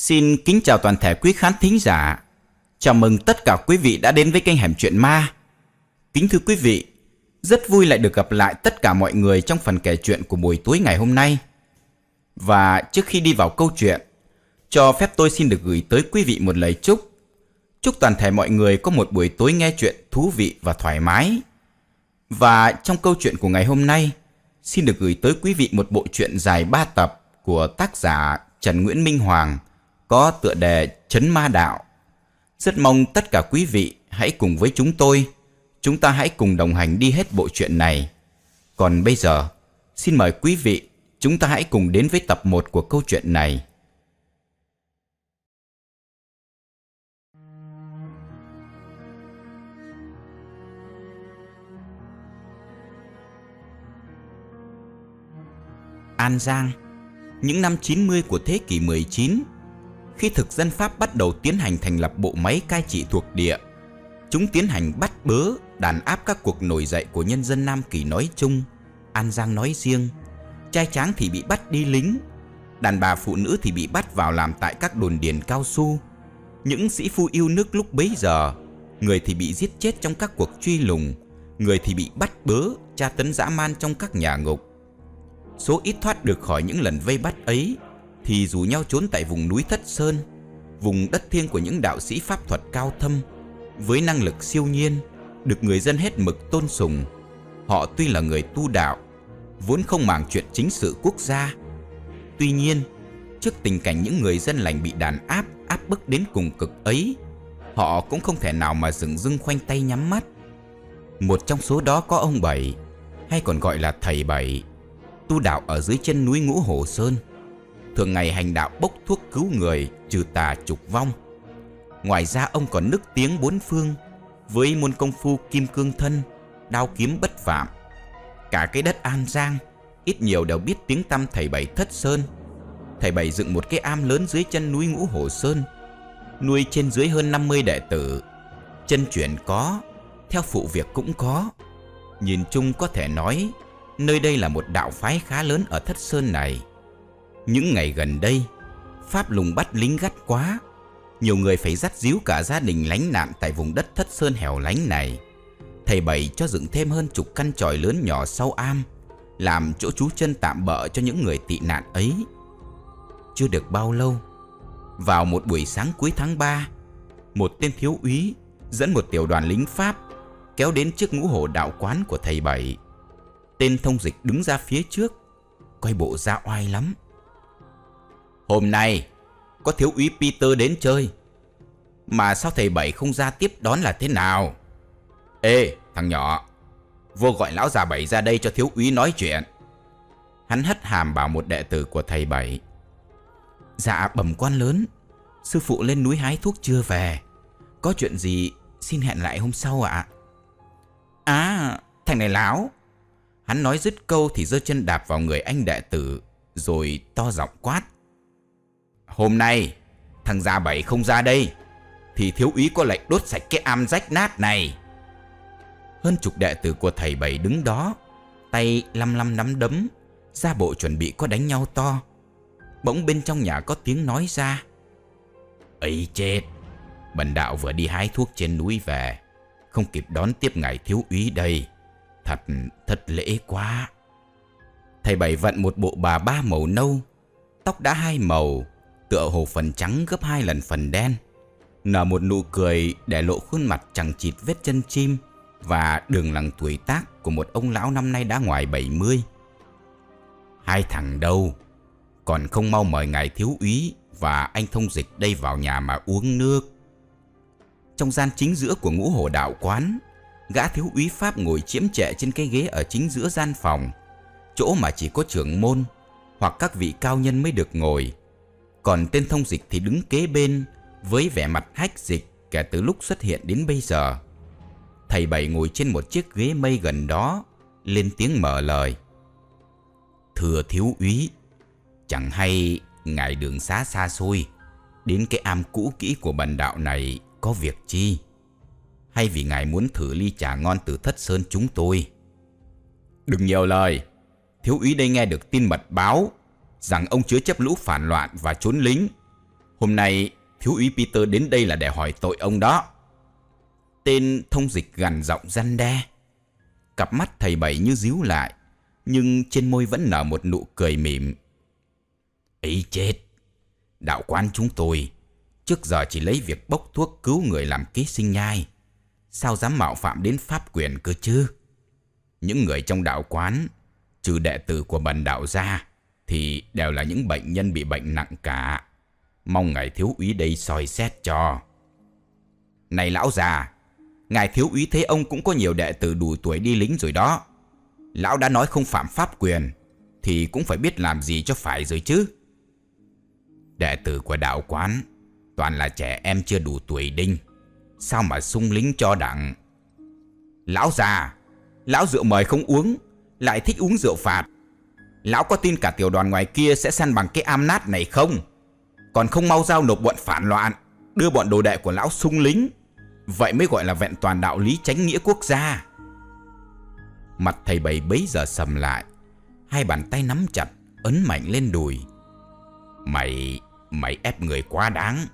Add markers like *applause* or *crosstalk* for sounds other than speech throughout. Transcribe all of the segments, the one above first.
Xin kính chào toàn thể quý khán thính giả. Chào mừng tất cả quý vị đã đến với kênh Hẻm Chuyện Ma. Kính thưa quý vị, rất vui lại được gặp lại tất cả mọi người trong phần kể chuyện của buổi tối ngày hôm nay. Và trước khi đi vào câu chuyện, cho phép tôi xin được gửi tới quý vị một lời chúc. Chúc toàn thể mọi người có một buổi tối nghe chuyện thú vị và thoải mái. Và trong câu chuyện của ngày hôm nay, xin được gửi tới quý vị một bộ truyện dài 3 tập của tác giả Trần Nguyễn Minh Hoàng có tựa đề Chấn Ma Đạo. Rất mong tất cả quý vị hãy cùng với chúng tôi, chúng ta hãy cùng đồng hành đi hết bộ truyện này. Còn bây giờ, xin mời quý vị, chúng ta hãy cùng đến với tập 1 của câu chuyện này. An Giang những năm 90 của thế kỷ 19, khi thực dân Pháp bắt đầu tiến hành thành lập bộ máy cai trị thuộc địa, chúng tiến hành bắt bớ, đàn áp các cuộc nổi dậy của nhân dân Nam Kỳ nói chung, An Giang nói riêng. Trai tráng thì bị bắt đi lính, đàn bà phụ nữ thì bị bắt vào làm tại các đồn điền cao su. Những sĩ phu yêu nước lúc bấy giờ, người thì bị giết chết trong các cuộc truy lùng, người thì bị bắt bớ, tra tấn dã man trong các nhà ngục Số ít thoát được khỏi những lần vây bắt ấy thì rủ nhau trốn tại vùng núi Thất Sơn, vùng đất thiêng của những đạo sĩ pháp thuật cao thâm với năng lực siêu nhiên, được người dân hết mực tôn sùng. Họ tuy là người tu đạo, vốn không màng chuyện chính sự quốc gia. Tuy nhiên, trước tình cảnh những người dân lành bị đàn áp, áp bức đến cùng cực ấy, họ cũng không thể nào mà dừng dưng khoanh tay nhắm mắt. Một trong số đó có ông Bảy, hay còn gọi là thầy Bảy, tu đạo ở dưới chân núi Ngũ Hồ Sơn. Thường ngày hành đạo bốc thuốc cứu người, trừ tà trục vong. Ngoài ra ông còn nức tiếng bốn phương với môn công phu kim cương thân, đao kiếm bất phạm. Cả cái đất An Giang ít nhiều đều biết tiếng tăm thầy Bảy Thất Sơn. Thầy Bảy dựng một cái am lớn dưới chân núi Ngũ Hồ Sơn, nuôi trên dưới hơn 50 đệ tử. Chân chuyển có, theo phụ việc cũng có. Nhìn chung có thể nói nơi đây là một đạo phái khá lớn ở Thất Sơn này. Những ngày gần đây, Pháp lùng bắt lính gắt quá. Nhiều người phải dắt díu cả gia đình lánh nạn tại vùng đất Thất Sơn hẻo lánh này. Thầy Bảy cho dựng thêm hơn chục căn tròi lớn nhỏ sau am, làm chỗ trú chân tạm bỡ cho những người tị nạn ấy. Chưa được bao lâu, vào một buổi sáng cuối tháng 3, một tên thiếu úy dẫn một tiểu đoàn lính Pháp kéo đến trước ngũ hồ đạo quán của thầy Bảy. Tên thông dịch đứng ra phía trước quay bộ ra oai lắm Hôm nay Có thiếu úy Peter đến chơi. Mà sao thầy Bảy không ra tiếp đón là thế nào? Ê thằng nhỏ Vô gọi lão già Bảy ra đây cho thiếu úy nói chuyện. Hắn hất hàm bảo một đệ tử của thầy Bảy. Dạ bẩm quan lớn. Sư phụ lên núi hái thuốc chưa về? Có chuyện gì xin hẹn lại hôm sau ạ? À thằng này láo Hắn nói dứt câu thì giơ chân đạp vào người anh đệ tử, rồi to giọng quát. Hôm nay, thằng già bảy không ra đây, thì thiếu úy có lệnh đốt sạch cái am rách nát này. Hơn chục đệ tử của thầy bảy đứng đó, tay lăm lăm nắm đấm, ra bộ chuẩn bị có đánh nhau to. Bỗng bên trong nhà có tiếng nói ra. ấy chết, bần đạo vừa đi hái thuốc trên núi về, không kịp đón tiếp ngài thiếu úy đây. Thật, thật lễ quá. Thầy Bảy vận một bộ bà ba màu nâu, tóc đã hai màu, tựa hồ phần trắng gấp hai lần phần đen. Nở một nụ cười để lộ khuôn mặt chẳng chịt vết chân chim và đường lằng tuổi tác của một ông lão năm nay đã ngoài 70. Hai thằng đâu, còn không mau mời ngài thiếu úy và anh thông dịch đây vào nhà mà uống nước. Trong gian chính giữa của ngũ hồ đạo quán, gã thiếu úy Pháp ngồi chiếm trệ trên cái ghế ở chính giữa gian phòng, chỗ mà chỉ có trưởng môn hoặc các vị cao nhân mới được ngồi. Còn tên thông dịch thì đứng kế bên với vẻ mặt hách dịch kể từ lúc xuất hiện đến bây giờ. Thầy Bảy ngồi trên một chiếc ghế mây gần đó, lên tiếng mở lời. Thưa thiếu úy, chẳng hay ngài đường xá xa xôi, đến cái am cũ kỹ của bần đạo này có việc chi? hay vì ngài muốn thử ly trà ngon từ thất sơn chúng tôi. Đừng nhiều lời, thiếu úy đây nghe được tin mật báo rằng ông chứa chấp lũ phản loạn và trốn lính. Hôm nay thiếu úy Peter đến đây là để hỏi tội ông đó. Tên thông dịch gằn giọng răn đe. Cặp mắt thầy bảy như díu lại, nhưng trên môi vẫn nở một nụ cười mỉm. Ý chết! Đạo quan chúng tôi trước giờ chỉ lấy việc bốc thuốc cứu người làm ký sinh nhai. Sao dám mạo phạm đến pháp quyền cơ chứ? Những người trong đạo quán, trừ đệ tử của bần đạo gia thì đều là những bệnh nhân bị bệnh nặng cả. Mong ngài thiếu úy đây soi xét cho. Này lão già, ngài thiếu úy thấy ông cũng có nhiều đệ tử đủ tuổi đi lính rồi đó. Lão đã nói không phạm pháp quyền, thì cũng phải biết làm gì cho phải rồi chứ. Đệ tử của đạo quán toàn là trẻ em chưa đủ tuổi đinh. Sao mà sung lính cho đặng? Lão già, lão rượu mời không uống, lại thích uống rượu phạt. Lão có tin cả tiểu đoàn ngoài kia sẽ săn bằng cái am nát này không? Còn không mau giao nộp bọn phản loạn, đưa bọn đồ đệ của lão sung lính. Vậy mới gọi là vẹn toàn đạo lý tránh nghĩa quốc gia. Mặt thầy bầy bấy giờ sầm lại, hai bàn tay nắm chặt, ấn mạnh lên đùi. Mày, mày ép người quá đáng,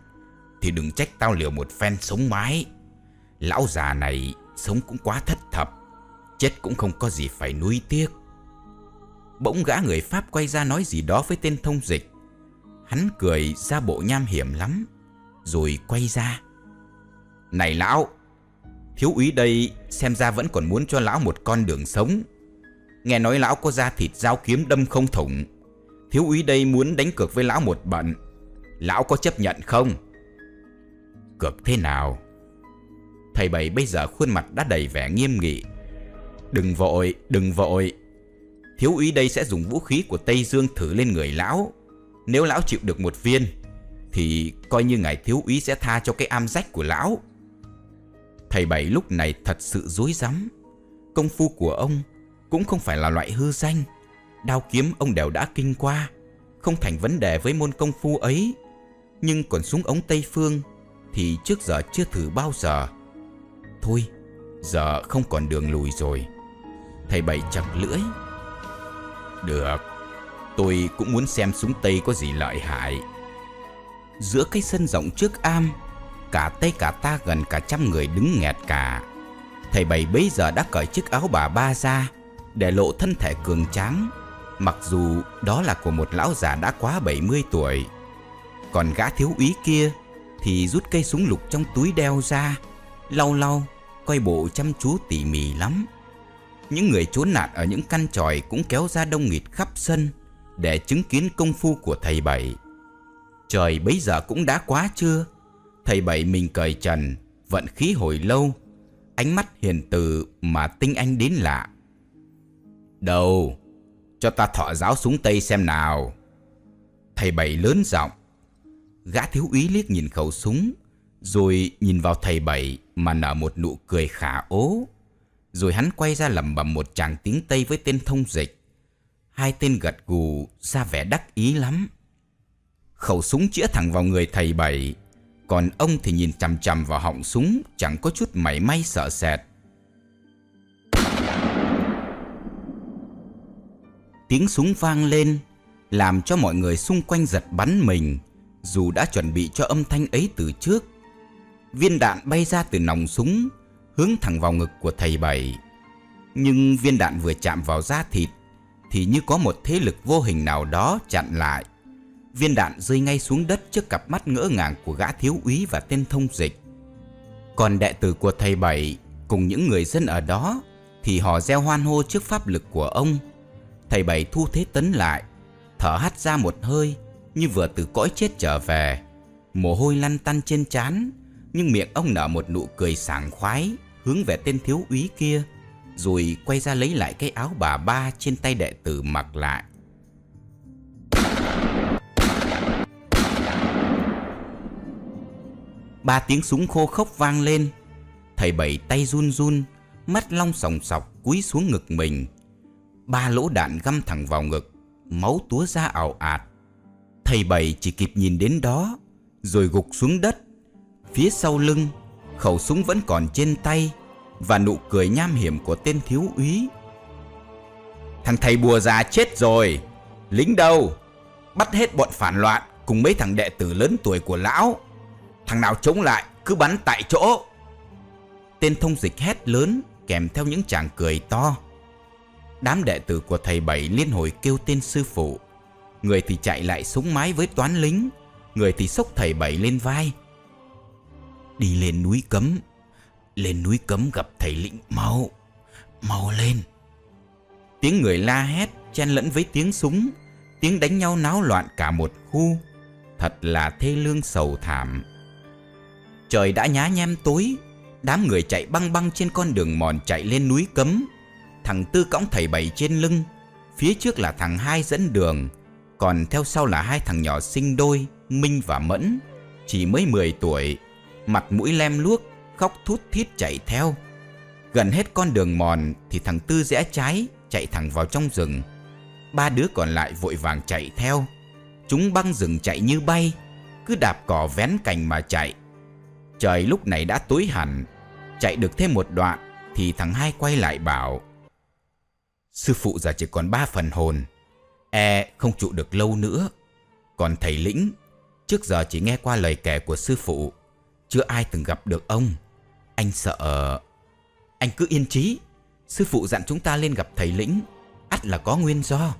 thì đừng trách tao liều một phen sống mái. Lão già này sống cũng quá thất thập, chết cũng không có gì phải nuối tiếc. Bỗng gã người Pháp quay ra nói gì đó với tên thông dịch. Hắn cười ra bộ nham hiểm lắm, rồi quay ra. Này lão, thiếu úy đây xem ra vẫn còn muốn cho lão một con đường sống. Nghe nói lão có da thịt dao kiếm đâm không thủng. Thiếu úy đây muốn đánh cược với lão một bận. Lão có chấp nhận không? Cược thế nào? Thầy Bảy bây giờ khuôn mặt đã đầy vẻ nghiêm nghị. Đừng vội, đừng vội. Thiếu úy đây sẽ dùng vũ khí của Tây Dương thử lên người lão. Nếu lão chịu được một viên, thì coi như ngài thiếu úy sẽ tha cho cái am rách của lão. Thầy Bảy lúc này thật sự dối rắm Công phu của ông cũng không phải là loại hư danh. Đao kiếm ông đều đã kinh qua, không thành vấn đề với môn công phu ấy. Nhưng còn súng ống Tây Phương thì trước giờ chưa thử bao giờ. Thôi, giờ không còn đường lùi rồi. Thầy Bảy chặt lưỡi. Được, tôi cũng muốn xem súng Tây có gì lợi hại. Giữa cái sân rộng trước am, cả Tây cả ta gần cả trăm người đứng nghẹt cả. Thầy Bảy bấy giờ đã cởi chiếc áo bà ba ra, để lộ thân thể cường tráng, mặc dù đó là của một lão già đã quá 70 tuổi. Còn gã thiếu úy kia thì rút cây súng lục trong túi đeo ra, lau lau, coi bộ chăm chú tỉ mỉ lắm. Những người trốn nạn ở những căn tròi cũng kéo ra đông nghịt khắp sân để chứng kiến công phu của thầy Bảy. Trời bấy giờ cũng đã quá trưa, thầy Bảy mình cởi trần, vận khí hồi lâu, ánh mắt hiền từ mà tinh anh đến lạ. Đâu, cho ta thọ giáo xuống Tây xem nào. Thầy Bảy lớn giọng Gã thiếu úy liếc nhìn khẩu súng, rồi nhìn vào thầy bảy mà nở một nụ cười khả ố. Rồi hắn quay ra lẩm bẩm một chàng tiếng Tây với tên thông dịch. Hai tên gật gù ra vẻ đắc ý lắm. Khẩu súng chĩa thẳng vào người thầy bảy, còn ông thì nhìn chằm chằm vào họng súng chẳng có chút mảy may sợ sệt. Tiếng súng vang lên, làm cho mọi người xung quanh giật bắn mình dù đã chuẩn bị cho âm thanh ấy từ trước. Viên đạn bay ra từ nòng súng, hướng thẳng vào ngực của thầy bảy. Nhưng viên đạn vừa chạm vào da thịt, thì như có một thế lực vô hình nào đó chặn lại. Viên đạn rơi ngay xuống đất trước cặp mắt ngỡ ngàng của gã thiếu úy và tên thông dịch. Còn đệ tử của thầy bảy cùng những người dân ở đó thì họ reo hoan hô trước pháp lực của ông. Thầy bảy thu thế tấn lại, thở hắt ra một hơi như vừa từ cõi chết trở về. Mồ hôi lăn tăn trên trán, nhưng miệng ông nở một nụ cười sảng khoái hướng về tên thiếu úy kia, rồi quay ra lấy lại cái áo bà ba trên tay đệ tử mặc lại. Ba tiếng súng khô khốc vang lên, thầy bảy tay run run, mắt long sòng sọc cúi xuống ngực mình. Ba lỗ đạn găm thẳng vào ngực, máu túa ra ảo ạt. Thầy bảy chỉ kịp nhìn đến đó Rồi gục xuống đất Phía sau lưng Khẩu súng vẫn còn trên tay Và nụ cười nham hiểm của tên thiếu úy. Thằng thầy bùa già chết rồi. Lính đâu? Bắt hết bọn phản loạn Cùng mấy thằng đệ tử lớn tuổi của lão. Thằng nào chống lại, cứ bắn tại chỗ. Tên thông dịch hét lớn, Kèm theo những chàng cười to. Đám đệ tử của thầy Bảy liên hồi kêu tên sư phụ. Người thì chạy lại súng mái với toán lính, Người thì xốc thầy Bảy lên vai. Đi lên núi cấm. Lên núi cấm gặp thầy lĩnh mau. Mau lên. Tiếng người la hét, chen lẫn với tiếng súng. Tiếng đánh nhau náo loạn cả một khu. Thật là thê lương sầu thảm. Trời đã nhá nhem tối. Đám người chạy băng băng trên con đường mòn chạy lên núi cấm. Thằng Tư cõng thầy bảy trên lưng. Phía trước là thằng hai dẫn đường. Còn theo sau là hai thằng nhỏ sinh đôi, Minh và Mẫn. Chỉ mới 10 tuổi. Mặt mũi lem luốc, Khóc thút thít chạy theo. Gần hết con đường mòn Thì thằng Tư rẽ trái Chạy thẳng vào trong rừng. Ba đứa còn lại vội vàng chạy theo. Chúng băng rừng chạy như bay, Cứ đạp cỏ vén cành mà chạy. Trời lúc này đã tối hẳn, Chạy được thêm một đoạn Thì thằng hai quay lại bảo, Sư phụ giờ chỉ còn ba phần hồn E không trụ được lâu nữa. Còn thầy lĩnh, Trước giờ chỉ nghe qua lời kể của sư phụ. Chưa ai từng gặp được ông. Anh sợ Anh cứ yên trí Sư phụ dặn chúng ta lên gặp thầy lĩnh. Ắt là có nguyên do.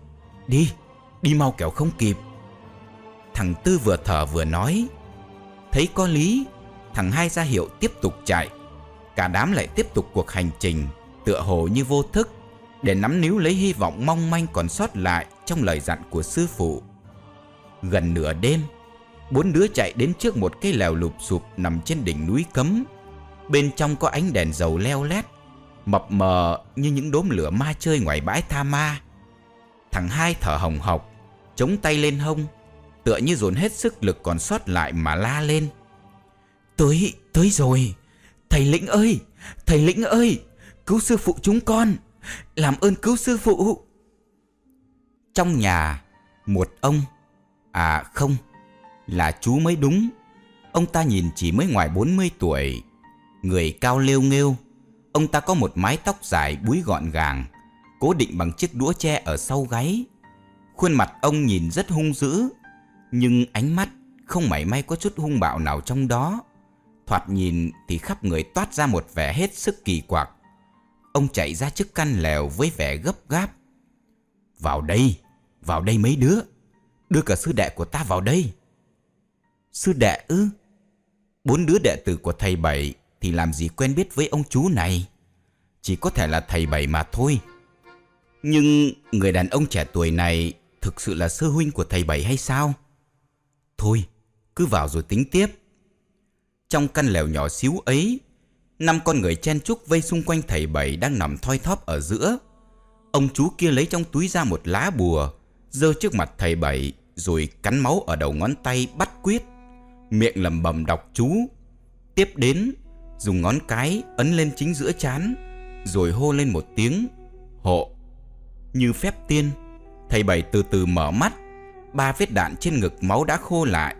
Đi, đi mau kẻo không kịp. Thằng Tư vừa thở vừa nói Thấy có lý. Thằng hai ra hiệu tiếp tục chạy. Cả đám lại tiếp tục cuộc hành trình Tựa hồ như vô thức Để nắm níu lấy hy vọng mong manh còn sót lại Trong lời dặn của sư phụ. Gần nửa đêm Bốn đứa chạy đến trước một cái lèo lụp sụp Nằm trên đỉnh núi cấm. Bên trong có ánh đèn dầu leo lét Mập mờ như những đốm lửa ma chơi ngoài bãi tha ma. Thằng hai thở hồng hộc Chống tay lên hông Tựa như dồn hết sức lực còn sót lại mà la lên. Tới, tới rồi! Thầy Lĩnh ơi, thầy Lĩnh ơi! Cứu sư phụ chúng con! Làm ơn cứu sư phụ! Trong nhà Một ông À không là chú mới đúng. Ông ta nhìn chỉ mới ngoài 40 tuổi Người cao lêu nghêu. Ông ta có một mái tóc dài búi gọn gàng Cố định bằng chiếc đũa tre ở sau gáy. Khuôn mặt ông nhìn rất hung dữ Nhưng ánh mắt không mảy may có chút hung bạo nào trong đó. Thoạt nhìn thì khắp người toát ra một vẻ hết sức kỳ quặc. Ông chạy ra trước căn lèo với vẻ gấp gáp. Vào đây, vào đây mấy đứa. Đưa cả sư đệ của ta vào đây. Sư đệ ư? Bốn đứa đệ tử của thầy Bảy Thì làm gì quen biết với ông chú này? Chỉ có thể là thầy Bảy mà thôi. Nhưng người đàn ông trẻ tuổi này Thực sự là sư huynh của thầy Bảy hay sao? Thôi, cứ vào rồi tính tiếp. Trong căn lều nhỏ xíu ấy, Năm con người chen chúc vây xung quanh thầy bảy đang nằm thoi thóp ở giữa. Ông chú kia lấy trong túi ra một lá bùa, giơ trước mặt thầy bảy Rồi cắn máu ở đầu ngón tay bắt quyết. Miệng lẩm bẩm đọc chú Tiếp đến Dùng ngón cái ấn lên chính giữa chán Rồi hô lên một tiếng Hộ Như phép tiên Thầy bảy từ từ mở mắt Ba vết đạn trên ngực máu đã khô lại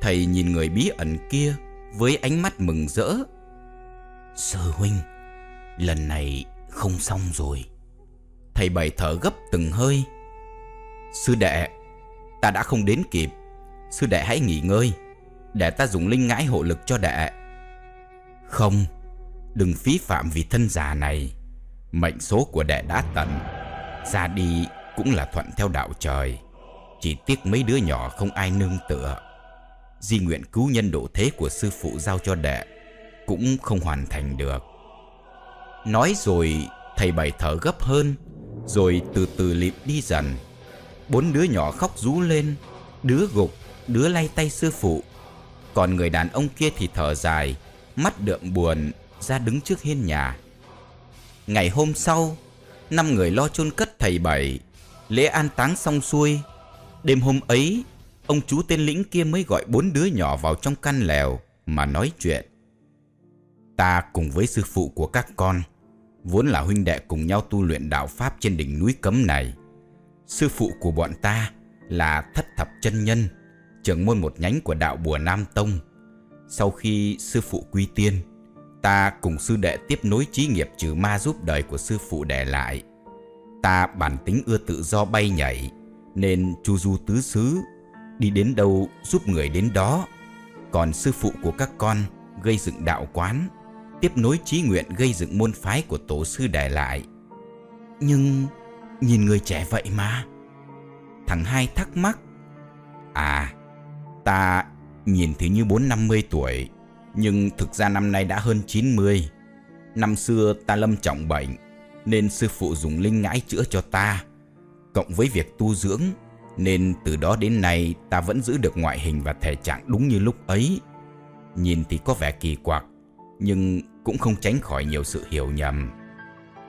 Thầy nhìn người bí ẩn kia với ánh mắt mừng rỡ. Sư huynh, lần này không xong rồi. Thầy bảy thở gấp từng hơi. Sư đệ, ta đã không đến kịp. Sư đệ hãy nghỉ ngơi, để ta dùng linh ngãi hộ lực cho đệ. Không, đừng phí phạm vì thân già này. Mệnh số của đệ đã tận, ra đi cũng là thuận theo đạo trời. Chỉ tiếc mấy đứa nhỏ không ai nương tựa di nguyện cứu nhân độ thế của sư phụ giao cho đệ cũng không hoàn thành được. Nói rồi, thầy bảy thở gấp hơn, rồi từ từ lịm đi dần. Bốn đứa nhỏ khóc rú lên, đứa gục, đứa lay tay sư phụ. Còn người đàn ông kia thì thở dài, mắt đượm buồn ra đứng trước hiên nhà. Ngày hôm sau, năm người lo chôn cất thầy bảy, lễ an táng xong xuôi. Đêm hôm ấy, Ông chú tên lĩnh kia mới gọi bốn đứa nhỏ vào trong căn lèo mà nói chuyện. Ta cùng với sư phụ của các con, vốn là huynh đệ cùng nhau tu luyện đạo Pháp trên đỉnh núi cấm này. Sư phụ của bọn ta là thất thập chân nhân, trưởng môn một nhánh của đạo Bùa Nam Tông. Sau khi sư phụ quy tiên, ta cùng sư đệ tiếp nối trí nghiệp trừ ma giúp đời của sư phụ để lại. Ta bản tính ưa tự do bay nhảy, nên chu du tứ xứ Đi đến đâu giúp người đến đó Còn sư phụ của các con gây dựng đạo quán Tiếp nối trí nguyện gây dựng môn phái của tổ sư để lại Nhưng nhìn người trẻ vậy mà Thằng hai thắc mắc À Ta nhìn thì như bốn năm mươi tuổi, Nhưng thực ra năm nay đã hơn chín mươi. Năm xưa ta lâm trọng bệnh, Nên sư phụ dùng linh ngãi chữa cho ta. Cộng với việc tu dưỡng, Nên từ đó đến nay ta vẫn giữ được ngoại hình và thể trạng đúng như lúc ấy. Nhìn thì có vẻ kỳ quặc, Nhưng cũng không tránh khỏi nhiều sự hiểu nhầm.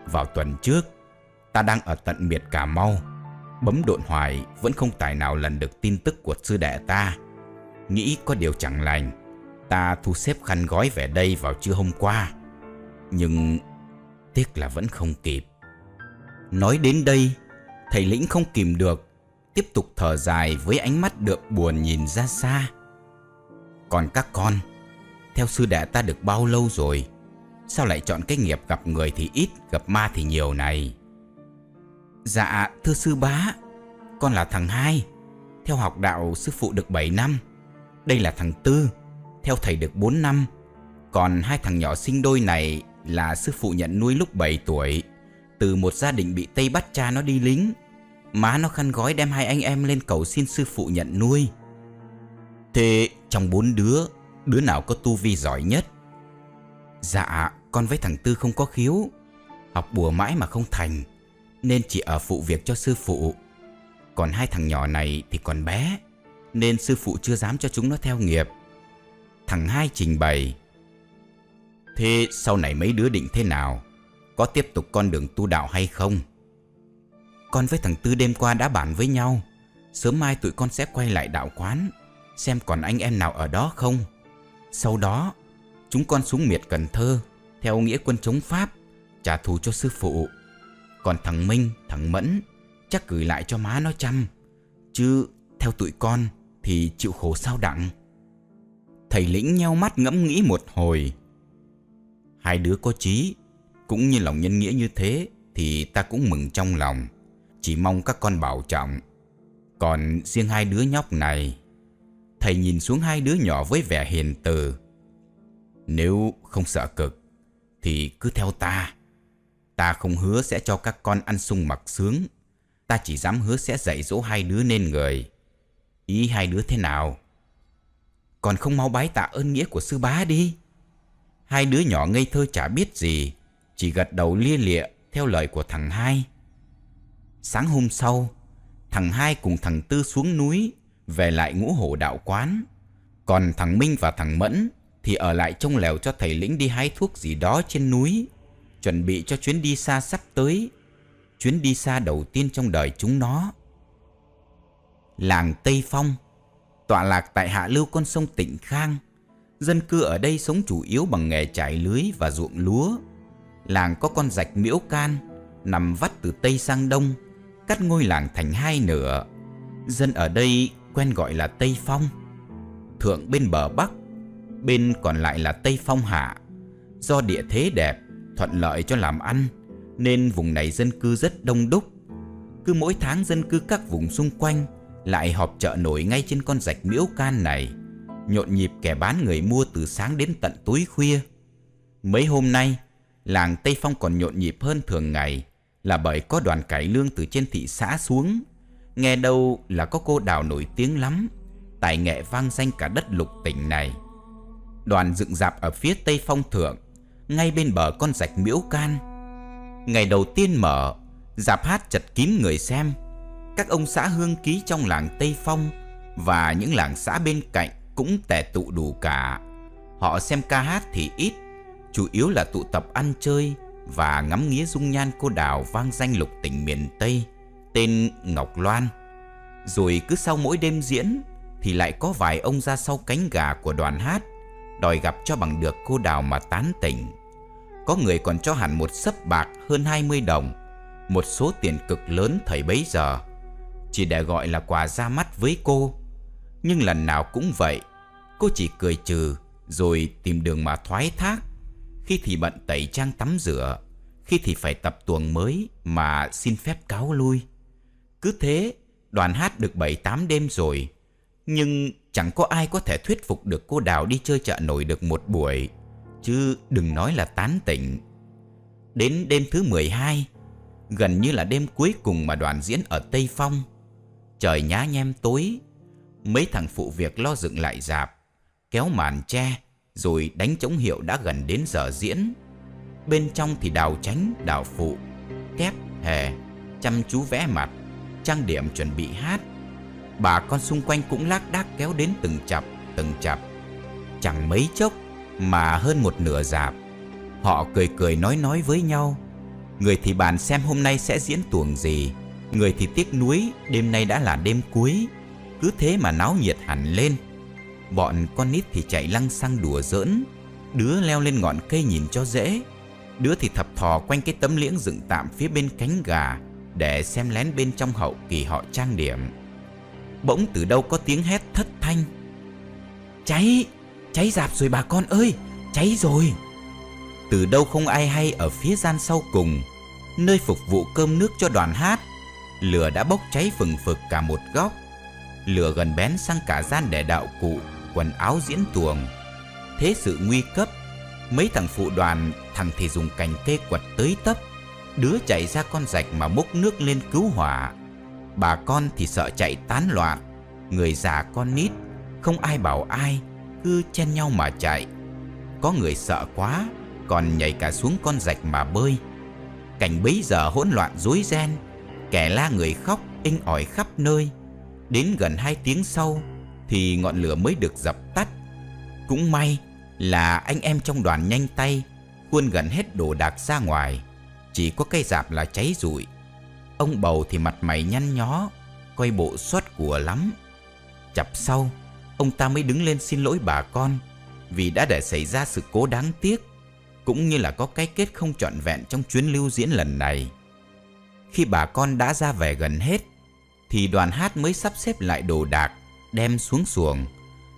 Vào tuần trước, Ta đang ở tận miệt Cà Mau. Bấm độn hoài Vẫn không tài nào lần được tin tức của sư đệ ta. Nghĩ có điều chẳng lành, Ta thu xếp khăn gói về đây vào trưa hôm qua. Nhưng Tiếc là vẫn không kịp. Nói đến đây, Thầy lĩnh không kìm được, Tiếp tục thở dài với ánh mắt đượm buồn nhìn ra xa. Còn các con, Theo sư đệ ta được bao lâu rồi, Sao lại chọn cái nghiệp gặp người thì ít, Gặp ma thì nhiều này? Dạ thưa sư bá, Con là thằng hai, Theo học đạo sư phụ được 7 năm. Đây là thằng tư, Theo thầy được 4 năm. Còn hai thằng nhỏ sinh đôi này Là sư phụ nhận nuôi lúc 7 tuổi. Từ một gia đình bị Tây bắt cha nó đi lính, Má nó khăn gói đem hai anh em lên cầu xin sư phụ nhận nuôi. Thế trong bốn đứa Đứa nào có tu vi giỏi nhất? Dạ con với thằng Tư không có khiếu. Học bùa mãi mà không thành, Nên chỉ ở phụ việc cho sư phụ. Còn hai thằng nhỏ này thì còn bé. Nên sư phụ chưa dám cho chúng nó theo nghiệp. Thằng hai trình bày Thế sau này mấy đứa định thế nào? Có tiếp tục con đường tu đạo hay không? Con với thằng Tư đêm qua đã bàn với nhau. Sớm mai tụi con sẽ quay lại đạo quán Xem còn anh em nào ở đó không. Sau đó Chúng con xuống miệt Cần Thơ Theo nghĩa quân chống Pháp Trả thù cho sư phụ. Còn thằng Minh, thằng Mẫn Chắc gửi lại cho má nó chăm. Chứ theo tụi con thì chịu khổ sao đặng? Thầy lĩnh nheo mắt ngẫm nghĩ một hồi. Hai đứa có trí Cũng như lòng nhân nghĩa như thế Thì ta cũng mừng trong lòng. Chỉ mong các con bảo trọng. Còn riêng hai đứa nhóc này, Thầy nhìn xuống hai đứa nhỏ với vẻ hiền từ. Nếu không sợ cực, Thì cứ theo ta. Ta không hứa sẽ cho các con ăn sung mặc sướng. Ta chỉ dám hứa sẽ dạy dỗ hai đứa nên người. Ý hai đứa thế nào? Còn không mau bái tạ ơn nghĩa của sư bá đi. Hai đứa nhỏ ngây thơ chả biết gì Chỉ gật đầu lia lịa theo lời của thằng hai. Sáng hôm sau Thằng hai cùng thằng Tư xuống núi Về lại ngũ hổ đạo quán. Còn thằng Minh và thằng Mẫn thì ở lại trong lèo cho thầy lĩnh đi hái thuốc gì đó trên núi, chuẩn bị cho chuyến đi xa sắp tới, chuyến đi xa đầu tiên trong đời chúng nó. Làng Tây Phong, tọa lạc tại hạ lưu con sông Tịnh Khang, dân cư ở đây sống chủ yếu bằng nghề trải lưới và ruộng lúa. Làng có con rạch miễu can, nằm vắt từ Tây sang Đông, cắt ngôi làng thành hai nửa. Dân ở đây quen gọi là Tây Phong. Thượng bên bờ Bắc bên còn lại là Tây Phong Hạ. Do địa thế đẹp, thuận lợi cho làm ăn, nên vùng này dân cư rất đông đúc. Cứ mỗi tháng dân cư các vùng xung quanh lại họp chợ nổi ngay trên con rạch miễu can này, nhộn nhịp kẻ bán người mua từ sáng đến tận tối khuya. Mấy hôm nay, làng Tây Phong còn nhộn nhịp hơn thường ngày là bởi có đoàn cải lương từ trên thị xã xuống. Nghe đâu là có cô đào nổi tiếng lắm, tài nghệ vang danh cả đất lục tỉnh này đoàn dựng dạp ở phía tây phong thượng, ngay bên bờ con rạch miễu can. Ngày đầu tiên mở, dạp hát chật kín người xem. Các ông xã hương ký trong làng Tây Phong và những làng xã bên cạnh cũng tề tụ đủ cả. Họ xem ca hát thì ít, chủ yếu là tụ tập ăn chơi và ngắm nghía dung nhan cô đào vang danh lục tỉnh miền Tây, tên Ngọc Loan. Rồi cứ sau mỗi đêm diễn thì lại có vài ông ra sau cánh gà của đoàn hát đòi gặp cho bằng được cô đào mà tán tỉnh. Có người còn cho hẳn một sấp bạc hơn 20 đồng, một số tiền cực lớn thời bấy giờ, chỉ để gọi là quà ra mắt với cô. Nhưng lần nào cũng vậy, cô chỉ cười trừ rồi tìm đường mà thoái thác. Khi thì bận tẩy trang tắm rửa, khi thì phải tập tuồng mới mà xin phép cáo lui. Cứ thế, đoàn hát được 7-8 đêm rồi, Nhưng chẳng có ai có thể thuyết phục được cô Đào đi chơi chợ nổi được một buổi Chứ đừng nói là tán tỉnh Đến đêm thứ 12 Gần như là đêm cuối cùng mà đoàn diễn ở Tây Phong Trời nhá nhem tối. Mấy thằng phụ việc lo dựng lại dạp Kéo màn che Rồi đánh chống hiệu đã gần đến giờ diễn. Bên trong thì đào tránh, đào phụ Kép, hề Chăm chú vẽ mặt Trang điểm chuẩn bị hát. Bà con xung quanh cũng lác đác kéo đến từng chập, từng chập Chẳng mấy chốc Mà hơn một nửa dạp Họ cười cười nói nói với nhau. Người thì bàn xem hôm nay sẽ diễn tuồng gì. Người thì tiếc nuối Đêm nay đã là đêm cuối. Cứ thế mà náo nhiệt hẳn lên. Bọn con nít thì chạy lăng xăng đùa giỡn. Đứa leo lên ngọn cây nhìn cho dễ. Đứa thì thập thò quanh cái tấm liễng dựng tạm phía bên cánh gà Để xem lén bên trong hậu kỳ họ trang điểm. Bỗng từ đâu có tiếng hét thất thanh. Cháy, cháy dạp rồi bà con ơi, cháy rồi. Từ đâu không ai hay ở phía gian sau cùng Nơi phục vụ cơm nước cho đoàn hát. Lửa đã bốc cháy phừng phực cả một góc. Lửa gần bén sang cả gian để đạo cụ, Quần áo diễn tuồng. Thế sự nguy cấp, Mấy thằng phụ đoàn, Thằng thì dùng cành cây quật tới tấp. Đứa chạy ra con rạch mà múc nước lên cứu hỏa. Bà con thì sợ chạy tán loạn. Người già con nít, Không ai bảo ai, Cứ chen nhau mà chạy. Có người sợ quá, Còn nhảy cả xuống con rạch mà bơi. Cảnh bấy giờ hỗn loạn rối ren. Kẻ la người khóc, inh ỏi khắp nơi. Đến gần hai tiếng sau, Thì ngọn lửa mới được dập tắt. Cũng may là anh em trong đoàn nhanh tay, Khuôn gần hết đồ đạc ra ngoài. Chỉ có cây dạp là cháy rụi. Ông bầu thì mặt mày nhăn nhó, Coi bộ xót của lắm. Chập sau, Ông ta mới đứng lên xin lỗi bà con, Vì đã để xảy ra sự cố đáng tiếc, Cũng như là có cái kết không trọn vẹn Trong chuyến lưu diễn lần này. Khi bà con đã ra về gần hết, Thì đoàn hát mới sắp xếp lại đồ đạc, Đem xuống xuồng.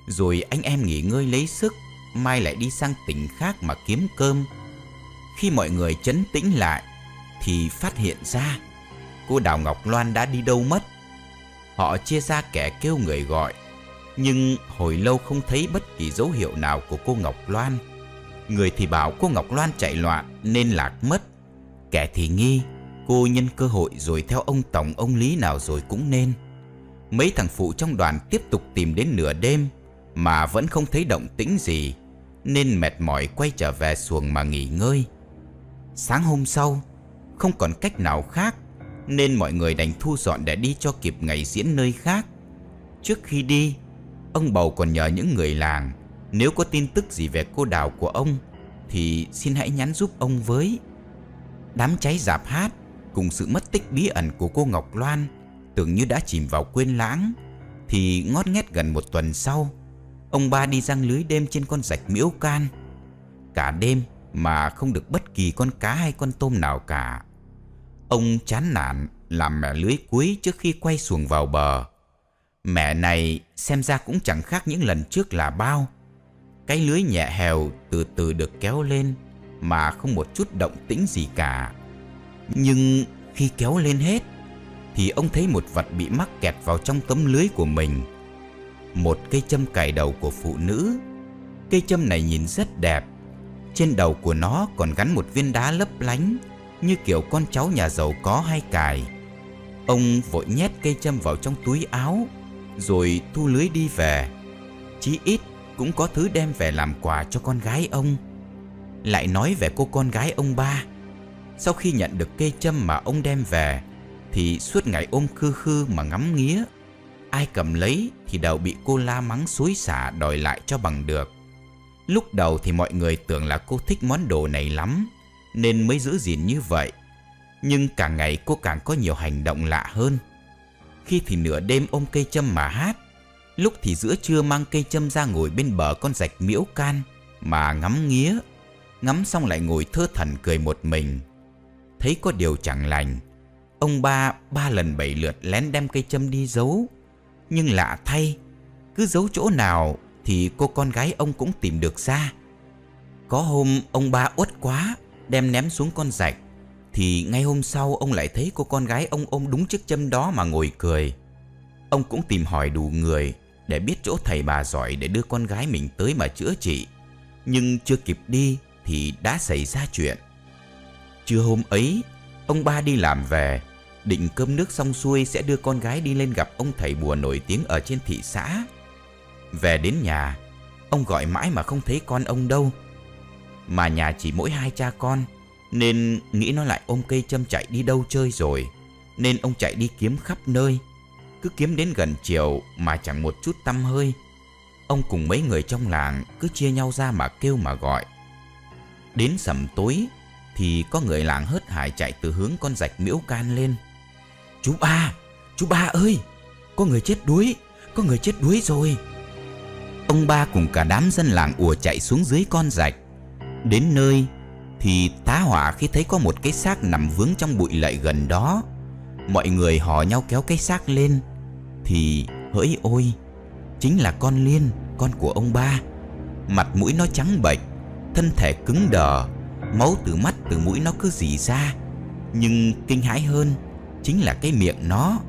Rồi anh em nghỉ ngơi lấy sức, Mai lại đi sang tỉnh khác mà kiếm cơm. Khi mọi người chấn tĩnh lại, Thì phát hiện ra, Cô Đào Ngọc Loan đã đi đâu mất. Họ chia ra kẻ kêu người gọi, Nhưng hồi lâu không thấy bất kỳ dấu hiệu nào của cô Ngọc Loan. Người thì bảo cô Ngọc Loan chạy loạn nên lạc mất. Kẻ thì nghi cô nhân cơ hội rồi theo ông Tổng ông Lý nào rồi cũng nên Mấy thằng phụ trong đoàn tiếp tục tìm đến nửa đêm Mà vẫn không thấy động tĩnh gì Nên mệt mỏi quay trở về xuồng mà nghỉ ngơi Sáng hôm sau Không còn cách nào khác nên mọi người đành thu dọn để đi cho kịp ngày diễn nơi khác. Trước khi đi, ông bầu còn nhờ những người làng nếu có tin tức gì về cô đào của ông thì xin hãy nhắn giúp ông với. Đám cháy giạp hát cùng sự mất tích bí ẩn của cô Ngọc Loan tưởng như đã chìm vào quên lãng, thì ngót nghét gần một tuần sau, ông ba đi răng lưới đêm trên con rạch miễu can cả đêm mà không được bất kỳ con cá hay con tôm nào cả Ông chán nản làm mẹ lưới cuối trước khi quay xuồng vào bờ. Mẹ này xem ra cũng chẳng khác những lần trước là bao. Cái lưới nhẹ hèo từ từ được kéo lên mà không một chút động tĩnh gì cả. Nhưng khi kéo lên hết thì ông thấy một vật bị mắc kẹt vào trong tấm lưới của mình. Một cây châm cài đầu của phụ nữ. Cây châm này nhìn rất đẹp. Trên đầu của nó còn gắn một viên đá lấp lánh như kiểu con cháu nhà giàu có hay cài. Ông vội nhét cây châm vào trong túi áo, rồi thu lưới đi về. Chí ít cũng có thứ đem về làm quà cho con gái ông. Lại nói về cô con gái ông ba. Sau khi nhận được cây châm mà ông đem về, thì suốt ngày ôm khư khư mà ngắm nghía. Ai cầm lấy thì đều bị cô la mắng xối xả đòi lại cho bằng được. Lúc đầu thì mọi người tưởng là cô thích món đồ này lắm nên mới giữ gìn như vậy. Nhưng càng ngày cô càng có nhiều hành động lạ hơn. Khi thì nửa đêm ôm cây châm mà hát, lúc thì giữa trưa mang cây châm ra ngồi bên bờ con rạch miễu can mà ngắm nghía, ngắm xong lại ngồi thơ thần cười một mình. Thấy có điều chẳng lành, ông ba ba lần bảy lượt lén đem cây châm đi giấu. Nhưng lạ thay, cứ giấu chỗ nào thì cô con gái ông cũng tìm được ra. Có hôm ông ba uất quá đem ném xuống con rạch thì ngay hôm sau ông lại thấy cô con gái ông ôm đúng chiếc châm đó mà ngồi cười. Ông cũng tìm hỏi đủ người để biết chỗ thầy bà giỏi để đưa con gái mình tới mà chữa trị. Nhưng chưa kịp đi thì đã xảy ra chuyện. Trưa hôm ấy, ông ba đi làm về, định cơm nước xong xuôi sẽ đưa con gái đi lên gặp ông thầy bùa nổi tiếng ở trên thị xã. Về đến nhà, ông gọi mãi mà không thấy con ông đâu. Mà nhà chỉ mỗi hai cha con, nên nghĩ nó lại ôm cây châm chạy đi đâu chơi rồi. Nên ông chạy đi kiếm khắp nơi, cứ kiếm đến gần chiều mà chẳng một chút tâm hơi. Ông cùng mấy người trong làng cứ chia nhau ra mà kêu mà gọi. Đến sầm tối thì có người làng hớt hải chạy từ hướng con rạch miễu can lên. Chú ba, chú ba ơi, có người chết đuối, có người chết đuối rồi. Ông ba cùng cả đám dân làng ùa chạy xuống dưới con rạch. Đến nơi thì tá hỏa khi thấy có một cái xác nằm vướng trong bụi lậy gần đó. Mọi người hò nhau kéo cái xác lên thì hỡi ôi, chính là con Liên, con của ông ba. Mặt mũi nó trắng bệch, thân thể cứng đờ, máu từ mắt từ mũi nó cứ dì ra. Nhưng kinh hãi hơn chính là cái miệng nó.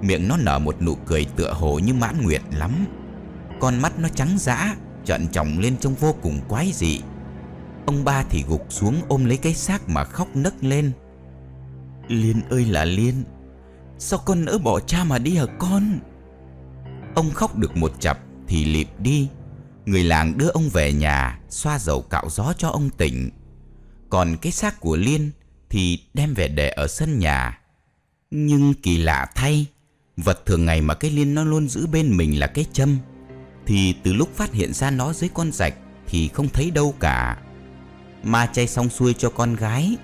Miệng nó nở một nụ cười tựa hồ như mãn nguyệt lắm. Con mắt nó trắng dã, trợn tròng lên trông vô cùng quái dị. Ông ba thì gục xuống ôm lấy cái xác mà khóc nấc lên. Liên ơi là Liên, sao con nỡ bỏ cha mà đi hả con? Ông khóc được một chập thì lịp đi. Người làng đưa ông về nhà, xoa dầu cạo gió cho ông tỉnh. Còn cái xác của Liên thì đem về để ở sân nhà. Nhưng kỳ lạ thay, vật thường ngày mà cái Liên nó luôn giữ bên mình là cái châm. Thì từ lúc phát hiện ra nó dưới con rạch thì không thấy đâu cả. Ma chay xong xuôi cho con gái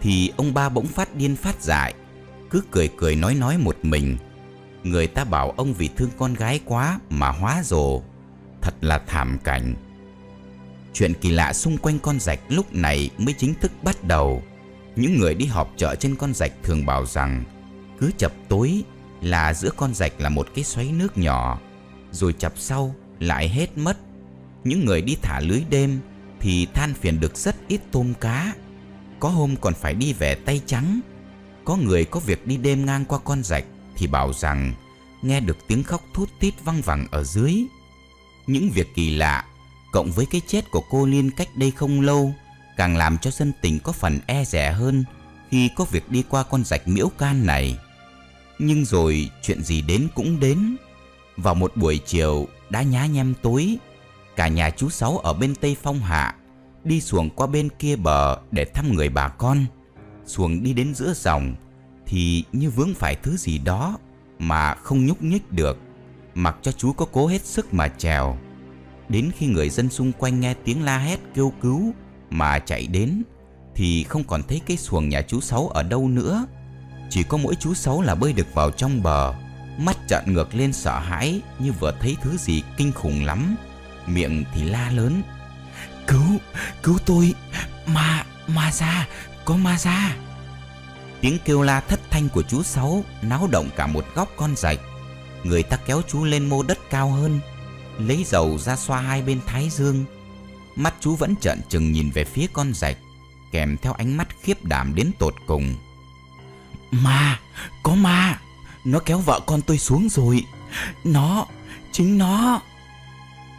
thì ông ba bỗng phát điên phát dại, cứ cười cười nói nói một mình. Người ta bảo ông vì thương con gái quá mà hóa rồ, thật là thảm cảnh. Chuyện kỳ lạ xung quanh con rạch lúc này mới chính thức bắt đầu. Những người đi họp chợ trên con rạch thường bảo rằng cứ chập tối là giữa con rạch là một cái xoáy nước nhỏ, rồi chập sau lại hết mất. Những người đi thả lưới đêm thì than phiền được rất ít tôm cá. Có hôm còn phải đi về tay trắng. Có người có việc đi đêm ngang qua con rạch thì bảo rằng nghe được tiếng khóc thút tít văng vẳng ở dưới. Những việc kỳ lạ cộng với cái chết của cô Liên cách đây không lâu càng làm cho dân tình có phần e rẻ hơn khi có việc đi qua con rạch miễu can này. Nhưng rồi chuyện gì đến cũng đến. Vào một buổi chiều đã nhá nhem tối, cả nhà chú Sáu ở bên Tây Phong Hạ đi xuồng qua bên kia bờ để thăm người bà con. Xuồng đi đến giữa dòng thì như vướng phải thứ gì đó mà không nhúc nhích được, mặc cho chú có cố hết sức mà trèo. Đến khi người dân xung quanh nghe tiếng la hét kêu cứu mà chạy đến thì không còn thấy cái xuồng nhà chú Sáu ở đâu nữa. Chỉ có mỗi chú Sáu là bơi được vào trong bờ, mắt trợn ngược lên sợ hãi như vừa thấy thứ gì kinh khủng lắm. Miệng thì la lớn. Cứu, cứu tôi, ma, ma ra, có ma ra. Tiếng kêu la thất thanh của chú Sáu náo động cả một góc con rạch. Người ta kéo chú lên mô đất cao hơn, lấy dầu ra xoa hai bên thái dương. Mắt chú vẫn trợn trừng nhìn về phía con rạch, kèm theo ánh mắt khiếp đảm đến tột cùng. Ma, có ma, nó kéo vợ con tôi xuống rồi. Nó, chính nó.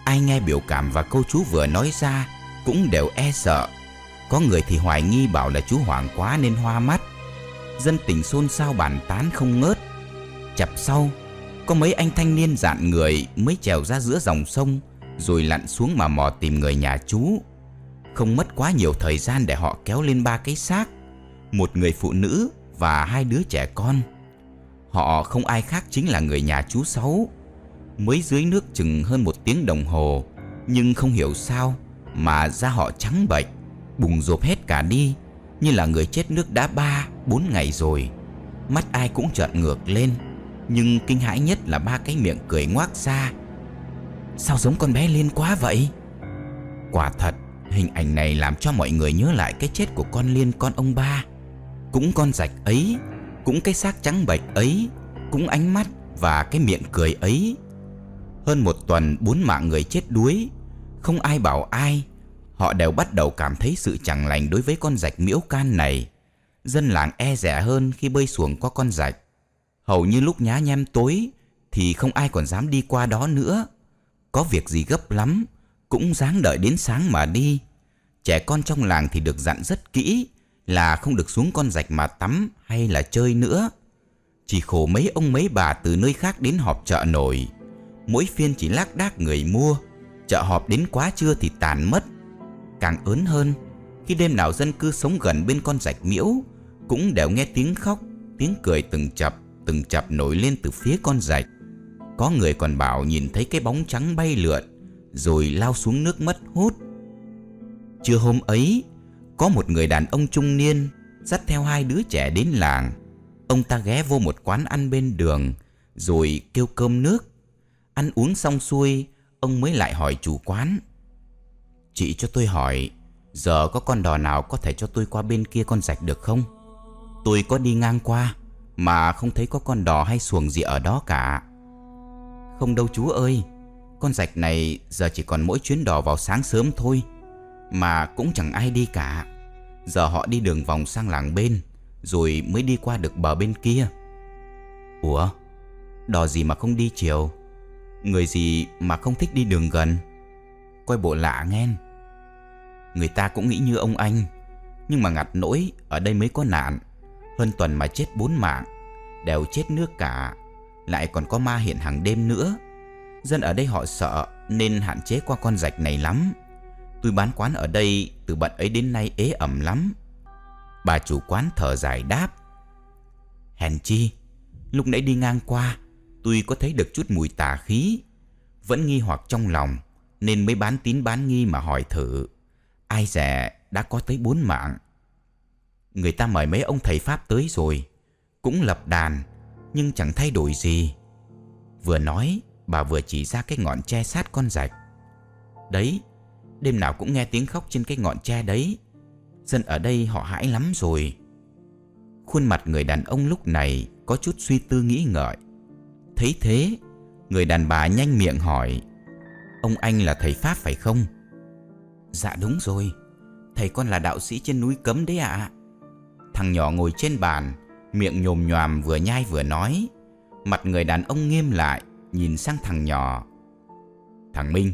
Ai nghe biểu cảm và câu chú vừa nói ra cũng đều e sợ. Có người thì hoài nghi bảo là chú hoảng quá nên hoa mắt. Dân tình xôn xao bàn tán không ngớt. Chập sau, có mấy anh thanh niên dạn người mới trèo ra giữa dòng sông rồi lặn xuống mà mò tìm người nhà chú. Không mất quá nhiều thời gian để họ kéo lên ba cái xác, một người phụ nữ và hai đứa trẻ con. Họ không ai khác chính là người nhà chú Sáu. Mới dưới nước chừng hơn một tiếng đồng hồ, nhưng không hiểu sao mà da họ trắng bệch, bùng rộp hết cả đi, như là người chết nước đã ba, bốn ngày rồi. Mắt ai cũng trợn ngược lên, nhưng kinh hãi nhất là ba cái miệng cười ngoác ra. Sao giống con bé Liên quá vậy? Quả thật, hình ảnh này làm cho mọi người nhớ lại cái chết của con Liên con ông ba. Cũng con rạch ấy, cũng cái xác trắng bệch ấy, cũng ánh mắt và cái miệng cười ấy. Hơn một tuần bốn mạng người chết đuối, không ai bảo ai. Họ đều bắt đầu cảm thấy sự chẳng lành đối với con rạch miễu can này. Dân làng e rẻ hơn khi bơi xuồng qua con rạch. Hầu như lúc nhá nhem tối Thì không ai còn dám đi qua đó nữa. Có việc gì gấp lắm, Cũng dáng đợi đến sáng mà đi. Trẻ con trong làng thì được dặn rất kỹ Là không được xuống con rạch mà tắm hay là chơi nữa. Chỉ khổ mấy ông mấy bà từ nơi khác đến họp chợ nổi. Mỗi phiên chỉ lác đác người mua, Chợ họp đến quá trưa thì tàn mất. Càng ớn hơn, Khi đêm nào dân cư sống gần bên con rạch miễu, Cũng đều nghe tiếng khóc, Tiếng cười từng chập. Từng chập nổi lên từ phía con rạch. Có người còn bảo nhìn thấy cái bóng trắng bay lượn, Rồi lao xuống nước mất hút. Trưa hôm ấy, Có một người đàn ông trung niên Dắt theo hai đứa trẻ đến làng. Ông ta ghé vô một quán ăn bên đường, Rồi kêu cơm nước. Ăn uống xong xuôi, Ông mới lại hỏi chủ quán. Chị cho tôi hỏi, Giờ có con đò nào có thể cho tôi qua bên kia con rạch được không? Tôi có đi ngang qua. Mà không thấy có con đò hay xuồng gì ở đó cả. Không đâu chú ơi, Con rạch này giờ chỉ còn mỗi chuyến đò vào sáng sớm thôi, Mà cũng chẳng ai đi cả. Giờ họ đi đường vòng sang làng bên, Rồi mới đi qua được bờ bên kia. Ủa, Đò gì mà không đi chiều? Người gì mà không thích đi đường gần? Coi bộ lạ nghe Người ta cũng nghĩ như ông anh, Nhưng mà ngặt nỗi, Ở đây mới có nạn. Hơn tuần mà chết bốn mạng, Đều chết nước cả. Lại còn có ma hiện hàng đêm nữa. Dân ở đây họ sợ Nên hạn chế qua con rạch này lắm. Tôi bán quán ở đây Từ bận ấy đến nay ế ẩm lắm. Bà chủ quán thở dài đáp. Hèn chi, Lúc nãy đi ngang qua, Tôi có thấy được chút mùi tà khí. Vẫn nghi hoặc trong lòng, Nên mới bán tín bán nghi mà hỏi thử. Ai dè đã có tới bốn mạng. Người ta mời mấy ông thầy Pháp tới rồi. Cũng lập đàn, Nhưng chẳng thay đổi gì. Vừa nói, Bà vừa chỉ ra cái ngọn tre sát con rạch. Đấy, Đêm nào cũng nghe tiếng khóc trên cái ngọn tre đấy. Dân ở đây họ hãi lắm rồi. Khuôn mặt người đàn ông lúc này Có chút suy tư nghĩ ngợi. Thấy thế, Người đàn bà nhanh miệng hỏi, Ông anh là thầy Pháp phải không? Dạ đúng rồi. Thầy con là đạo sĩ trên núi cấm đấy ạ. Thằng nhỏ ngồi trên bàn, Miệng nhồm nhòm vừa nhai vừa nói. Mặt người đàn ông nghiêm lại, Nhìn sang thằng nhỏ. Thằng Minh,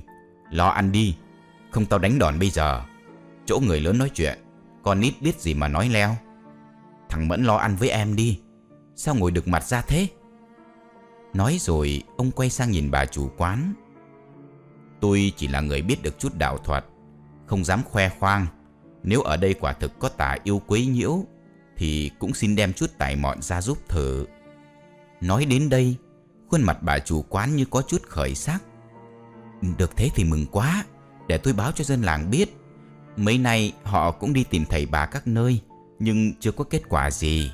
Lo ăn đi, Không tao đánh đòn bây giờ. Chỗ người lớn nói chuyện, Con nít biết gì mà nói leo. Thằng Mẫn lo ăn với em đi, Sao ngồi được mặt ra thế? Nói rồi, ông quay sang nhìn bà chủ quán. Tôi chỉ là người biết được chút đạo thuật, Không dám khoe khoang. Nếu ở đây quả thực có tà yêu quấy nhiễu thì cũng xin đem chút tài mọn ra giúp thử. Nói đến đây, Khuôn mặt bà chủ quán như có chút khởi sắc. Được thế thì mừng quá, Để tôi báo cho dân làng biết. Mấy nay họ cũng đi tìm thầy bà các nơi, Nhưng chưa có kết quả gì.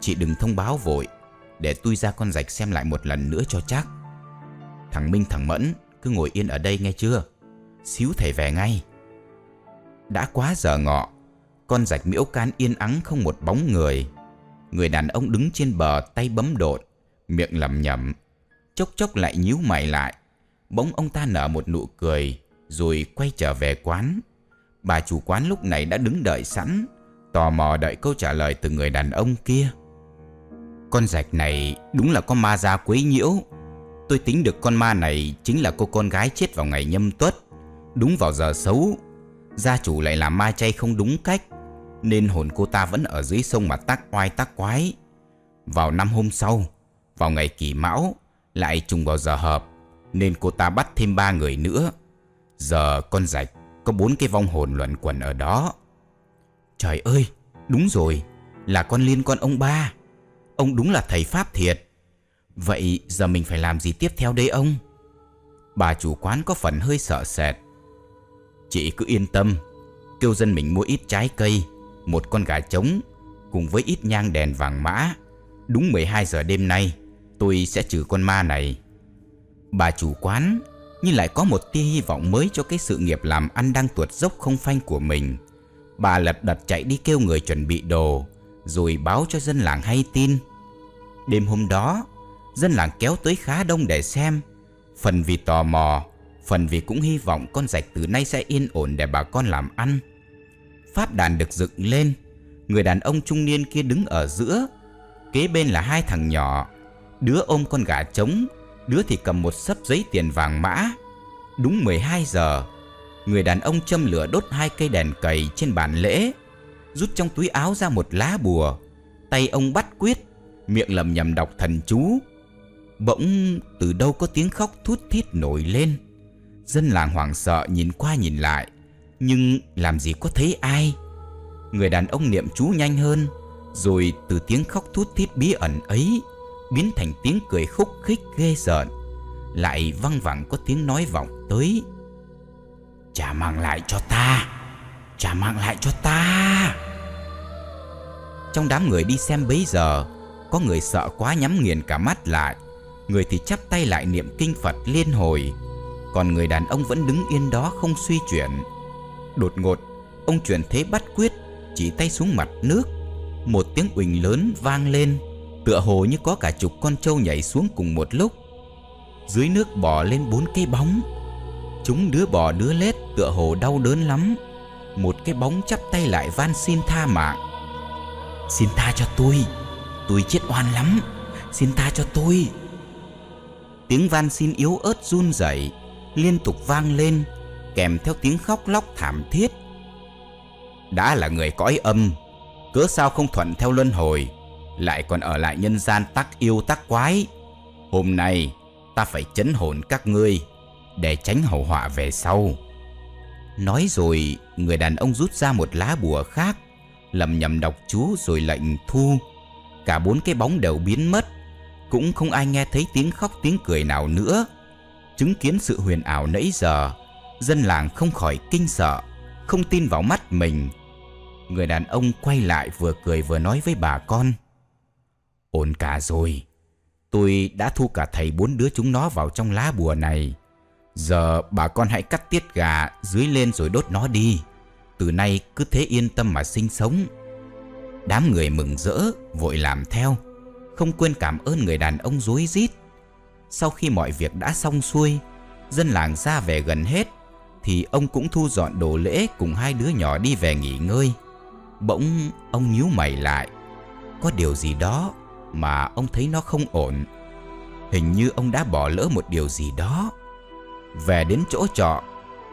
Chị đừng thông báo vội, để tôi ra con rạch xem lại một lần nữa cho chắc. Thằng Minh, thằng Mẫn, Cứ ngồi yên ở đây nghe chưa? Xíu thầy về ngay. Đã quá giờ ngọ con rạch miễu can yên ắng không một bóng người. Người đàn ông đứng trên bờ tay bấm đột, Miệng lầm nhầm Chốc chốc lại nhíu mày lại. Bỗng ông ta nở một nụ cười, Rồi quay trở về quán. Bà chủ quán lúc này đã đứng đợi sẵn, Tò mò đợi câu trả lời từ người đàn ông kia. Con rạch này đúng là có ma ra quấy nhiễu. Tôi tính được con ma này chính là cô con gái chết vào ngày nhâm tuất. Đúng vào giờ xấu, Gia chủ lại làm ma chay không đúng cách. Nên hồn cô ta vẫn ở dưới sông mà tác oai tác quái. Vào năm hôm sau, Vào ngày kỷ mão, Lại trùng vào giờ hợp, Nên cô ta bắt thêm ba người nữa. Giờ con rạch Có bốn cái vong hồn luẩn quẩn ở đó. Trời ơi, Đúng rồi, Là con liên con ông ba. Ông đúng là thầy Pháp thiệt. Vậy giờ mình phải làm gì tiếp theo đây ông? Bà chủ quán có phần hơi sợ sệt. Chị cứ yên tâm, Kêu dân mình mua ít trái cây. Một con gà trống Cùng với ít nhang đèn vàng mã Đúng 12 giờ đêm nay Tôi sẽ trừ con ma này Bà chủ quán Nhưng lại có một tia hy vọng mới cho cái sự nghiệp làm ăn đang tuột dốc không phanh của mình Bà lật đật chạy đi kêu người chuẩn bị đồ Rồi báo cho dân làng hay tin Đêm hôm đó, dân làng kéo tới khá đông để xem. Phần vì tò mò, phần vì cũng hy vọng con rạch từ nay sẽ yên ổn để bà con làm ăn. Pháp đàn được dựng lên, người đàn ông trung niên kia đứng ở giữa, kế bên là hai thằng nhỏ. Đứa ôm con gà trống. Đứa thì cầm một sấp giấy tiền vàng mã. Đúng 12 giờ Người đàn ông châm lửa đốt hai cây đèn cầy trên bàn lễ Rút trong túi áo ra một lá bùa. Tay ông bắt quyết Miệng lầm nhầm đọc thần chú. Bỗng từ đâu có tiếng khóc thút thít nổi lên. Dân làng hoảng sợ nhìn qua nhìn lại. Nhưng làm gì có thấy ai? Người đàn ông niệm chú nhanh hơn, Rồi từ tiếng khóc thút thít bí ẩn ấy Biến thành tiếng cười khúc khích ghê rợn, Lại văng vẳng có tiếng nói vọng tới. Trả mang lại cho ta, Trả mang lại cho ta. Trong đám người đi xem bấy giờ, Có người sợ quá nhắm nghiền cả mắt lại, Người thì chắp tay lại niệm kinh Phật liên hồi, Còn người đàn ông vẫn đứng yên đó không suy chuyển Đột ngột, Ông chuyển thế bắt quyết, Chỉ tay xuống mặt nước. Một tiếng uỳnh lớn vang lên, Tựa hồ như có cả chục con trâu nhảy xuống cùng một lúc. Dưới nước bò lên bốn cái bóng. Chúng đứa bò đứa lết tựa hồ đau đớn lắm. Một cái bóng chắp tay lại van xin tha mạng Xin tha cho tôi Tôi chết oan lắm, Xin tha cho tôi. Tiếng van xin yếu ớt run rẩy Liên tục vang lên. Kèm theo tiếng khóc lóc thảm thiết. Đã là người cõi âm, Cớ sao không thuận theo luân hồi, Lại còn ở lại nhân gian tắc yêu tắc quái? Hôm nay, ta phải chấn hồn các ngươi, Để tránh hậu họa về sau. Nói rồi, Người đàn ông rút ra một lá bùa khác, Lầm nhầm đọc chú rồi lệnh thu. Cả bốn cái bóng đều biến mất, cũng không ai nghe thấy tiếng khóc tiếng cười nào nữa. Chứng kiến sự huyền ảo nãy giờ Dân làng không khỏi kinh sợ, Không tin vào mắt mình. Người đàn ông quay lại vừa cười vừa nói với bà con, Ổn cả rồi, Tôi đã thu cả thầy bốn đứa chúng nó vào trong lá bùa này. Giờ bà con hãy cắt tiết gà dưới lên rồi đốt nó đi. Từ nay cứ thế yên tâm mà sinh sống. Đám người mừng rỡ, vội làm theo, không quên cảm ơn người đàn ông dối rít. Sau khi mọi việc đã xong xuôi, Dân làng ra về gần hết. Thì ông cũng thu dọn đồ lễ Cùng hai đứa nhỏ đi về nghỉ ngơi. Bỗng ông nhíu mày lại. Có điều gì đó Mà ông thấy nó không ổn. Hình như ông đã bỏ lỡ một điều gì đó. Về đến chỗ trọ,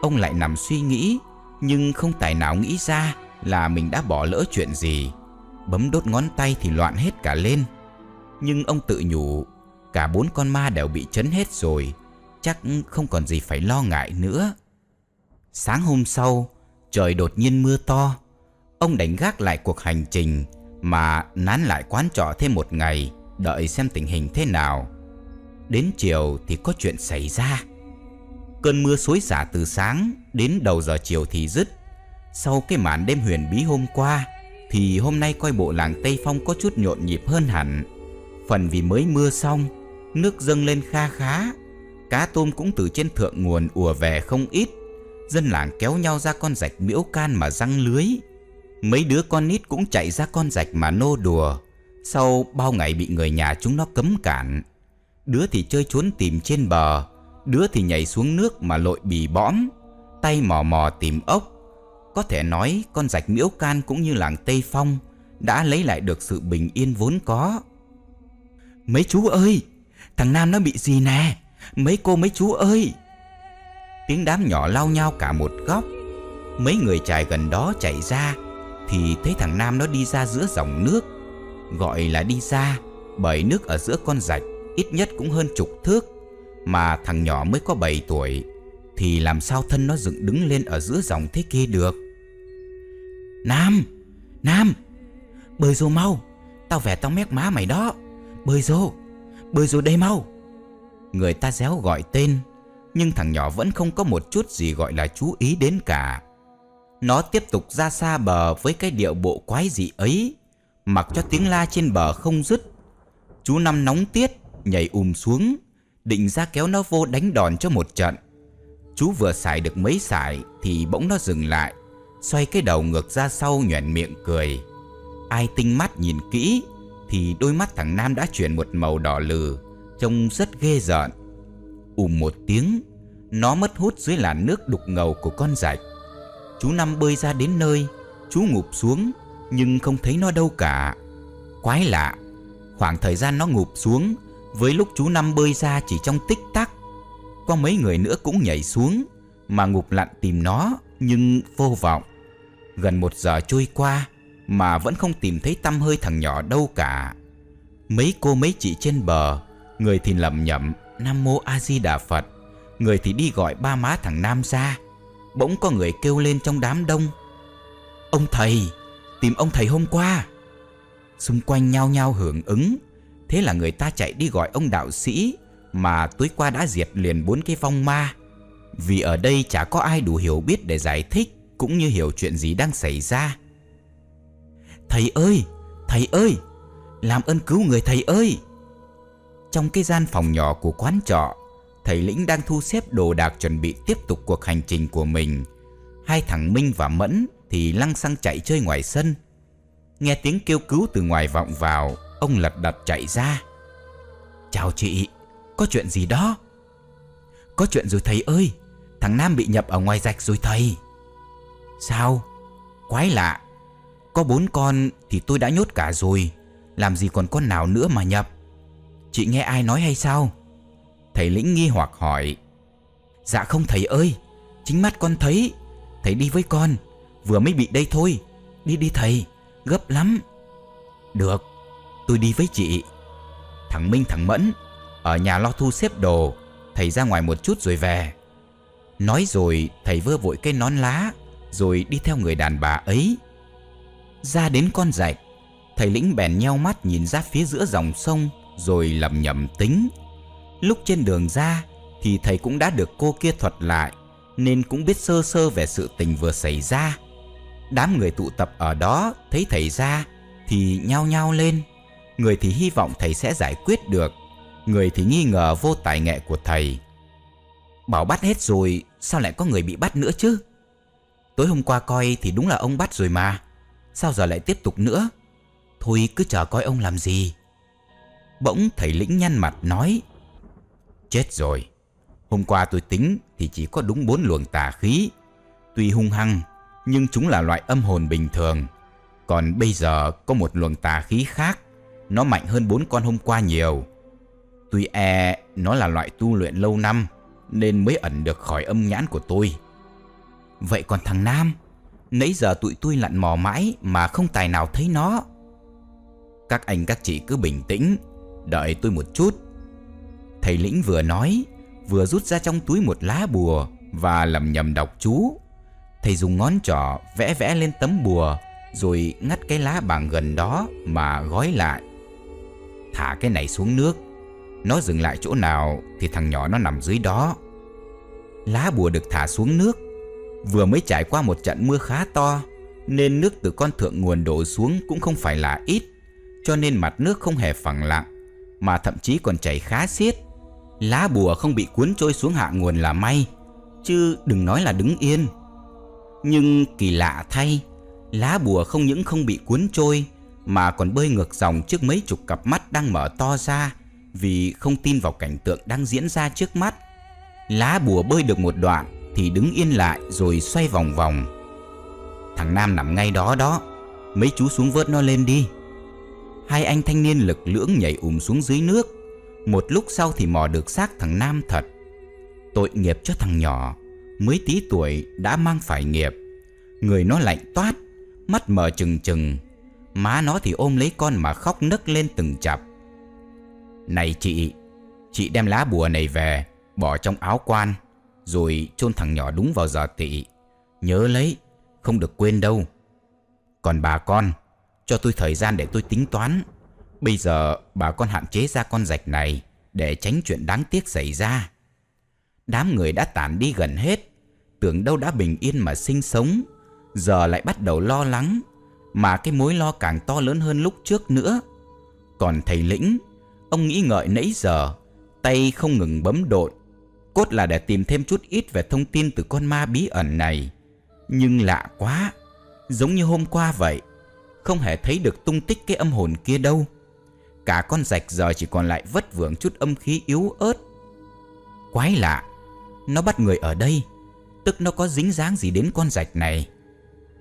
Ông lại nằm suy nghĩ, Nhưng không tài nào nghĩ ra Là mình đã bỏ lỡ chuyện gì. Bấm đốt ngón tay thì loạn hết cả lên. Nhưng ông tự nhủ, Cả bốn con ma đều bị chấn hết rồi, Chắc không còn gì phải lo ngại nữa. Sáng hôm sau, Trời đột nhiên mưa to. Ông đánh gác lại cuộc hành trình Mà nán lại quán trọ thêm một ngày, Đợi xem tình hình thế nào. Đến chiều thì có chuyện xảy ra. Cơn mưa xối xả từ sáng Đến đầu giờ chiều thì dứt. Sau cái màn đêm huyền bí hôm qua, Thì hôm nay coi bộ làng Tây Phong có chút nhộn nhịp hơn hẳn. Phần vì mới mưa xong, Nước dâng lên kha khá. Cá tôm cũng từ trên thượng nguồn ùa về không ít. Dân làng kéo nhau ra con rạch miễu can mà răng lưới. Mấy đứa con nít cũng chạy ra con rạch mà nô đùa. Sau bao ngày bị người nhà chúng nó cấm cản. Đứa thì chơi trốn tìm trên bờ, Đứa thì nhảy xuống nước mà lội bì bõm. Tay mò mò tìm ốc. Có thể nói con rạch miễu can cũng như làng Tây Phong Đã lấy lại được sự bình yên vốn có. Mấy chú ơi, Thằng Nam nó bị gì nè? Mấy cô mấy chú ơi! Tiếng đám nhỏ lao nhau cả một góc. Mấy người trài gần đó chạy ra, Thì thấy thằng Nam nó đi ra giữa dòng nước. Gọi là đi ra, Bởi nước ở giữa con rạch Ít nhất cũng hơn chục thước. Mà thằng nhỏ mới có 7 tuổi, Thì làm sao thân nó dựng đứng lên Ở giữa dòng thế kia được? Nam Nam, Bơi vô mau. Tao vẻ tao mép má mày đó. Bơi rô Bơi rô đây mau. Người ta réo gọi tên. Nhưng thằng nhỏ vẫn không có một chút gì gọi là chú ý đến cả. Nó tiếp tục ra xa bờ với cái điệu bộ quái dị ấy Mặc cho tiếng la trên bờ không dứt. Chú Năm nóng tiết Nhảy ùm xuống Định ra kéo nó vô đánh đòn cho một trận. Chú vừa xài được mấy xài Thì bỗng nó dừng lại Xoay cái đầu ngược ra sau nhoẻn miệng cười. Ai tinh mắt nhìn kỹ thì đôi mắt thằng Nam đã chuyển một màu đỏ lừ, trông rất ghê rợn. ùm một tiếng, nó mất hút dưới làn nước đục ngầu của con rạch. Chú Năm bơi ra đến nơi, chú ngụp xuống, nhưng không thấy nó đâu cả. Quái lạ, khoảng thời gian nó ngụp xuống, Với lúc chú Năm bơi ra chỉ trong tích tắc Có mấy người nữa cũng nhảy xuống Mà ngụp lặn tìm nó Nhưng vô vọng Gần một giờ trôi qua Mà vẫn không tìm thấy tâm hơi thằng nhỏ đâu cả Mấy cô mấy chị trên bờ Người thì lầm nhậm Nam Mô A Di Đà Phật Người thì đi gọi ba má thằng Nam ra. Bỗng có người kêu lên trong đám đông. Ông thầy, Tìm ông thầy hôm qua. Xung quanh nhao nhao hưởng ứng. Thế là người ta chạy đi gọi ông đạo sĩ, Mà tối qua đã diệt liền bốn cái vong ma. Vì ở đây chả có ai đủ hiểu biết để giải thích, Cũng như hiểu chuyện gì đang xảy ra. Thầy ơi Thầy ơi, Làm ơn cứu người thầy ơi. Trong cái gian phòng nhỏ của quán trọ Thầy Lĩnh đang thu xếp đồ đạc chuẩn bị tiếp tục cuộc hành trình của mình. Hai thằng Minh và Mẫn thì lăng xăng chạy chơi ngoài sân. Nghe tiếng kêu cứu từ ngoài vọng vào, Ông lật đật chạy ra. Chào chị, Có chuyện gì đó? Có chuyện rồi thầy ơi, Thằng Nam bị nhập ở ngoài rạch rồi thầy. Sao? Quái lạ. Có bốn con thì tôi đã nhốt cả rồi, Làm gì còn con nào nữa mà nhập? Chị nghe ai nói hay sao? Thầy lĩnh nghi hoặc hỏi Dạ không thầy ơi, Chính mắt con thấy, Thầy đi với con, Vừa mới bị đây thôi, Đi đi thầy, Gấp lắm. Được, Tôi đi với chị. Thằng Minh, thằng Mẫn, Ở nhà lo thu xếp đồ, Thầy ra ngoài một chút rồi về. Nói rồi thầy vơ vội cây nón lá, Rồi đi theo người đàn bà ấy. Ra đến con rạch, Thầy lĩnh bèn nheo mắt nhìn ra phía giữa dòng sông, Rồi lầm nhầm tính. Lúc trên đường ra Thì thầy cũng đã được cô kia thuật lại, Nên cũng biết sơ sơ về sự tình vừa xảy ra. Đám người tụ tập ở đó thấy thầy ra Thì nhao nhao lên. Người thì hy vọng thầy sẽ giải quyết được, Người thì nghi ngờ vô tài nghệ của thầy. Bảo bắt hết rồi, Sao lại có người bị bắt nữa chứ? Tối hôm qua coi thì đúng là ông bắt rồi mà, Sao giờ lại tiếp tục nữa? Thôi cứ chờ coi ông làm gì. Bỗng thầy lĩnh nhăn mặt nói Chết rồi. Hôm qua tôi tính thì chỉ có đúng bốn luồng tà khí. Tuy hung hăng, Nhưng chúng là loại âm hồn bình thường. Còn bây giờ có một luồng tà khí khác. Nó mạnh hơn bốn con hôm qua nhiều. Tuy e nó là loại tu luyện lâu năm, Nên mới ẩn được khỏi âm nhãn của tôi. Vậy còn thằng Nam? Nãy giờ tụi tôi lặn mò mãi Mà không tài nào thấy nó. Các anh các chị cứ bình tĩnh, Đợi tôi một chút. Thầy lĩnh vừa nói, Vừa rút ra trong túi một lá bùa Và lầm nhầm đọc chú. Thầy dùng ngón trỏ vẽ vẽ lên tấm bùa, Rồi ngắt cái lá bằng gần đó Mà gói lại. Thả cái này xuống nước. Nó dừng lại chỗ nào Thì thằng nhỏ nó nằm dưới đó. Lá bùa được thả xuống nước. Vừa mới trải qua một trận mưa khá to, Nên nước từ con thượng nguồn đổ xuống Cũng không phải là ít, Cho nên mặt nước không hề phẳng lặng, Mà thậm chí còn chảy khá xiết. Lá bùa không bị cuốn trôi xuống hạ nguồn là may, Chứ đừng nói là đứng yên. Nhưng kỳ lạ thay, Lá bùa không những không bị cuốn trôi, Mà còn bơi ngược dòng trước mấy chục cặp mắt đang mở to ra Vì không tin vào cảnh tượng đang diễn ra trước mắt. Lá bùa bơi được một đoạn Thì đứng yên lại rồi xoay vòng vòng. Thằng Nam nằm ngay đó đó, Mấy chú xuống vớt nó lên đi. Hai anh thanh niên lực lưỡng nhảy ùm xuống dưới nước một lúc sau thì mò được xác thằng Nam thật. Tội nghiệp cho thằng nhỏ, Mới tí tuổi đã mang phải nghiệp. Người nó lạnh toát, Mắt mở trừng trừng Má nó thì ôm lấy con mà khóc nấc lên từng chập. Này chị Chị đem lá bùa này về, Bỏ trong áo quan, Rồi chôn thằng nhỏ đúng vào giờ tị. Nhớ lấy, Không được quên đâu. Còn bà con, Cho tôi thời gian để tôi tính toán. Bây giờ bà con hạn chế ra con rạch này để tránh chuyện đáng tiếc xảy ra. Đám người đã tản đi gần hết, tưởng đâu đã bình yên mà sinh sống, giờ lại bắt đầu lo lắng, mà cái mối lo càng to lớn hơn lúc trước nữa. Còn thầy Lĩnh, ông nghĩ ngợi nãy giờ, tay không ngừng bấm độn, cốt là để tìm thêm chút ít về thông tin từ con ma bí ẩn này. Nhưng lạ quá, giống như hôm qua vậy, không hề thấy được tung tích cái âm hồn kia đâu. Cả con rạch giờ chỉ còn lại vất vưởng chút âm khí yếu ớt. Quái lạ, Nó bắt người ở đây, Tức nó có dính dáng gì đến con rạch này.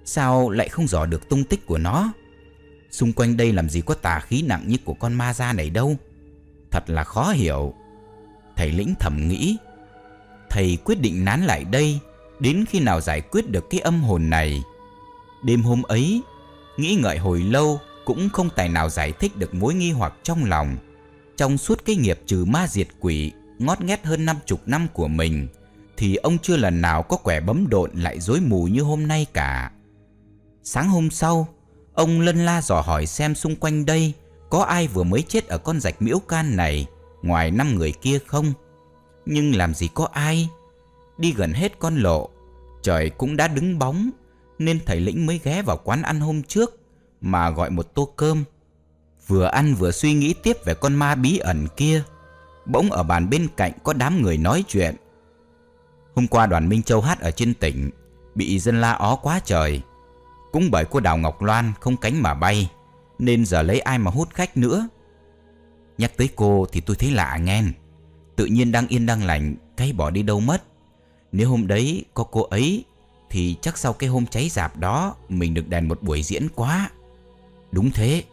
Sao lại không dò được tung tích của nó? Xung quanh đây làm gì có tà khí nặng như của con ma da này đâu. Thật là khó hiểu. Thầy lĩnh thầm nghĩ. Thầy quyết định nán lại đây, Đến khi nào giải quyết được cái âm hồn này. Đêm hôm ấy, Nghĩ ngợi hồi lâu cũng không tài nào giải thích được mối nghi hoặc trong lòng. Trong suốt cái nghiệp trừ ma diệt quỷ, Ngót nghét hơn năm chục năm của mình, Thì ông chưa lần nào có quẻ bấm độn lại rối mù như hôm nay cả. Sáng hôm sau, Ông lân la dò hỏi xem xung quanh đây Có ai vừa mới chết ở con rạch miễu can này, Ngoài năm người kia không? Nhưng làm gì có ai? Đi gần hết con lộ, Trời cũng đã đứng bóng, Nên thầy lĩnh mới ghé vào quán ăn hôm trước. Mà gọi một tô cơm. Vừa ăn vừa suy nghĩ tiếp về con ma bí ẩn kia. Bỗng ở bàn bên cạnh có đám người nói chuyện. Hôm qua đoàn Minh Châu hát ở trên tỉnh, Bị dân la ó quá trời. Cũng bởi cô Đào Ngọc Loan không cánh mà bay, Nên giờ lấy ai mà hút khách nữa. Nhắc tới cô thì tôi thấy lạ nghen. Tự nhiên đang yên đang lành, Cái bỏ đi đâu mất. Nếu hôm đấy có cô ấy, Thì chắc sau cái hôm cháy dạp đó, Mình được đèn một buổi diễn quá. Đúng thế,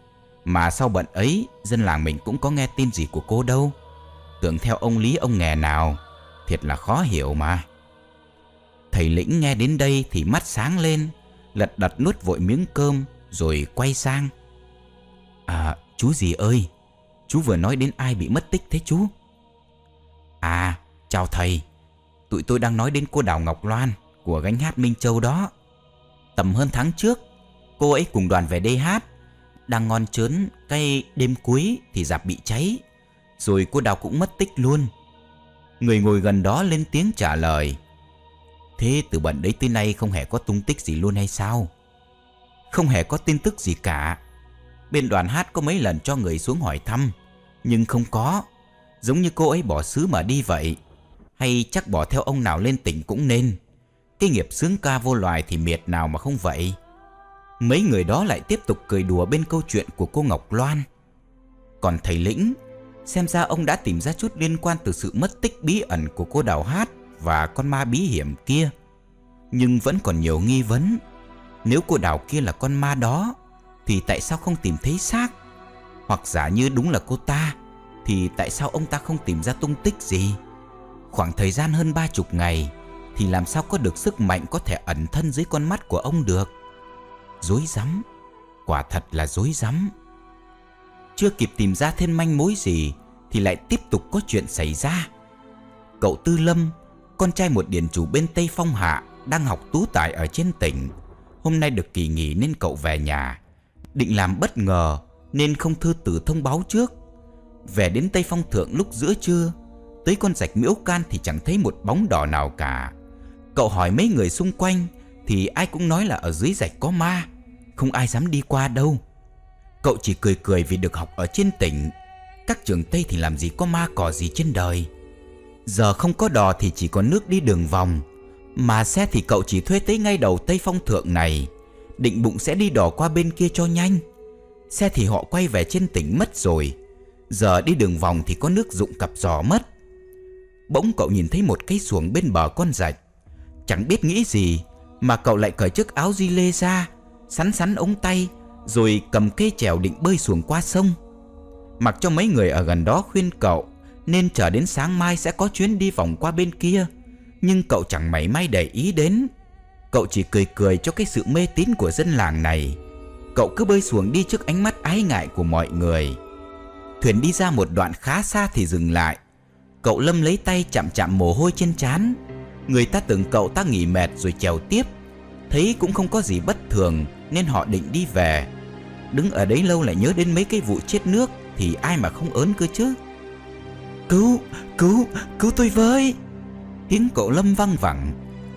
Mà sau bận ấy, Dân làng mình cũng có nghe tin gì của cô đâu. Tưởng theo ông Lý, ông nghè nào, Thiệt là khó hiểu mà. Thầy lĩnh nghe đến đây thì mắt sáng lên, Lật đật nuốt vội miếng cơm, Rồi quay sang. À chú gì ơi, Chú vừa nói đến ai bị mất tích thế chú? À chào thầy, Tụi tôi đang nói đến cô Đào Ngọc Loan Của gánh hát Minh Châu đó. Tầm hơn tháng trước, Cô ấy cùng đoàn về đây hát đang ngon chớn cay đêm cuối thì dạp bị cháy, Rồi cô Đào cũng mất tích luôn. Người ngồi gần đó lên tiếng trả lời, Thế từ bận đấy tới nay không hề có tung tích gì luôn hay sao? Không hề có tin tức gì cả. Bên đoàn hát có mấy lần cho người xuống hỏi thăm, Nhưng không có. Giống như cô ấy bỏ xứ mà đi vậy. Hay chắc bỏ theo ông nào lên tỉnh cũng nên. Cái nghiệp sướng ca vô loài thì miệt nào mà không vậy? Mấy người đó lại tiếp tục cười đùa bên câu chuyện của cô Ngọc Loan Còn thầy Lĩnh, Xem ra ông đã tìm ra chút liên quan từ sự mất tích bí ẩn của cô đào hát Và con ma bí hiểm kia Nhưng vẫn còn nhiều nghi vấn Nếu cô đào kia là con ma đó, thì tại sao không tìm thấy xác? Hoặc giả như đúng là cô ta, thì tại sao ông ta không tìm ra tung tích gì? Khoảng thời gian hơn ba chục ngày, thì làm sao có được sức mạnh có thể ẩn thân dưới con mắt của ông được? Dối rắm, quả thật là dối rắm. Chưa kịp tìm ra thêm manh mối gì thì lại tiếp tục có chuyện xảy ra. Cậu Tư Lâm, con trai một điền chủ bên Tây Phong Hạ đang học tú tài ở trên tỉnh. Hôm nay được kỳ nghỉ nên cậu về nhà định làm bất ngờ nên không thư tử thông báo trước. Về đến Tây Phong Thượng lúc giữa trưa, tới con rạch miễu can thì chẳng thấy một bóng đỏ nào cả. Cậu hỏi mấy người xung quanh thì ai cũng nói là ở dưới rạch có ma, không ai dám đi qua đâu. Cậu chỉ cười cười vì được học ở trên tỉnh, các trường Tây thì làm gì có ma cỏ gì trên đời. Giờ không có đò thì chỉ có nước đi đường vòng, mà xe thì cậu chỉ thuê tới ngay đầu Tây Phong Thượng này định bụng sẽ đi đò qua bên kia cho nhanh. Xe thì họ quay về trên tỉnh mất rồi. Giờ đi đường vòng thì có nước dụng cặp giò mất. Bỗng cậu nhìn thấy một cái xuồng bên bờ con rạch. Chẳng biết nghĩ gì mà cậu lại cởi chiếc áo di lê ra, sắn sắn ống tay, rồi cầm cây chèo định bơi xuồng qua sông. Mặc cho mấy người ở gần đó khuyên cậu, nên chờ đến sáng mai sẽ có chuyến đi vòng qua bên kia. Nhưng cậu chẳng mảy may để ý đến. Cậu chỉ cười cười cho cái sự mê tín của dân làng này. Cậu cứ bơi xuồng đi trước ánh mắt ái ngại của mọi người. Thuyền đi ra một đoạn khá xa thì dừng lại. Cậu Lâm lấy tay chạm chạm mồ hôi trên trán. Người ta tưởng cậu ta nghỉ mệt rồi chèo tiếp. Thấy cũng không có gì bất thường. Nên họ định đi về. Đứng ở đấy lâu lại nhớ đến mấy cái vụ chết nước Thì ai mà không ớn cơ chứ? Cứu, cứu, cứu tôi với! Tiếng cậu Lâm văng vẳng.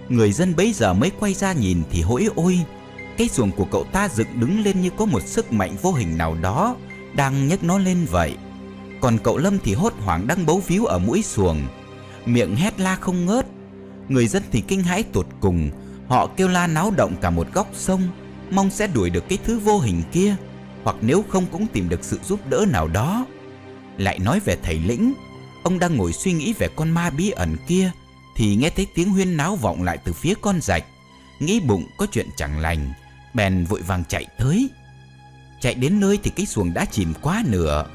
Người dân bấy giờ mới quay ra nhìn thì hối ôi Cái xuồng của cậu ta dựng đứng lên như có một sức mạnh vô hình nào đó Đang nhấc nó lên vậy. Còn cậu Lâm thì hốt hoảng đang bấu víu ở mũi xuồng. Miệng hét la không ngớt. Người dân thì kinh hãi tột cùng. Họ kêu la náo động cả một góc sông. Mong sẽ đuổi được cái thứ vô hình kia, Hoặc nếu không cũng tìm được sự giúp đỡ nào đó. Lại nói về thầy lĩnh, Ông đang ngồi suy nghĩ về con ma bí ẩn kia, thì nghe thấy tiếng huyên náo vọng lại từ phía con rạch, nghĩ bụng có chuyện chẳng lành, bèn vội vàng chạy tới. Chạy đến nơi thì cái xuồng đã chìm quá nửa,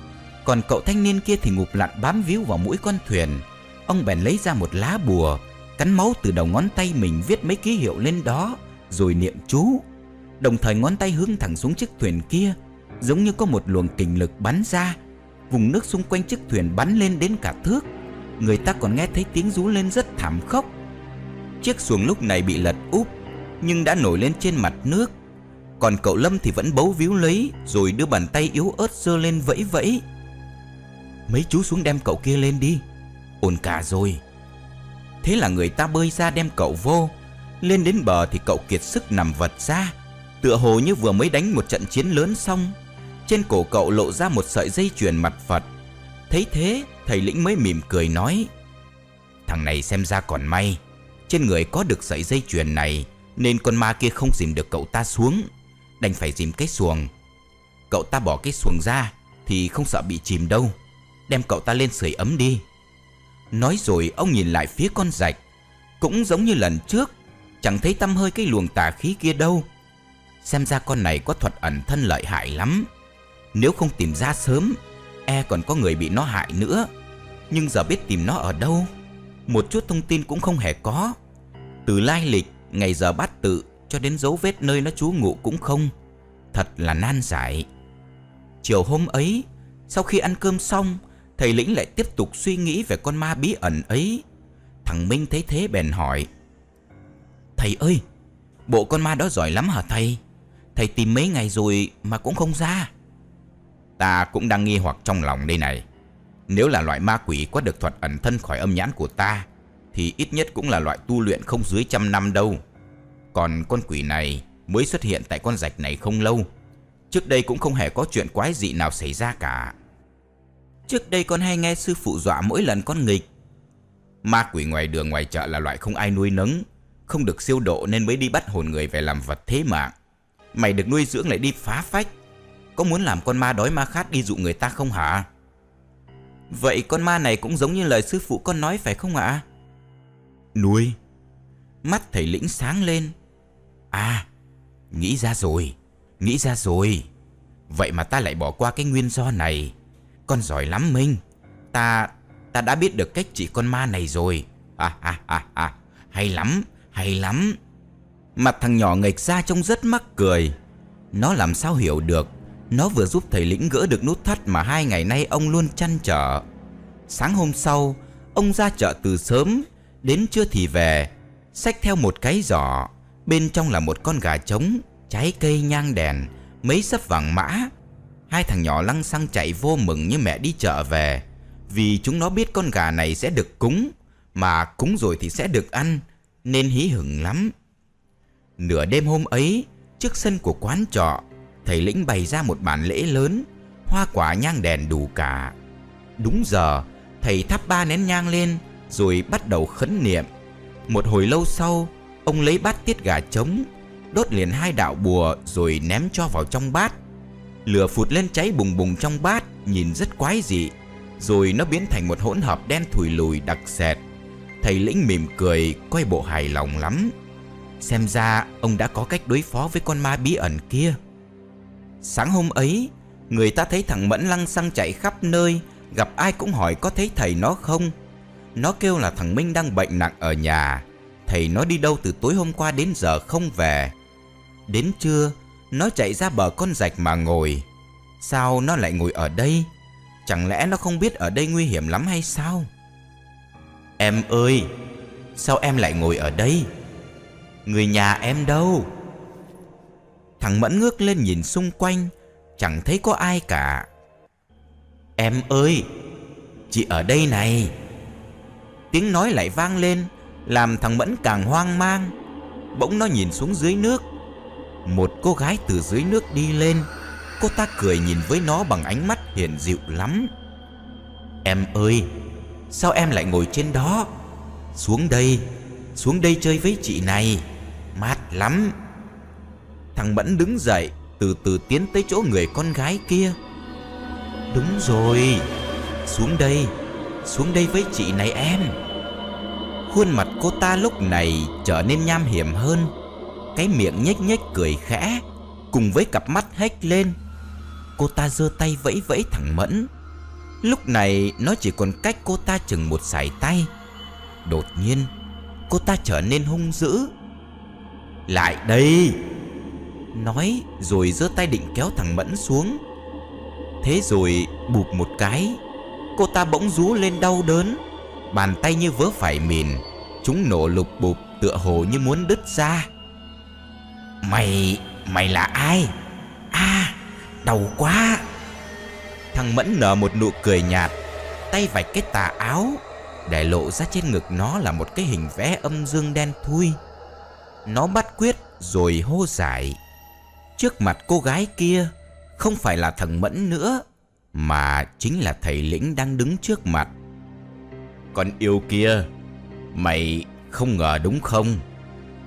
Còn cậu thanh niên kia thì ngụp lặn bám víu vào mũi con thuyền. Ông bèn lấy ra một lá bùa, Cắn máu từ đầu ngón tay mình viết mấy ký hiệu lên đó, Rồi niệm chú. Đồng thời ngón tay hướng thẳng xuống chiếc thuyền kia, Giống như có một luồng kình lực bắn ra. Vùng nước xung quanh chiếc thuyền bắn lên đến cả thước. Người ta còn nghe thấy tiếng rú lên rất thảm khốc. Chiếc xuồng lúc này bị lật úp, Nhưng đã nổi lên trên mặt nước. Còn cậu Lâm thì vẫn bấu víu lấy, Rồi đưa bàn tay yếu ớt giơ lên vẫy vẫy. Mấy chú xuống đem cậu kia lên đi, Ổn cả rồi. Thế là người ta bơi ra đem cậu vô. Lên đến bờ thì cậu kiệt sức nằm vật ra. Tựa hồ như vừa mới đánh một trận chiến lớn xong, Trên cổ cậu lộ ra một sợi dây chuyền mặt Phật. Thấy thế, thầy lĩnh mới mỉm cười nói, Thằng này xem ra còn may, Trên người có được sợi dây chuyền này, Nên con ma kia không dìm được cậu ta xuống. Đành phải dìm cái xuồng. Cậu ta bỏ cái xuồng ra, Thì không sợ bị chìm đâu. Đem cậu ta lên sưởi ấm đi. Nói rồi, ông nhìn lại phía con rạch. Cũng giống như lần trước, Chẳng thấy tâm hơi cái luồng tà khí kia đâu. Xem ra con này có thuật ẩn thân lợi hại lắm. Nếu không tìm ra sớm E còn có người bị nó hại nữa. Nhưng giờ biết tìm nó ở đâu? Một chút thông tin cũng không hề có. Từ lai lịch, ngày giờ bát tự Cho đến dấu vết nơi nó trú ngụ cũng không. Thật là nan giải. Chiều hôm ấy Sau khi ăn cơm xong Thầy lĩnh lại tiếp tục suy nghĩ về con ma bí ẩn ấy. Thằng Minh thấy thế bèn hỏi Thầy ơi Bộ con ma đó giỏi lắm hả thầy? Thầy tìm mấy ngày rồi mà cũng không ra. Ta cũng đang nghi hoặc trong lòng đây này. Nếu là loại ma quỷ có được thuật ẩn thân khỏi âm nhãn của ta Thì ít nhất cũng là loại tu luyện không dưới trăm năm đâu. Còn con quỷ này mới xuất hiện tại con rạch này không lâu. Trước đây cũng không hề có chuyện quái dị nào xảy ra cả. Trước đây con hay nghe sư phụ dọa mỗi lần con nghịch. Ma quỷ ngoài đường ngoài chợ là loại không ai nuôi nấng Không được siêu độ nên mới đi bắt hồn người về làm vật thế mạng Mày được nuôi dưỡng lại đi phá phách. Có muốn làm con ma đói ma khát đi dụ người ta không hả? Vậy con ma này cũng giống như lời sư phụ con nói phải không ạ? Nuôi. Mắt thầy lĩnh sáng lên. À Nghĩ ra rồi Nghĩ ra rồi. Vậy mà ta lại bỏ qua cái nguyên do này. Con giỏi lắm Minh. Ta ta đã biết được cách trị con ma này rồi. À à à à. Hay lắm hay lắm Mặt thằng nhỏ nghịch ra trông rất mắc cười. Nó làm sao hiểu được? Nó vừa giúp thầy lĩnh gỡ được nút thắt Mà hai ngày nay ông luôn chăn trở. Sáng hôm sau, Ông ra chợ từ sớm, Đến trưa thì về, Xách theo một cái giỏ. Bên trong là một con gà trống, Trái cây nhang đèn, Mấy sấp vàng mã. Hai thằng nhỏ lăng xăng chạy vô mừng như mẹ đi chợ về. Vì chúng nó biết con gà này sẽ được cúng, Mà cúng rồi thì sẽ được ăn, Nên hí hửng lắm. Nửa đêm hôm ấy, Trước sân của quán trọ, Thầy lĩnh bày ra một bàn lễ lớn, Hoa quả nhang đèn đủ cả. Đúng giờ, Thầy thắp ba nén nhang lên, Rồi bắt đầu khấn niệm. Một hồi lâu sau, Ông lấy bát tiết gà trống, Đốt liền hai đạo bùa Rồi ném cho vào trong bát. Lửa phụt lên cháy bùng bùng trong bát, Nhìn rất quái dị, Rồi nó biến thành một hỗn hợp đen thùi lùi đặc sệt. Thầy lĩnh mỉm cười, Coi bộ hài lòng lắm. Xem ra ông đã có cách đối phó với con ma bí ẩn kia. Sáng hôm ấy, Người ta thấy thằng Mẫn lăng xăng chạy khắp nơi, Gặp ai cũng hỏi có thấy thầy nó không. Nó kêu là thằng Minh đang bệnh nặng ở nhà. Thầy nó đi đâu từ tối hôm qua đến giờ không về. Đến trưa, nó chạy ra bờ con rạch mà ngồi. Sao nó lại ngồi ở đây? Chẳng lẽ nó không biết ở đây nguy hiểm lắm hay sao? Em ơi, Sao em lại ngồi ở đây? Người nhà em đâu? Thằng Mẫn ngước lên nhìn xung quanh, Chẳng thấy có ai cả. Em ơi, Chị ở đây này. Tiếng nói lại vang lên, Làm thằng Mẫn càng hoang mang. Bỗng nó nhìn xuống dưới nước. Một cô gái từ dưới nước đi lên. Cô ta cười nhìn với nó bằng ánh mắt hiền dịu lắm. Em ơi, Sao em lại ngồi trên đó? Xuống đây Xuống đây chơi với chị này. Mát lắm. Thằng Mẫn đứng dậy, Từ từ tiến tới chỗ người con gái kia. Đúng rồi, Xuống đây Xuống đây với chị này em. Khuôn mặt cô ta lúc này trở nên nham hiểm hơn. Cái miệng nhếch nhếch cười khẽ, Cùng với cặp mắt hếch lên. Cô ta giơ tay vẫy vẫy thằng Mẫn. Lúc này, nó chỉ còn cách cô ta chừng một sải tay. Đột nhiên, Cô ta trở nên hung dữ. Lại đây. Nói rồi giơ tay định kéo thằng Mẫn xuống. Thế rồi bụp một cái Cô ta bỗng rú lên đau đớn. Bàn tay như vớ phải mìn Chúng nổ lục bụp tựa hồ như muốn đứt ra. Mày, mày là ai? À, đau quá. Thằng Mẫn nở một nụ cười nhạt Tay vạch cái tà áo Để lộ ra trên ngực nó là một cái hình vẽ âm dương đen thui. Nó bắt quyết rồi hô giải. Trước mặt cô gái kia, Không phải là thằng Mẫn nữa, Mà chính là thầy lĩnh đang đứng trước mặt. Con yêu kia, Mày không ngờ đúng không?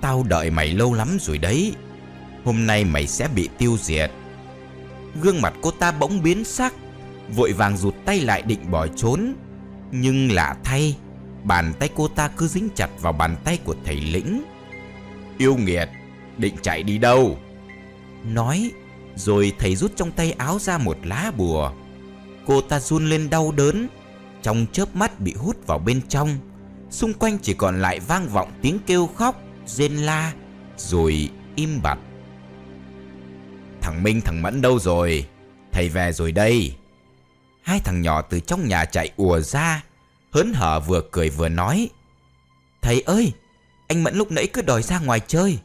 Tao đợi mày lâu lắm rồi đấy. Hôm nay mày sẽ bị tiêu diệt. Gương mặt cô ta bỗng biến sắc, Vội vàng rụt tay lại định bỏ trốn. Nhưng lạ thay, Bàn tay cô ta cứ dính chặt vào bàn tay của thầy lĩnh. Yêu nghiệt Định chạy đi đâu? Nói Rồi thầy rút trong tay áo ra một lá bùa. Cô ta run lên đau đớn Trong chớp mắt bị hút vào bên trong. Xung quanh chỉ còn lại vang vọng tiếng kêu khóc Rên la Rồi im bặt. Thằng Minh thằng Mẫn đâu rồi? Thầy về rồi đây. Hai thằng nhỏ từ trong nhà chạy ùa ra Hớn hở vừa cười vừa nói. Thầy ơi anh Mẫn lúc nãy cứ đòi ra ngoài chơi.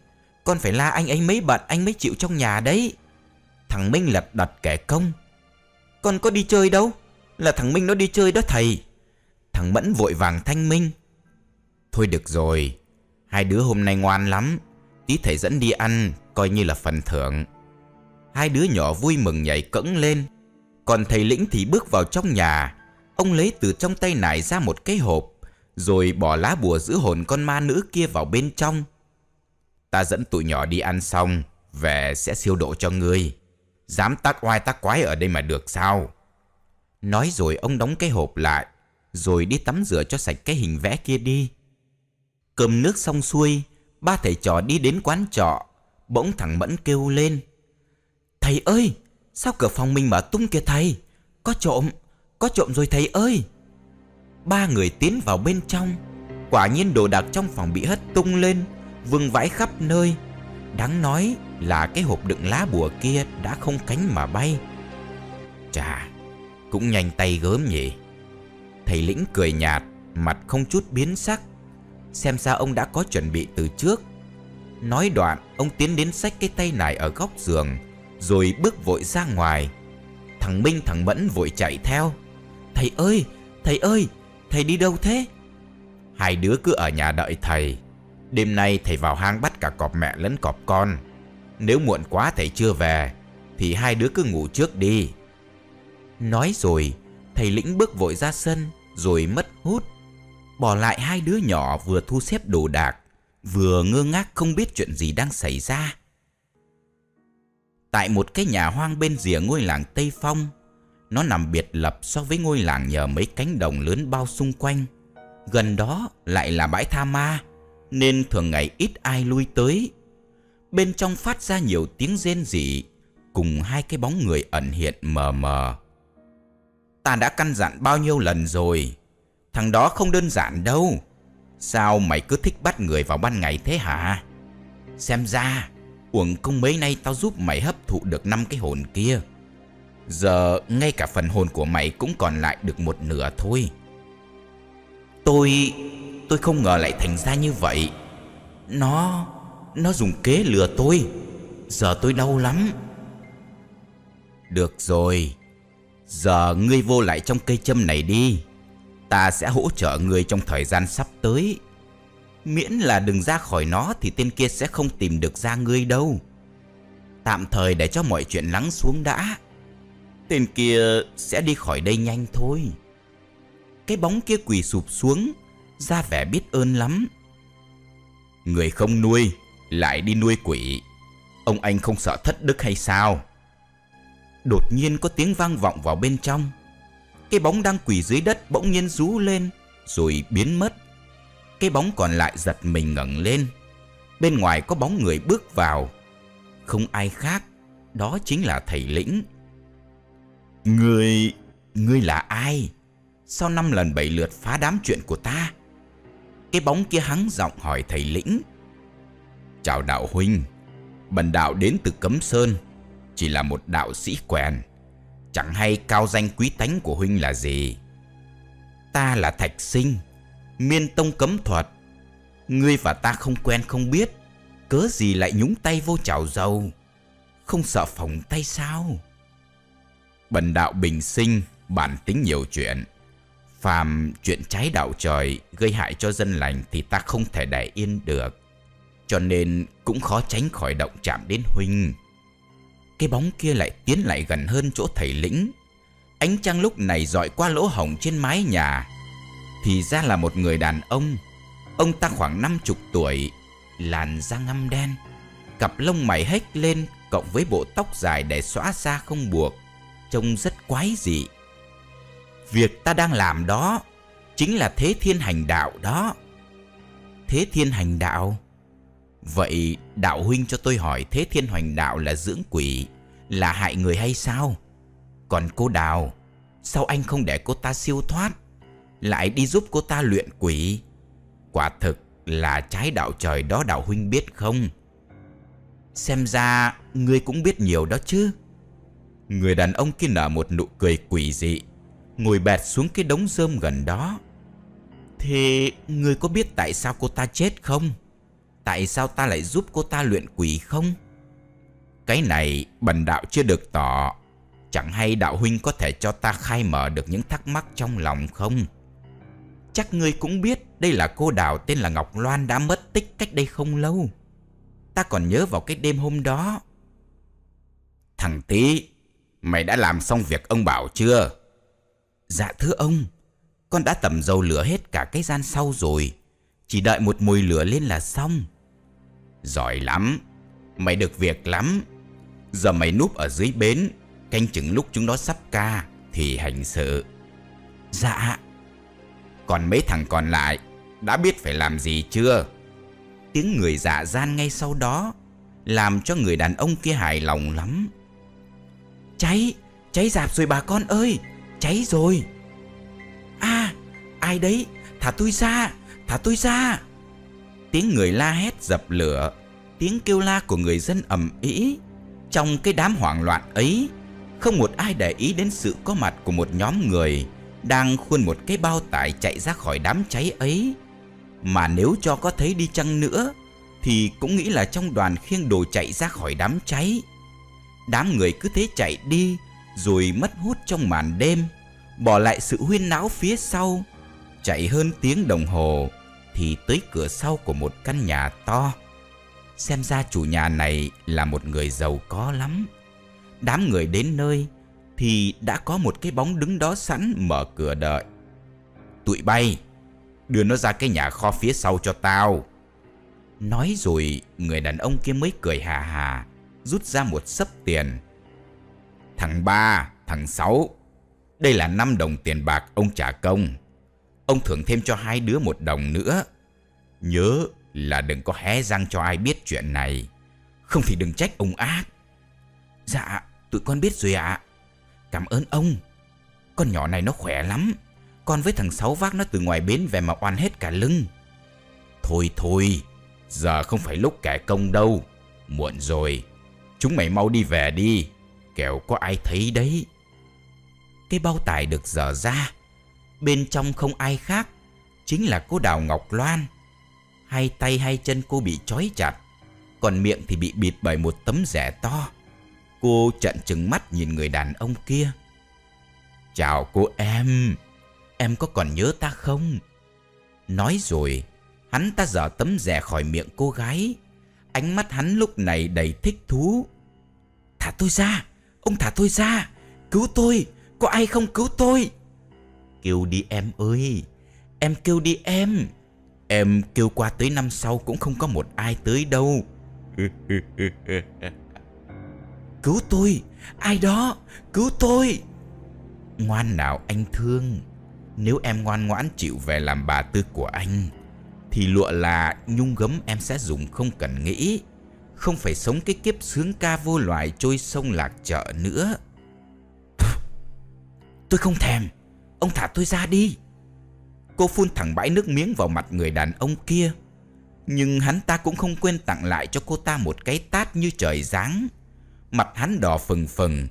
Con phải la anh ấy mấy bận, anh mới chịu trong nhà đấy. Thằng Minh lật đật kẻ công. Con có đi chơi đâu? Là thằng Minh nó đi chơi đó thầy. Thằng Mẫn vội vàng thanh minh. Thôi được rồi, Hai đứa hôm nay ngoan lắm. Tí thầy dẫn đi ăn, Coi như là phần thưởng. Hai đứa nhỏ vui mừng nhảy cẫng lên. Còn thầy lĩnh thì bước vào trong nhà. Ông lấy từ trong tay nải ra một cái hộp. Rồi bỏ lá bùa giữ hồn con ma nữ kia vào bên trong. Ta dẫn tụi nhỏ đi ăn xong, Về sẽ siêu độ cho ngươi. Dám tác oai tác quái ở đây mà được sao? Nói rồi ông đóng cái hộp lại, Rồi đi tắm rửa cho sạch cái hình vẽ kia đi. Cơm nước xong xuôi, Ba thầy trò đi đến quán trọ, Bỗng thằng Mẫn kêu lên. Thầy ơi, Sao cửa phòng mình mở tung kìa thầy? Có trộm Có trộm rồi thầy ơi. Ba người tiến vào bên trong. Quả nhiên đồ đạc trong phòng bị hất tung lên, Vương vãi khắp nơi. Đáng nói là cái hộp đựng lá bùa kia Đã không cánh mà bay. Chà, Cũng nhanh tay gớm nhỉ. Thầy lĩnh cười nhạt, Mặt không chút biến sắc. Xem ra ông đã có chuẩn bị từ trước. Nói đoạn, Ông tiến đến xách cái tay này ở góc giường, Rồi bước vội ra ngoài. Thằng Minh thằng Mẫn vội chạy theo. Thầy ơi Thầy ơi Thầy đi đâu thế? Hai đứa cứ ở nhà đợi thầy. Đêm nay thầy vào hang bắt cả cọp mẹ lẫn cọp con. Nếu muộn quá thầy chưa về Thì hai đứa cứ ngủ trước đi. Nói rồi Thầy lĩnh bước vội ra sân Rồi mất hút. Bỏ lại hai đứa nhỏ vừa thu xếp đồ đạc Vừa ngơ ngác không biết chuyện gì đang xảy ra. Tại một cái nhà hoang bên rìa ngôi làng Tây Phong nó nằm biệt lập so với ngôi làng nhờ mấy cánh đồng lớn bao xung quanh. Gần đó lại là bãi tha ma, Nên thường ngày ít ai lui tới. Bên trong phát ra nhiều tiếng rên rỉ, Cùng hai cái bóng người ẩn hiện mờ mờ. Ta đã căn dặn bao nhiêu lần rồi, Thằng đó không đơn giản đâu. Sao mày cứ thích bắt người vào ban ngày thế hả? Xem ra, Uổng công mấy nay tao giúp mày hấp thụ được năm cái hồn kia. Giờ ngay cả phần hồn của mày cũng còn lại được một nửa thôi. Tôi... tôi không ngờ lại thành ra như vậy. Nó... nó dùng kế lừa tôi. Giờ tôi đau lắm. Được rồi. Giờ ngươi vô lại trong cây châm này đi. Ta sẽ hỗ trợ ngươi trong thời gian sắp tới. Miễn là đừng ra khỏi nó Thì tên kia sẽ không tìm được ra ngươi đâu. Tạm thời để cho mọi chuyện lắng xuống đã. Tên kia sẽ đi khỏi đây nhanh thôi. Cái bóng kia quỳ sụp xuống, Ra vẻ biết ơn lắm. Người không nuôi, Lại đi nuôi quỷ. Ông anh không sợ thất đức hay sao? Đột nhiên có tiếng vang vọng vào bên trong. Cái bóng đang quỳ dưới đất bỗng nhiên rú lên, Rồi biến mất. Cái bóng còn lại giật mình ngẩng lên. Bên ngoài có bóng người bước vào. Không ai khác, Đó chính là thầy lĩnh. Người... Ngươi là ai? Sao năm lần bảy lượt phá đám chuyện của ta? Cái bóng kia hắng giọng hỏi thầy lĩnh. Chào đạo huynh, bần đạo đến từ Cấm Sơn, chỉ là một đạo sĩ quèn. Chẳng hay cao danh quý tánh của huynh là gì? Ta là Thạch Sinh, miên tông cấm thuật. Ngươi và ta không quen không biết, cớ gì lại nhúng tay vô chảo dầu? Không sợ phỏng tay sao? Bần đạo bình sinh, bản tính nhiều chuyện. Phàm chuyện trái đạo trời gây hại cho dân lành thì ta không thể để yên được. Cho nên cũng khó tránh khỏi động chạm đến huynh. Cái bóng kia lại tiến lại gần hơn chỗ thầy lĩnh. Ánh trăng lúc này dọi qua lỗ hổng trên mái nhà. Thì ra là một người đàn ông. Ông ta khoảng năm chục tuổi, làn da ngăm đen, cặp lông mày hếch lên cộng với bộ tóc dài để xóa ra không buộc, trông rất quái dị. Việc ta đang làm đó chính là thế thiên hành đạo đó. Thế thiên hành đạo? Vậy đạo huynh cho tôi hỏi thế thiên hành đạo là dưỡng quỷ, là hại người hay sao? Còn cô Đào, sao anh không để cô ta siêu thoát, lại đi giúp cô ta luyện quỷ? Quả thực là trái đạo trời đó đạo huynh biết không? Xem ra ngươi cũng biết nhiều đó chứ. Người đàn ông kia nở một nụ cười quỷ dị, ngồi bẹt xuống cái đống rơm gần đó. Thế người có biết tại sao cô ta chết không? Tại sao ta lại giúp cô ta luyện quỷ không? Cái này bần đạo chưa được tỏ Chẳng hay đạo huynh có thể cho ta khai mở được những thắc mắc trong lòng không? Chắc ngươi cũng biết đây là cô đào tên là Ngọc Loan đã mất tích cách đây không lâu. Ta còn nhớ vào cái đêm hôm đó. Thằng tí, mày đã làm xong việc ông bảo chưa? Dạ thưa ông, con đã tầm dầu lửa hết cả cái gian sau rồi. Chỉ đợi một mùi lửa lên là xong. Giỏi lắm, mày được việc lắm. Giờ mày núp ở dưới bến, canh chừng lúc chúng nó sắp ca thì hành sự. Dạ. Còn mấy thằng còn lại đã biết phải làm gì chưa? Tiếng người dạ gian ngay sau đó làm cho người đàn ông kia hài lòng lắm. Cháy, cháy dạp rồi bà con ơi, cháy rồi. À, ai đấy, thả tôi ra, thả tôi ra. Tiếng người la hét dập lửa, tiếng kêu la của người dân ầm ĩ. Trong cái đám hoảng loạn ấy, không một ai để ý đến sự có mặt của một nhóm người đang khuôn một cái bao tải chạy ra khỏi đám cháy ấy. Mà nếu cho có thấy đi chăng nữa, thì cũng nghĩ là trong đoàn khiêng đồ chạy ra khỏi đám cháy. Đám người cứ thế chạy đi, rồi mất hút trong màn đêm, bỏ lại sự huyên náo phía sau. Chạy hơn tiếng đồng hồ, thì tới cửa sau của một căn nhà to. Xem ra chủ nhà này là một người giàu có lắm. Đám người đến nơi thì đã có một cái bóng đứng đó sẵn mở cửa đợi. Tụi bay, đưa nó ra cái nhà kho phía sau cho tao. Nói rồi người đàn ông kia mới cười hà hà, rút ra một sấp tiền. Thằng ba, thằng sáu, đây là năm đồng tiền bạc ông trả công. Ông thưởng thêm cho hai đứa một đồng nữa. Nhớ là đừng có hé răng cho ai biết chuyện này. Không thì đừng trách ông ác. Dạ, tụi con biết rồi ạ. Cảm ơn ông. Con nhỏ này nó khỏe lắm. Con với thằng Sáu vác nó từ ngoài bến về mà oan hết cả lưng. Thôi thôi, giờ không phải lúc kẻ công đâu. Muộn rồi. Chúng mày mau đi về đi. Kẻo có ai thấy đấy. Cái bao tải được dở ra. Bên trong không ai khác. Chính là cô Đào Ngọc Loan. Hai tay hai chân cô bị trói chặt, Còn miệng thì bị bịt bởi một tấm rẻ to Cô trận trừng mắt nhìn người đàn ông kia Chào cô em Em có còn nhớ ta không? Nói rồi, Hắn ta dở tấm rẻ khỏi miệng cô gái Ánh mắt hắn lúc này đầy thích thú. Thả tôi ra, Ông thả tôi ra, Cứu tôi, Có ai không cứu tôi? Kêu đi em ơi, Em kêu đi em Em kêu qua tới năm sau cũng không có một ai tới đâu. *laughs* Cứu tôi, Ai đó, Cứu tôi. Ngoan nào anh thương, Nếu em ngoan ngoãn chịu về làm bà tư của anh thì lụa là nhung gấm em sẽ dùng không cần nghĩ. Không phải sống cái kiếp sướng ca vô loại trôi sông lạc chợ nữa. Tôi không thèm. Ông thả tôi ra đi. Cô phun thẳng bãi nước miếng vào mặt người đàn ông kia. Nhưng hắn ta cũng không quên tặng lại cho cô ta một cái tát như trời giáng. Mặt hắn đỏ phừng phừng,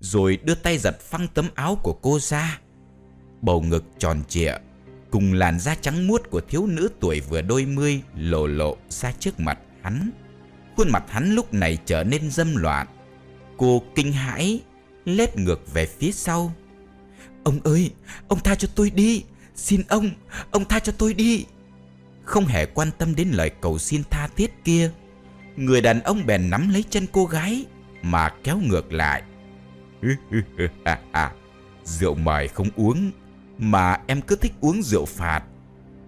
Rồi đưa tay giật phăng tấm áo của cô ra. Bầu ngực tròn trịa Cùng làn da trắng muốt của thiếu nữ tuổi vừa đôi mươi Lộ lộ ra trước mặt hắn. Khuôn mặt hắn lúc này trở nên dâm loạn. Cô kinh hãi Lết ngược về phía sau. Ông ơi, Ông tha cho tôi đi, Xin ông Ông tha cho tôi đi. Không hề quan tâm đến lời cầu xin tha thiết kia, Người đàn ông bèn nắm lấy chân cô gái Mà kéo ngược lại. *laughs* Rượu mời không uống mà em cứ thích uống rượu phạt.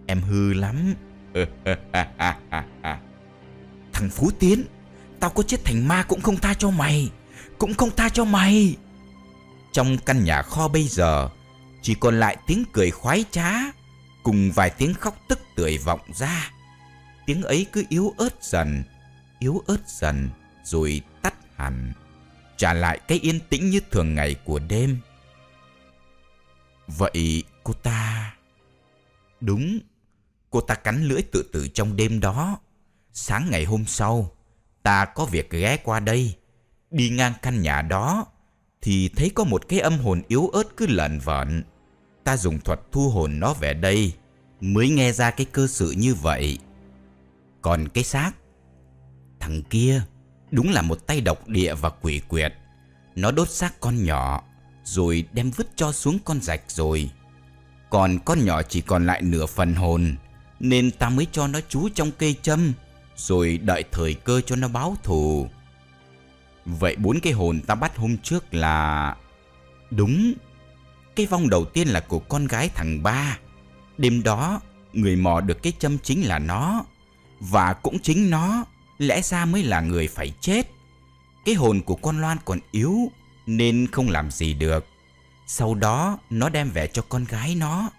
Em hư lắm. *laughs* Thằng Phú Tiến, Tao có chết thành ma cũng không tha cho mày. Cũng không tha cho mày. Trong căn nhà kho bây giờ, Chỉ còn lại tiếng cười khoái trá Cùng vài tiếng khóc tức tưởi vọng ra. Tiếng ấy cứ yếu ớt dần, Yếu ớt dần, Rồi tắt hẳn. Trả lại cái yên tĩnh như thường ngày của đêm. Vậy cô ta Đúng Cô ta cắn lưỡi tự tử trong đêm đó Sáng ngày hôm sau, ta có việc ghé qua đây. Đi ngang căn nhà đó, thì thấy có một cái âm hồn yếu ớt cứ lợn vợn. Ta dùng thuật thu hồn nó về đây, mới nghe ra cái cơ sự như vậy. Còn cái xác, thằng kia đúng là một tay độc địa và quỷ quyệt. Nó đốt xác con nhỏ, rồi đem vứt cho xuống con rạch rồi. Còn con nhỏ chỉ còn lại nửa phần hồn, nên ta mới cho nó trú trong cây châm rồi đợi thời cơ cho nó báo thù. Vậy bốn cái hồn ta bắt hôm trước là... Đúng, cái vong đầu tiên là của con gái thằng ba. Đêm đó, người mò được cái châm chính là nó. Và cũng chính nó, lẽ ra mới là người phải chết. Cái hồn của con Loan còn yếu, nên không làm gì được. Sau đó, nó đem về cho con gái nó.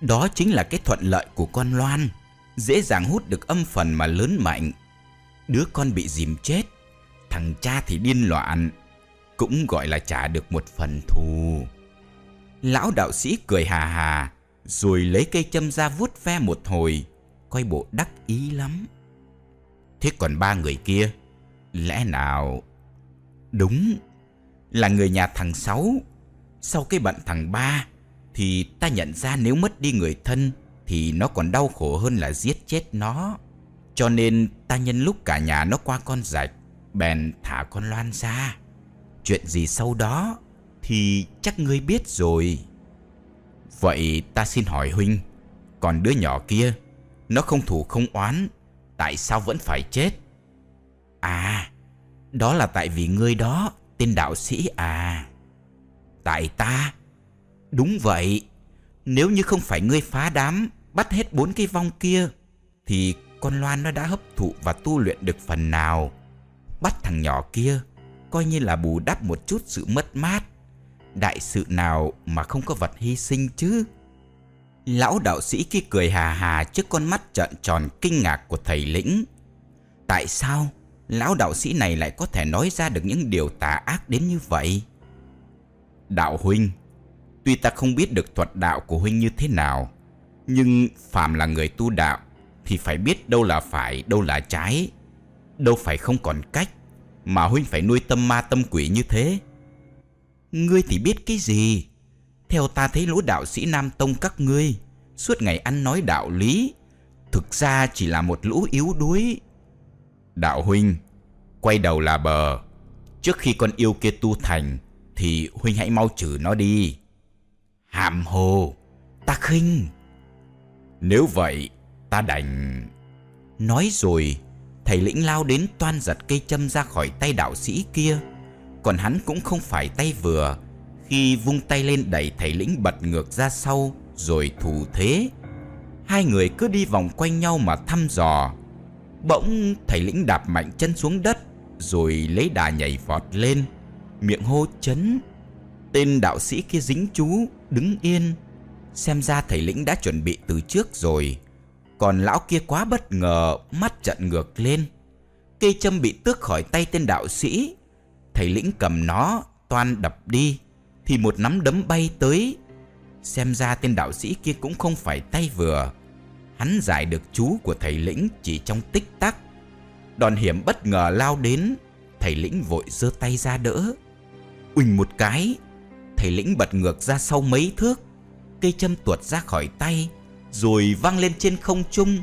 Đó chính là cái thuận lợi của con Loan dễ dàng hút được âm phần mà lớn mạnh. Đứa con bị dìm chết, thằng cha thì điên loạn, cũng gọi là trả được một phần thù. Lão đạo sĩ cười hà hà, rồi lấy cây châm ra vuốt ve một hồi, coi bộ đắc ý lắm. Thế còn ba người kia, lẽ nào... Đúng, là người nhà thằng Sáu. Sau cái bệnh thằng Ba, thì ta nhận ra nếu mất đi người thân thì nó còn đau khổ hơn là giết chết nó. Cho nên ta nhân lúc cả nhà nó qua con rạch, bèn thả con Loan ra. Chuyện gì sau đó thì chắc ngươi biết rồi. Vậy ta xin hỏi huynh, còn đứa nhỏ kia, nó không thủ không oán, tại sao vẫn phải chết? À, đó là tại vì ngươi đó, tên đạo sĩ à. Tại ta? Đúng vậy, nếu như không phải ngươi phá đám bắt hết bốn cái vong kia thì con Loan nó đã hấp thụ và tu luyện được phần nào. Bắt thằng nhỏ kia coi như là bù đắp một chút sự mất mát. Đại sự nào mà không có vật hy sinh chứ? Lão đạo sĩ kia cười hà hà trước con mắt trợn tròn kinh ngạc của thầy lĩnh. Tại sao lão đạo sĩ này lại có thể nói ra được những điều tà ác đến như vậy? Đạo huynh, tuy ta không biết được thuật đạo của huynh như thế nào, nhưng phàm là người tu đạo thì phải biết đâu là phải, đâu là trái. Đâu phải không còn cách mà huynh phải nuôi tâm ma tâm quỷ như thế. Ngươi thì biết cái gì? Theo ta thấy lũ đạo sĩ Nam Tông các ngươi suốt ngày ăn nói đạo lý, thực ra chỉ là một lũ yếu đuối. Đạo huynh, quay đầu là bờ. Trước khi con yêu kia tu thành thì huynh hãy mau trừ nó đi. Hàm hồ, ta khinh. Nếu vậy, ta đành... Nói rồi, thầy lĩnh lao đến toan giật cây châm ra khỏi tay đạo sĩ kia. Còn hắn cũng không phải tay vừa. Khi vung tay lên đẩy thầy lĩnh bật ngược ra sau, rồi thủ thế. Hai người cứ đi vòng quanh nhau mà thăm dò. Bỗng thầy lĩnh đạp mạnh chân xuống đất, rồi lấy đà nhảy vọt lên, miệng hô chấn. Tên đạo sĩ kia dính chú, đứng yên, Xem ra thầy lĩnh đã chuẩn bị từ trước rồi. Còn lão kia quá bất ngờ Mắt trận ngược lên. Cây châm bị tước khỏi tay tên đạo sĩ. Thầy lĩnh cầm nó Toan đập đi. Thì một nắm đấm bay tới. Xem ra tên đạo sĩ kia cũng không phải tay vừa. Hắn giải được chú của thầy lĩnh chỉ trong tích tắc. Đòn hiểm bất ngờ lao đến, Thầy lĩnh vội giơ tay ra đỡ. Uỳnh một cái, Thầy lĩnh bật ngược ra sau mấy thước, Cây châm tuột ra khỏi tay, Rồi văng lên trên không trung.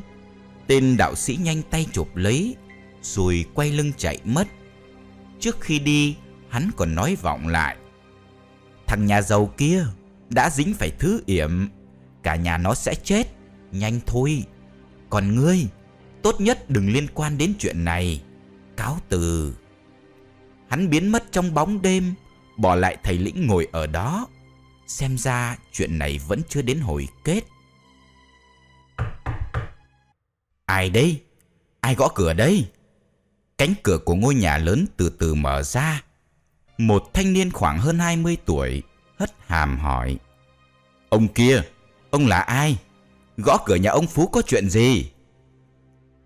Tên đạo sĩ nhanh tay chụp lấy, Rồi quay lưng chạy mất. Trước khi đi, Hắn còn nói vọng lại. Thằng nhà giàu kia Đã dính phải thứ yểm, Cả nhà nó sẽ chết. Nhanh thôi. Còn ngươi Tốt nhất đừng liên quan đến chuyện này. Cáo từ. Hắn biến mất trong bóng đêm Bỏ lại thầy lĩnh ngồi ở đó. Xem ra chuyện này vẫn chưa đến hồi kết. Ai đây? Ai gõ cửa đây? Cánh cửa của ngôi nhà lớn từ từ mở ra. Một thanh niên khoảng hơn 20 tuổi Hất hàm hỏi. Ông kia, ông là ai? Gõ cửa nhà ông Phú có chuyện gì?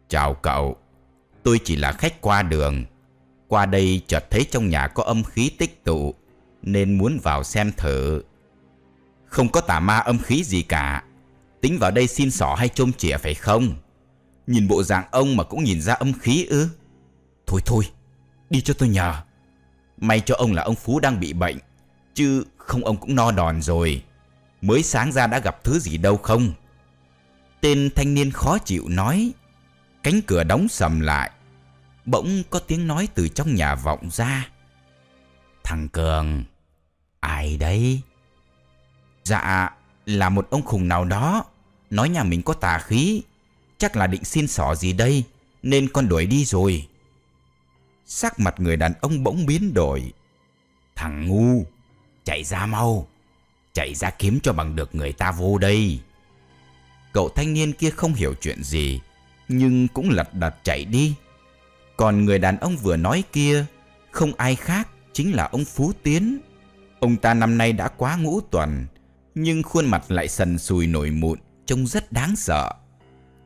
Chào cậu, Tôi chỉ là khách qua đường. Qua đây chợt thấy trong nhà có âm khí tích tụ, Nên muốn vào xem thử. Không có tà ma âm khí gì cả. Tính vào đây xin xỏ hay chôm chĩa phải không? Nhìn bộ dạng ông mà cũng nhìn ra âm khí ư? Thôi thôi, Đi cho tôi nhờ. May cho ông là ông Phú đang bị bệnh, Chứ không ông cũng no đòn rồi. Mới sáng ra đã gặp thứ gì đâu không? Tên thanh niên khó chịu nói. Cánh cửa đóng sầm lại. Bỗng có tiếng nói từ trong nhà vọng ra. Thằng Cường, Ai đấy? Dạ là một ông khùng nào đó. Nói nhà mình có tà khí. Chắc là định xin xỏ gì đây, Nên con đuổi đi rồi. Sắc mặt người đàn ông bỗng biến đổi. Thằng ngu, Chạy ra mau. Chạy ra kiếm cho bằng được người ta vô đây. Cậu thanh niên kia không hiểu chuyện gì, Nhưng cũng lật đật chạy đi. Còn người đàn ông vừa nói kia, Không ai khác Chính là ông Phú Tiến. Ông ta năm nay đã quá ngũ tuần, Nhưng khuôn mặt lại sần sùi nổi mụn, Trông rất đáng sợ.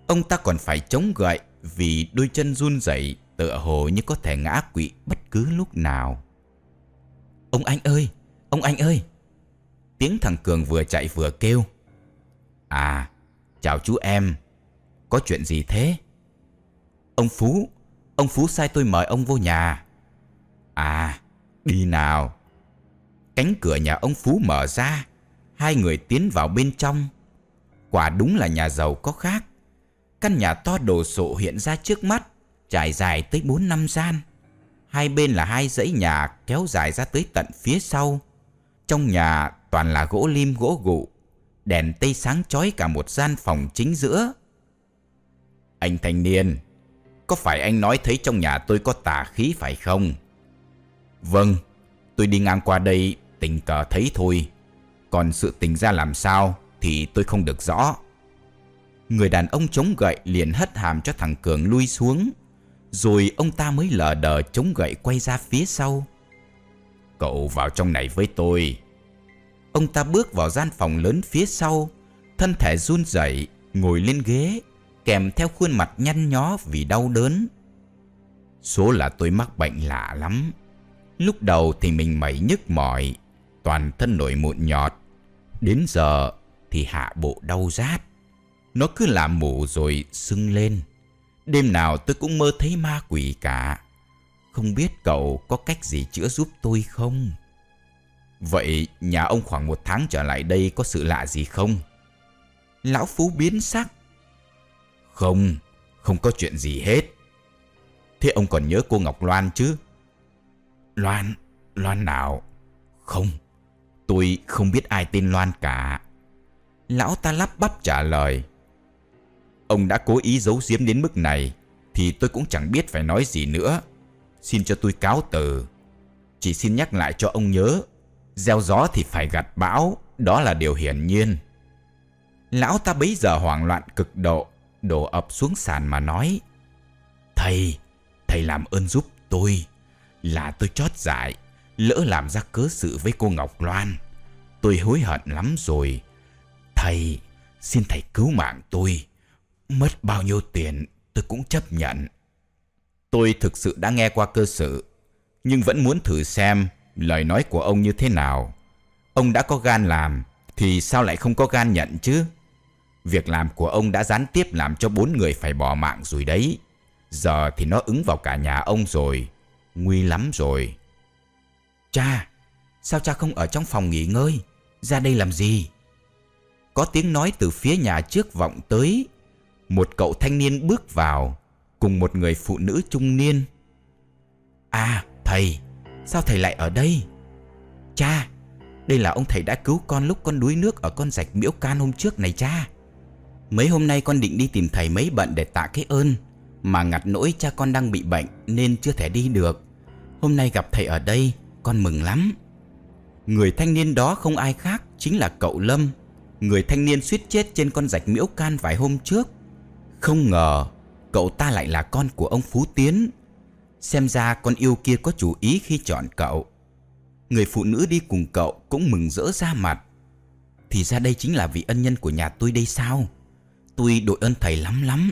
Ông ta còn phải chống gậy Vì đôi chân run rẩy, Tựa hồ như có thể ngã quỵ bất cứ lúc nào. Ông anh ơi, Ông anh ơi! Tiếng thằng Cường vừa chạy vừa kêu. À Chào chú em. Có chuyện gì thế? Ông Phú Ông Phú sai tôi mời ông vô nhà. À Đi nào. Cánh cửa nhà ông Phú mở ra, Hai người tiến vào bên trong. Quả đúng là nhà giàu có khác. Căn nhà to đồ sộ hiện ra trước mắt, Trải dài tới 4 năm gian. Hai bên là hai dãy nhà kéo dài ra tới tận phía sau. Trong nhà toàn là gỗ lim gỗ gụ. Đèn tây sáng chói cả một gian phòng chính giữa. Anh thanh niên, Có phải anh nói thấy trong nhà tôi có tà khí phải không? Vâng Tôi đi ngang qua đây, tình cờ thấy thôi. Còn sự tình ra làm sao Thì tôi không được rõ. Người đàn ông chống gậy liền hất hàm cho thằng Cường lui xuống, Rồi ông ta mới lờ đờ chống gậy quay ra phía sau. Cậu vào trong này với tôi. Ông ta bước vào gian phòng lớn phía sau, Thân thể run rẩy, Ngồi lên ghế, Kèm theo khuôn mặt nhăn nhó vì đau đớn. Số là tôi mắc bệnh lạ lắm. Lúc đầu thì mình mẩy nhức mỏi, Toàn thân nổi mụn nhọt. Đến giờ thì hạ bộ đau rát. Nó cứ làm mủ rồi sưng lên. Đêm nào tôi cũng mơ thấy ma quỷ cả. Không biết cậu có cách gì chữa giúp tôi không? Vậy nhà ông khoảng một tháng trở lại đây có sự lạ gì không? Lão Phú biến sắc. Không, không có chuyện gì hết. Thế ông còn nhớ cô Ngọc Loan chứ? Loan, Loan nào? Không, tôi không biết ai tên Loan cả. Lão ta lắp bắp trả lời. Ông đã cố ý giấu giếm đến mức này, thì tôi cũng chẳng biết phải nói gì nữa. Xin cho tôi cáo từ. Chỉ xin nhắc lại cho ông nhớ Gieo gió thì phải gặt bão, đó là điều hiển nhiên. Lão ta bấy giờ hoảng loạn cực độ, đổ ập xuống sàn mà nói. Thầy, thầy làm ơn giúp tôi, là tôi chót dại, lỡ làm ra cớ sự với cô Ngọc Loan. Tôi hối hận lắm rồi. Thầy, xin thầy cứu mạng tôi. Mất bao nhiêu tiền tôi cũng chấp nhận. Tôi thực sự đã nghe qua cơ sự, nhưng vẫn muốn thử xem lời nói của ông như thế nào. Ông đã có gan làm, Thì sao lại không có gan nhận chứ? Việc làm của ông đã gián tiếp làm cho bốn người phải bỏ mạng rồi đấy. Giờ thì nó ứng vào cả nhà ông rồi. Nguy lắm rồi. Cha, Sao cha không ở trong phòng nghỉ ngơi? Ra đây làm gì? Có tiếng nói từ phía nhà trước vọng tới. Một cậu thanh niên bước vào, Cùng một người phụ nữ trung niên. À thầy Sao thầy lại ở đây? Cha, Đây là ông thầy đã cứu con lúc con đuối nước Ở con rạch miễu can hôm trước này cha. Mấy hôm nay con định đi tìm thầy mấy bận để tạ cái ơn Mà ngặt nỗi cha con đang bị bệnh Nên chưa thể đi được. Hôm nay gặp thầy ở đây, Con mừng lắm. Người thanh niên đó không ai khác Chính là cậu Lâm, Người thanh niên suýt chết trên con rạch miễu can vài hôm trước. Không ngờ Cậu ta lại là con của ông Phú Tiến Xem ra con yêu kia có chủ ý khi chọn cậu. Người phụ nữ đi cùng cậu cũng mừng rỡ ra mặt. Thì ra đây chính là vị ân nhân của nhà tôi đây sao? Tôi đội ơn thầy lắm lắm.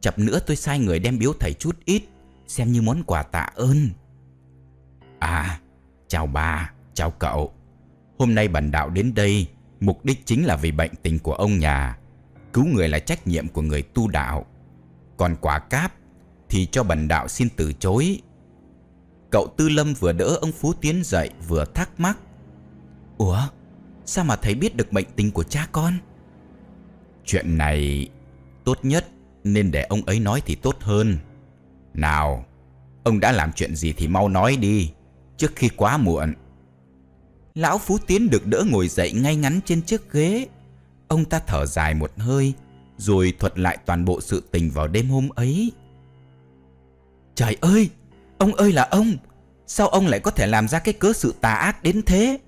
Chập nữa tôi sai người đem biếu thầy chút ít, Xem như món quà tạ ơn. À Chào bà, Chào cậu. Hôm nay bản đạo đến đây, Mục đích chính là vì bệnh tình của ông nhà. Cứu người là trách nhiệm của người tu đạo. Còn quả cáp thì cho bần đạo xin từ chối Cậu Tư Lâm vừa đỡ ông Phú Tiến dậy vừa thắc mắc Ủa Sao mà thầy biết được bệnh tình của cha con Chuyện này tốt nhất nên để ông ấy nói thì tốt hơn. Nào, ông đã làm chuyện gì thì mau nói đi, trước khi quá muộn. Lão Phú Tiến được đỡ ngồi dậy ngay ngắn trên chiếc ghế. Ông ta thở dài một hơi, rồi thuật lại toàn bộ sự tình vào đêm hôm ấy. Trời ơi, ông ơi là ông, sao ông lại có thể làm ra cái cớ sự tà ác đến thế?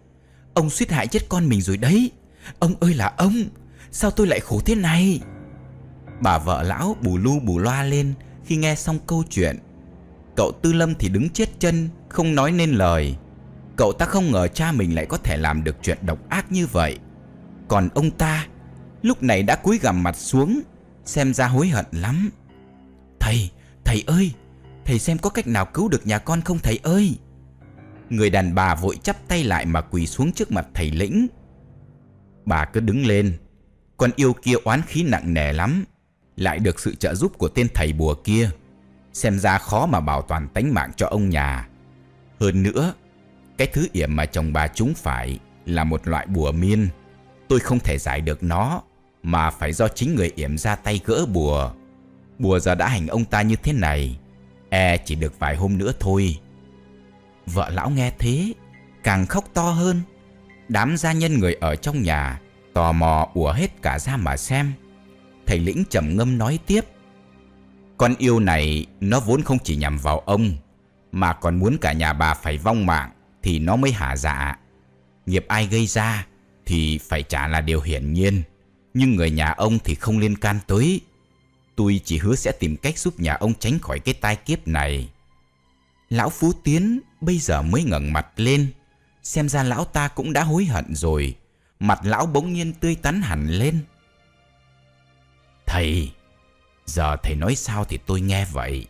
Ông suýt hại chết con mình rồi đấy. Ông ơi là ông, Sao tôi lại khổ thế này? Bà vợ lão bù lu bù loa lên Khi nghe xong câu chuyện. Cậu Tư Lâm thì đứng chết chân Không nói nên lời. Cậu ta không ngờ cha mình lại có thể làm được chuyện độc ác như vậy. Còn ông ta Lúc này đã cúi gằm mặt xuống Xem ra hối hận lắm. Thầy, thầy ơi Thầy xem có cách nào cứu được nhà con không thầy ơi? Người đàn bà vội chắp tay lại mà quỳ xuống trước mặt thầy lĩnh. Bà cứ đứng lên, con yêu kia oán khí nặng nề lắm, Lại được sự trợ giúp của tên thầy bùa kia, Xem ra khó mà bảo toàn tánh mạng cho ông nhà. Hơn nữa, Cái thứ yểm mà chồng bà chúng phải Là một loại bùa miên. Tôi không thể giải được nó, Mà phải do chính người yểm ra tay gỡ bùa. Bùa giờ đã hành ông ta như thế này E chỉ được vài hôm nữa thôi Vợ lão nghe thế Càng khóc to hơn Đám gia nhân người ở trong nhà tò mò ùa hết cả ra mà xem. Thầy lĩnh trầm ngâm nói tiếp. Con yêu này nó vốn không chỉ nhằm vào ông, mà còn muốn cả nhà bà phải vong mạng thì nó mới hả dạ. Nghiệp ai gây ra thì phải trả là điều hiển nhiên, nhưng người nhà ông thì không liên can tới. Tôi chỉ hứa sẽ tìm cách giúp nhà ông tránh khỏi cái tai kiếp này. Lão Phú Tiến bây giờ mới ngẩng mặt lên, xem ra lão ta cũng đã hối hận rồi. Mặt lão bỗng nhiên tươi tắn hẳn lên. Thầy Giờ thầy nói sao thì tôi nghe vậy?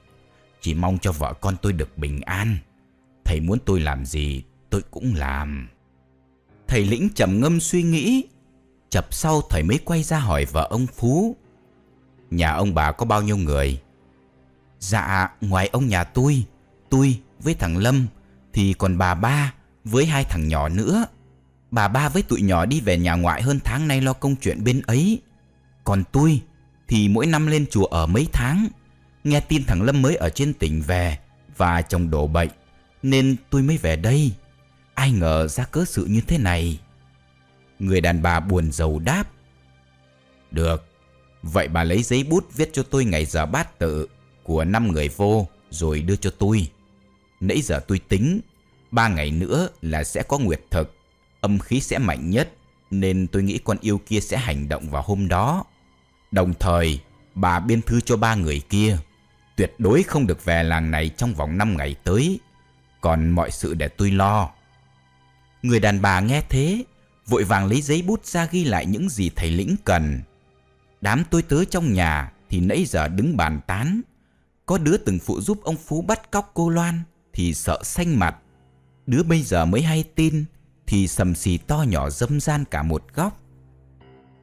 Chỉ mong cho vợ con tôi được bình an. Thầy muốn tôi làm gì tôi cũng làm. Thầy lĩnh trầm ngâm suy nghĩ. Chập sau thầy mới quay ra hỏi vợ ông Phú. Nhà ông bà có bao nhiêu người? Dạ ngoài ông nhà tôi Tôi với thằng Lâm Thì còn bà ba với hai thằng nhỏ nữa. Bà ba với tụi nhỏ đi về nhà ngoại hơn tháng nay lo công chuyện bên ấy. Còn tôi thì mỗi năm lên chùa ở mấy tháng. Nghe tin thằng Lâm mới ở trên tỉnh về Và chồng đổ bệnh, Nên tôi mới về đây. Ai ngờ ra cớ sự như thế này? Người đàn bà buồn giàu đáp, Được Vậy bà lấy giấy bút viết cho tôi ngày giờ bát tự Của năm người vô Rồi đưa cho tôi Nãy giờ tôi tính Ba ngày nữa là sẽ có nguyệt thực âm khí sẽ mạnh nhất nên tôi nghĩ con yêu kia sẽ hành động vào hôm đó. Đồng thời, bà biên thư cho ba người kia, tuyệt đối không được về làng này trong vòng 5 ngày tới, còn mọi sự để tôi lo. Người đàn bà nghe thế, vội vàng lấy giấy bút ra ghi lại những gì thầy lĩnh cần. Đám tôi tớ trong nhà thì nãy giờ đứng bàn tán. Có đứa từng phụ giúp ông Phú bắt cóc cô Loan thì sợ xanh mặt. Đứa bây giờ mới hay tin Thì sầm xì to nhỏ dâm gian cả một góc.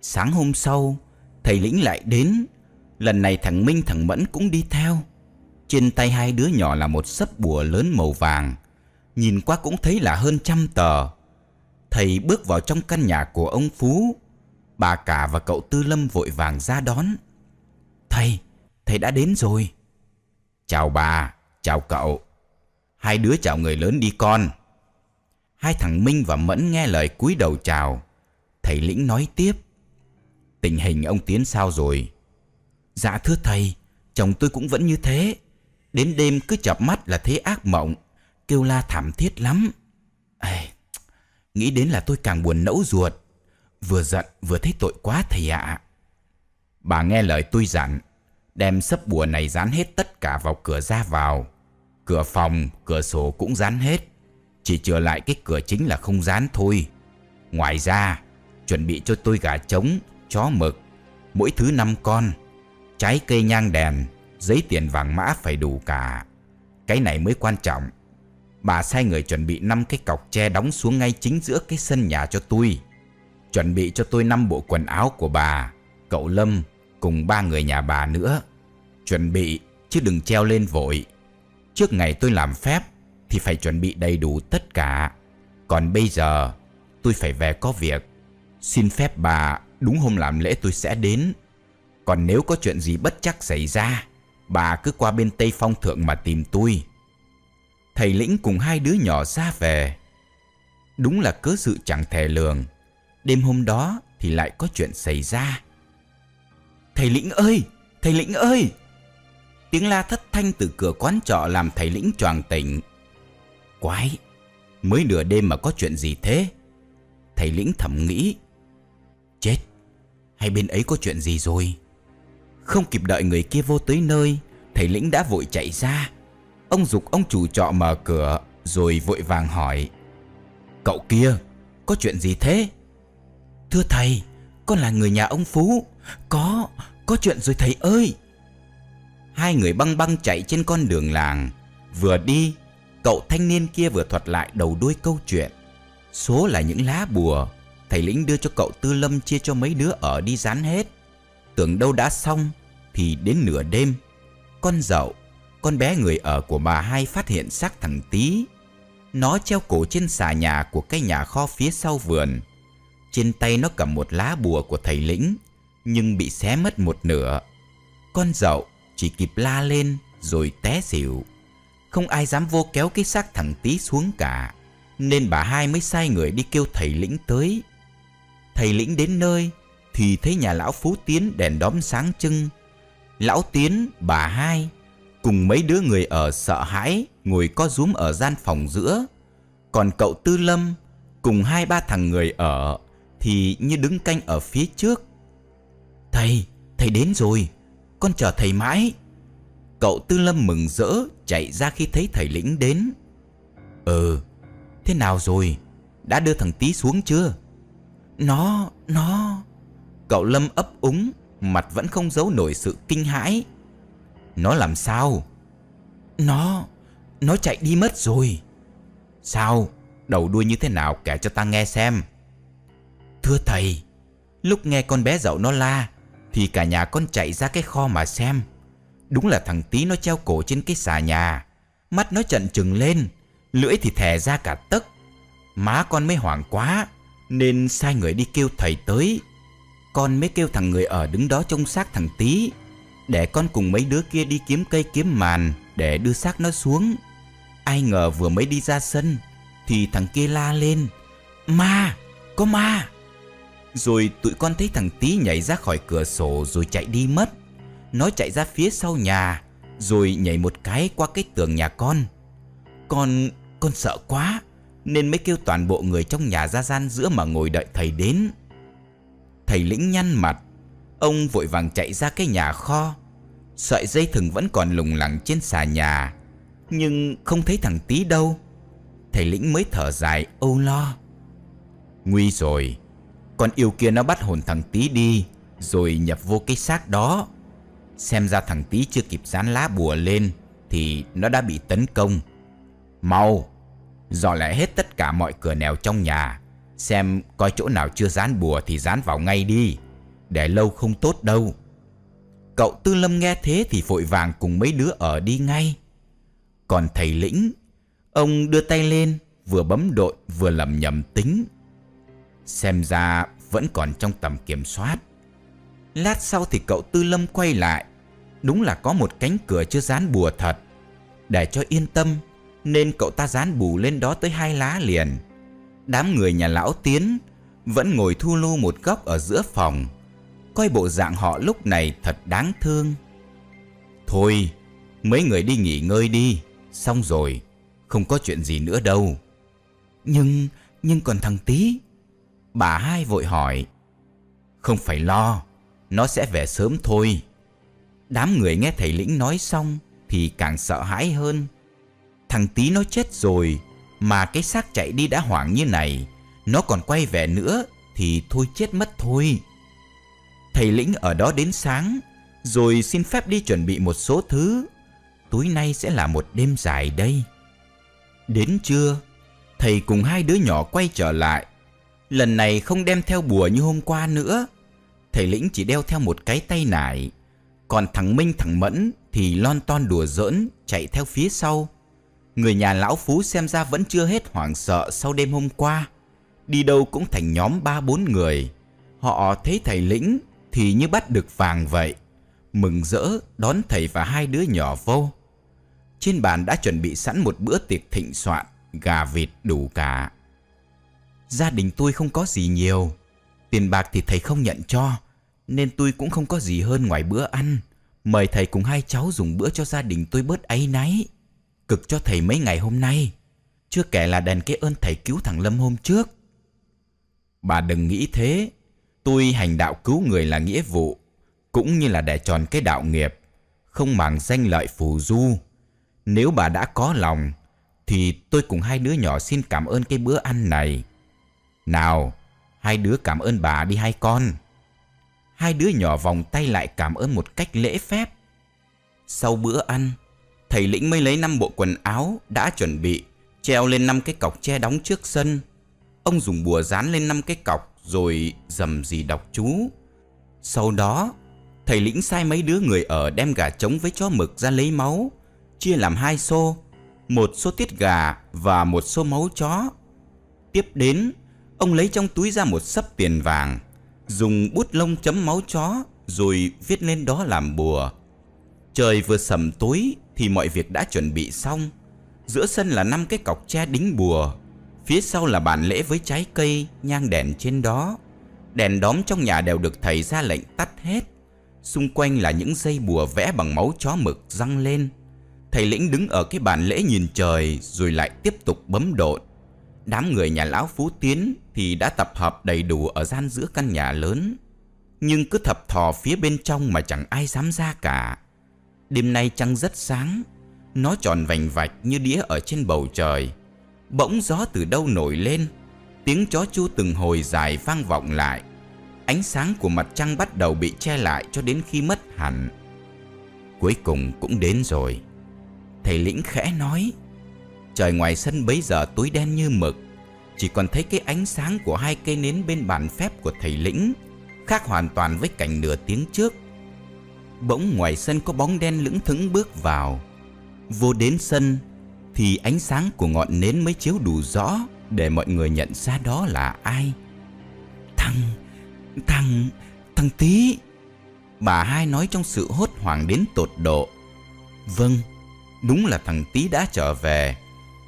Sáng hôm sau, Thầy lĩnh lại đến. Lần này thằng Minh, thằng Mẫn cũng đi theo. Trên tay hai đứa nhỏ là một sấp bùa lớn màu vàng. Nhìn qua cũng thấy là hơn trăm tờ. Thầy bước vào trong căn nhà của ông Phú. Bà cả và cậu Tư Lâm vội vàng ra đón. Thầy, thầy đã đến rồi. Chào bà, chào cậu. Hai đứa chào người lớn đi con. Hai thằng Minh và Mẫn nghe lời cúi đầu chào. Thầy Lĩnh nói tiếp. Tình hình ông Tiến sao rồi? Dạ thưa thầy Chồng tôi cũng vẫn như thế. Đến đêm cứ chập mắt là thấy ác mộng Kêu la thảm thiết lắm. À, Nghĩ đến là tôi càng buồn nẫu ruột. Vừa giận vừa thấy tội quá thầy ạ. Bà nghe lời tôi dặn Đem sấp bùa này dán hết tất cả vào cửa ra vào. Cửa phòng, cửa sổ cũng dán hết. Chỉ chừa lại cái cửa chính là không dán thôi. Ngoài ra Chuẩn bị cho tôi gà trống, chó mực Mỗi thứ năm con Trái cây nhang đèn Giấy tiền vàng mã phải đủ cả. Cái này mới quan trọng. Bà sai người chuẩn bị năm cái cọc tre đóng xuống ngay chính giữa cái sân nhà cho tôi. Chuẩn bị cho tôi năm bộ quần áo của bà, Cậu Lâm cùng ba người nhà bà nữa. Chuẩn bị, chứ đừng treo lên vội. Trước ngày tôi làm phép Thì phải chuẩn bị đầy đủ tất cả. Còn bây giờ, tôi phải về có việc. Xin phép bà, đúng hôm làm lễ tôi sẽ đến. Còn nếu có chuyện gì bất chắc xảy ra, Bà cứ qua bên Tây Phong Thượng mà tìm tôi. Thầy Lĩnh cùng hai đứa nhỏ ra về. Đúng là cớ sự chẳng thể lường. Đêm hôm đó thì lại có chuyện xảy ra Thầy Lĩnh ơi! Thầy Lĩnh ơi! Tiếng la thất thanh từ cửa quán trọ làm thầy Lĩnh choàng tỉnh Quái! Mới nửa đêm mà có chuyện gì thế? Thầy Lĩnh thầm nghĩ Chết! Hay bên ấy có chuyện gì rồi? Không kịp đợi người kia vô tới nơi, Thầy Lĩnh đã vội chạy ra Ông dục ông chủ trọ mở cửa, Rồi vội vàng hỏi Cậu kia, Có chuyện gì thế Thưa thầy, Con là người nhà ông Phú. Có Có chuyện rồi thầy ơi. Hai người băng băng chạy trên con đường làng. Vừa đi, Cậu thanh niên kia vừa thuật lại đầu đuôi câu chuyện. Số là những lá bùa. Thầy lĩnh đưa cho cậu Tư Lâm chia cho mấy đứa ở đi dán hết. Tưởng đâu đã xong, Thì đến nửa đêm, Con dậu, Con bé người ở của bà hai phát hiện xác thằng Tý. Nó treo cổ trên xà nhà của cái nhà kho phía sau vườn. Trên tay nó cầm một lá bùa của thầy lĩnh Nhưng bị xé mất một nửa Con dậu chỉ kịp la lên rồi té xỉu Không ai dám vô kéo cái xác thằng tí xuống cả Nên bà hai mới sai người đi kêu thầy lĩnh tới Thầy lĩnh đến nơi thì thấy nhà lão Phú Tiến đèn đóm sáng trưng. Lão Tiến, bà hai, cùng mấy đứa người ở sợ hãi ngồi co rúm ở gian phòng giữa. Còn cậu Tư Lâm cùng hai ba thằng người ở thì như đứng canh ở phía trước. Thầy, thầy đến rồi, con chờ thầy mãi. Cậu Tư Lâm mừng rỡ chạy ra khi thấy thầy lĩnh đến. Ừ, thế nào rồi? Đã đưa thằng tí xuống chưa? Nó, nó... Cậu Lâm ấp úng Mặt vẫn không giấu nổi sự kinh hãi Nó làm sao Nó Nó chạy đi mất rồi Sao Đầu đuôi như thế nào kể cho ta nghe xem Thưa thầy Lúc nghe con bé dậu nó la Thì cả nhà con chạy ra cái kho mà xem. Đúng là thằng tí nó treo cổ trên cái xà nhà Mắt nó trận trừng lên Lưỡi thì thè ra cả tấc. Má con mới hoảng quá Nên sai người đi kêu thầy tới. Con mới kêu thằng người ở đứng đó trông xác thằng tí Để con cùng mấy đứa kia đi kiếm cây kiếm màn Để đưa xác nó xuống. Ai ngờ vừa mới đi ra sân Thì thằng kia la lên Ma, có ma! Rồi tụi con thấy thằng tí nhảy ra khỏi cửa sổ rồi chạy đi mất. Nó chạy ra phía sau nhà Rồi nhảy một cái qua cái tường nhà con. Con, con sợ quá Nên mới kêu toàn bộ người trong nhà ra gian giữa mà ngồi đợi thầy đến. Thầy lĩnh nhăn mặt Ông vội vàng chạy ra cái nhà kho. Sợi dây thừng vẫn còn lùng lẳng trên xà nhà Nhưng không thấy thằng tí đâu. Thầy lĩnh mới thở dài âu lo. Nguy rồi. Con yêu kia nó bắt hồn thằng tí đi, Rồi nhập vô cái xác đó. Xem ra thằng tí chưa kịp dán lá bùa lên Thì nó đã bị tấn công. Mau, Dò lại hết tất cả mọi cửa nẻo trong nhà, Xem coi chỗ nào chưa dán bùa thì dán vào ngay đi, Để lâu không tốt đâu. Cậu Tư Lâm nghe thế thì vội vàng cùng mấy đứa ở đi ngay. Còn thầy lĩnh, Ông đưa tay lên, Vừa bấm đội, vừa lầm nhầm tính. Xem ra vẫn còn trong tầm kiểm soát. Lát sau thì cậu Tư Lâm quay lại. Đúng là có một cánh cửa chưa dán bùa thật. Để cho yên tâm, Nên cậu ta dán bù lên đó tới hai lá liền. Đám người nhà lão Tiến Vẫn ngồi thu lưu một góc ở giữa phòng. Coi bộ dạng họ lúc này thật đáng thương. Thôi, Mấy người đi nghỉ ngơi đi. Xong rồi, Không có chuyện gì nữa đâu. Nhưng Nhưng còn thằng Tí Bà hai vội hỏi, Không phải lo, Nó sẽ về sớm thôi. Đám người nghe thầy lĩnh nói xong Thì càng sợ hãi hơn. Thằng Tí nó chết rồi, Mà cái xác chạy đi đã hoảng như này, Nó còn quay về nữa Thì thôi chết mất thôi. Thầy lĩnh ở đó đến sáng, Rồi xin phép đi chuẩn bị một số thứ. Tối nay sẽ là một đêm dài đây. Đến trưa, Thầy cùng hai đứa nhỏ quay trở lại. Lần này không đem theo bùa như hôm qua nữa. Thầy lĩnh chỉ đeo theo một cái tay nải. Còn thằng Minh, thằng Mẫn Thì lon ton đùa giỡn, Chạy theo phía sau. Người nhà lão Phú xem ra vẫn chưa hết hoảng sợ Sau đêm hôm qua. Đi đâu cũng thành nhóm ba bốn người. Họ thấy thầy lĩnh Thì như bắt được vàng vậy. Mừng rỡ, đón thầy và hai đứa nhỏ vô. Trên bàn đã chuẩn bị sẵn một bữa tiệc thịnh soạn, Gà vịt đủ cả. Gia đình tôi không có gì nhiều. Tiền bạc thì thầy không nhận cho, Nên tôi cũng không có gì hơn ngoài bữa ăn. Mời thầy cùng hai cháu dùng bữa cho gia đình tôi bớt áy náy. Cực cho thầy mấy ngày hôm nay. Chưa kể là đền cái ơn thầy cứu thằng Lâm hôm trước. Bà đừng nghĩ thế. Tôi hành đạo cứu người là nghĩa vụ, Cũng như là để tròn cái đạo nghiệp, Không màng danh lợi phù du. Nếu bà đã có lòng, Thì tôi cùng hai đứa nhỏ xin cảm ơn cái bữa ăn này nào, hai đứa cảm ơn bà đi hai con. Hai đứa nhỏ vòng tay lại cảm ơn một cách lễ phép. Sau bữa ăn, thầy lĩnh mới lấy năm bộ quần áo đã chuẩn bị, treo lên năm cái cọc che đóng trước sân. Ông dùng bùa dán lên năm cái cọc rồi dầm gì đọc chú. Sau đó, thầy lĩnh sai mấy đứa người ở đem gà trống với chó mực ra lấy máu, chia làm hai xô, một số tiết gà và một số máu chó. Tiếp đến, Ông lấy trong túi ra một sấp tiền vàng, Dùng bút lông chấm máu chó, Rồi viết lên đó làm bùa. Trời vừa sầm tối Thì mọi việc đã chuẩn bị xong. Giữa sân là năm cái cọc tre đính bùa, Phía sau là bàn lễ với trái cây, Nhang đèn trên đó. Đèn đóm trong nhà đều được thầy ra lệnh tắt hết. Xung quanh là những dây bùa vẽ bằng máu chó mực răng lên. Thầy lĩnh đứng ở cái bàn lễ nhìn trời, Rồi lại tiếp tục bấm độn. Đám người nhà lão Phú Tiến thì đã tập hợp đầy đủ ở gian giữa căn nhà lớn. Nhưng cứ thập thò phía bên trong mà chẳng ai dám ra cả. Đêm nay trăng rất sáng, nó tròn vành vạch như đĩa ở trên bầu trời. Bỗng gió từ đâu nổi lên, tiếng chó chu từng hồi dài vang vọng lại. Ánh sáng của mặt trăng bắt đầu bị che lại cho đến khi mất hẳn. Cuối cùng cũng đến rồi. Thầy lĩnh khẽ nói, Trời ngoài sân bấy giờ tối đen như mực. Chỉ còn thấy cái ánh sáng của hai cây nến bên bàn phép của thầy lĩnh, Khác hoàn toàn với cảnh nửa tiếng trước. Bỗng ngoài sân có bóng đen lững thững bước vào. Vô đến sân, Thì ánh sáng của ngọn nến mới chiếu đủ rõ Để mọi người nhận ra đó là ai. Thằng Thằng Thằng tí Bà hai nói trong sự hốt hoảng đến tột độ. Vâng Đúng là thằng tí đã trở về.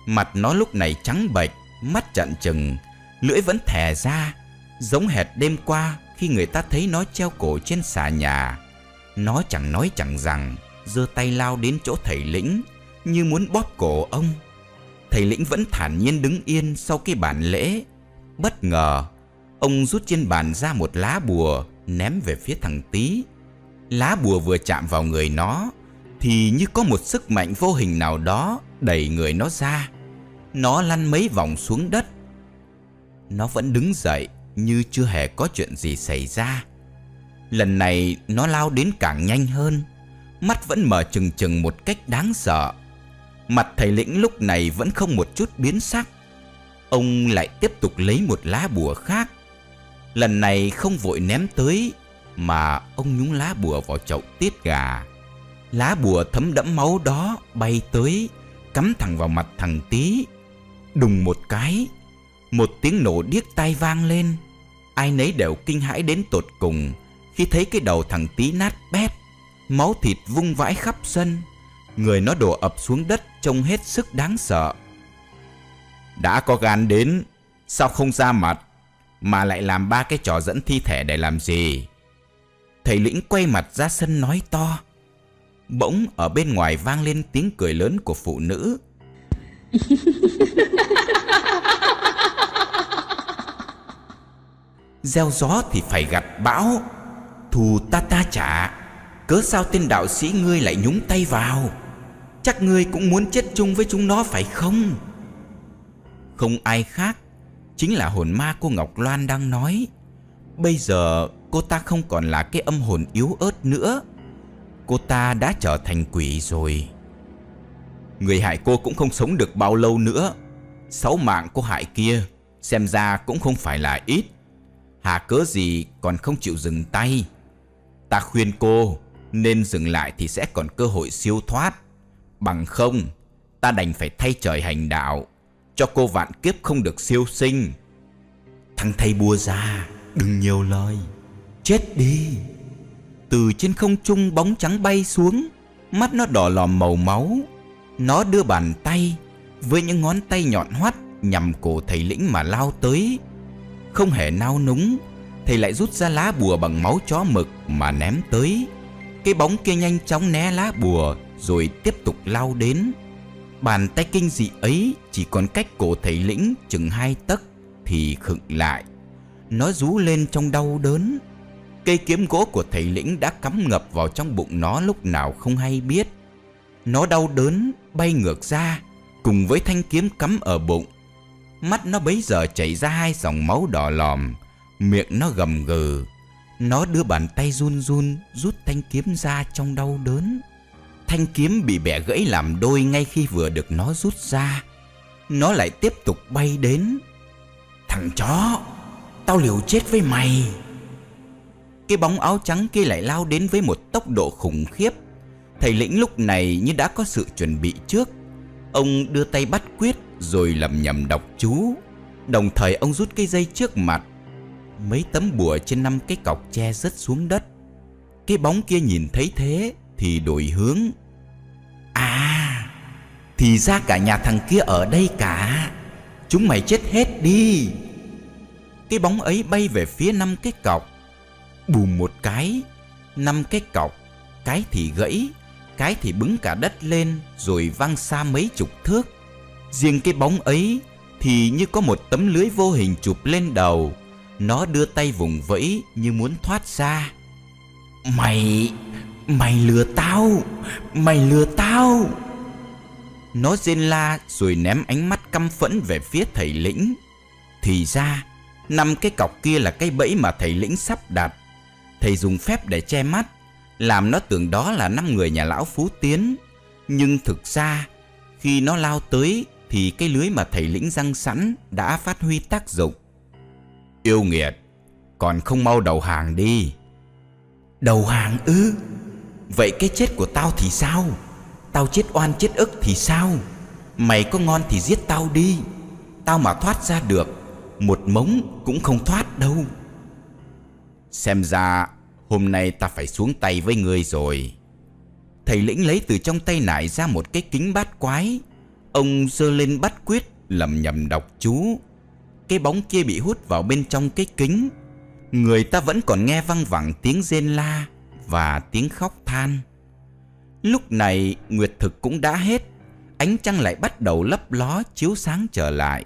Mặt nó lúc này trắng bệch, mắt trận trừng, lưỡi vẫn thè ra, giống hệt đêm qua khi người ta thấy nó treo cổ trên xà nhà. Nó chẳng nói chẳng rằng, giơ tay lao đến chỗ thầy lĩnh, như muốn bóp cổ ông. Thầy lĩnh vẫn thản nhiên đứng yên sau cái bàn lễ. Bất ngờ, ông rút trên bàn ra một lá bùa, ném về phía thằng tí. Lá bùa vừa chạm vào người nó, thì như có một sức mạnh vô hình nào đó đẩy người nó ra nó lăn mấy vòng xuống đất. Nó vẫn đứng dậy Như chưa hề có chuyện gì xảy ra. Lần này nó lao đến càng nhanh hơn. Mắt vẫn mở trừng trừng một cách đáng sợ. Mặt thầy lĩnh lúc này vẫn không một chút biến sắc. Ông lại tiếp tục lấy một lá bùa khác. Lần này không vội ném tới, Mà ông nhúng lá bùa vào chậu tiết gà. Lá bùa thấm đẫm máu đó bay tới, Cắm thẳng vào mặt thằng tí Đùng một cái, Một tiếng nổ điếc tai vang lên. Ai nấy đều kinh hãi đến tột cùng. Khi thấy cái đầu thằng tí nát bét, Máu thịt vung vãi khắp sân, Người nó đổ ập xuống đất Trông hết sức đáng sợ. Đã có gan đến, Sao không ra mặt Mà lại làm ba cái trò dẫn thi thể để làm gì? Thầy lĩnh quay mặt ra sân nói to. Bỗng ở bên ngoài vang lên tiếng cười lớn của phụ nữ. *laughs* Gieo gió thì phải gặt bão. Thù ta ta trả Cớ sao tên đạo sĩ ngươi lại nhúng tay vào? Chắc ngươi cũng muốn chết chung với chúng nó phải không? Không ai khác Chính là hồn ma cô Ngọc Loan đang nói. Bây giờ cô ta không còn là cái âm hồn yếu ớt nữa. Cô ta đã trở thành quỷ rồi. Người hại cô cũng không sống được bao lâu nữa. Sáu mạng cô hại kia Xem ra cũng không phải là ít. Hà cớ gì còn không chịu dừng tay? Ta khuyên cô Nên dừng lại thì sẽ còn cơ hội siêu thoát. Bằng không, Ta đành phải thay trời hành đạo, Cho cô vạn kiếp không được siêu sinh. Thằng thầy bùa ra Đừng nhiều lời. Chết đi. Từ trên không trung bóng trắng bay xuống, Mắt nó đỏ lòm màu máu. Nó đưa bàn tay Với những ngón tay nhọn hoắt Nhằm cổ thầy lĩnh mà lao tới. Không hề nao núng, Thầy lại rút ra lá bùa bằng máu chó mực Mà ném tới. Cái bóng kia nhanh chóng né lá bùa Rồi tiếp tục lao đến. Bàn tay kinh dị ấy Chỉ còn cách cổ thầy lĩnh chừng hai tấc Thì khựng lại. Nó rú lên trong đau đớn. Cây kiếm gỗ của thầy lĩnh đã cắm ngập vào trong bụng nó lúc nào không hay biết. Nó đau đớn, bay ngược ra, Cùng với thanh kiếm cắm ở bụng. Mắt nó bấy giờ chảy ra hai dòng máu đỏ lòm, Miệng nó gầm gừ. Nó đưa bàn tay run run, Rút thanh kiếm ra trong đau đớn. Thanh kiếm bị bẻ gãy làm đôi Ngay khi vừa được nó rút ra. Nó lại tiếp tục bay đến. Thằng chó, Tao liều chết với mày. Cái bóng áo trắng kia lại lao đến với một tốc độ khủng khiếp. Thầy lĩnh lúc này như đã có sự chuẩn bị trước. Ông đưa tay bắt quyết rồi lầm nhầm đọc chú. Đồng thời ông rút cây dây trước mặt. Mấy tấm bùa trên năm cái cọc tre rớt xuống đất. Cái bóng kia nhìn thấy thế Thì đổi hướng. À Thì ra cả nhà thằng kia ở đây cả. Chúng mày chết hết đi. Cái bóng ấy bay về phía năm cái cọc. Bùm một cái, năm cái cọc, Cái thì gãy. Cái thì bứng cả đất lên, Rồi văng xa mấy chục thước. Riêng cái bóng ấy Thì như có một tấm lưới vô hình chụp lên đầu. Nó đưa tay vùng vẫy như muốn thoát ra. Mày Mày lừa tao, Mày lừa tao. Nó rên la rồi ném ánh mắt căm phẫn về phía thầy lĩnh. Thì ra, Năm cái cọc kia là cái bẫy mà thầy lĩnh sắp đặt. Thầy dùng phép để che mắt. Làm nó tưởng đó là năm người nhà lão Phú Tiến. Nhưng thực ra Khi nó lao tới Thì cái lưới mà thầy lĩnh răng sẵn Đã phát huy tác dụng. Yêu nghiệt Còn không mau đầu hàng đi. Đầu hàng ư? Vậy cái chết của tao thì sao? Tao chết oan chết ức thì sao? Mày có ngon thì giết tao đi. Tao mà thoát ra được Một mống cũng không thoát đâu. Xem ra hôm nay ta phải xuống tay với ngươi rồi. Thầy lĩnh lấy từ trong tay nải ra một cái kính bát quái. Ông giơ lên bắt quyết, lầm nhầm đọc chú. Cái bóng kia bị hút vào bên trong cái kính. Người ta vẫn còn nghe văng vẳng tiếng rên la Và tiếng khóc than. Lúc này, Nguyệt thực cũng đã hết. Ánh trăng lại bắt đầu lấp ló chiếu sáng trở lại.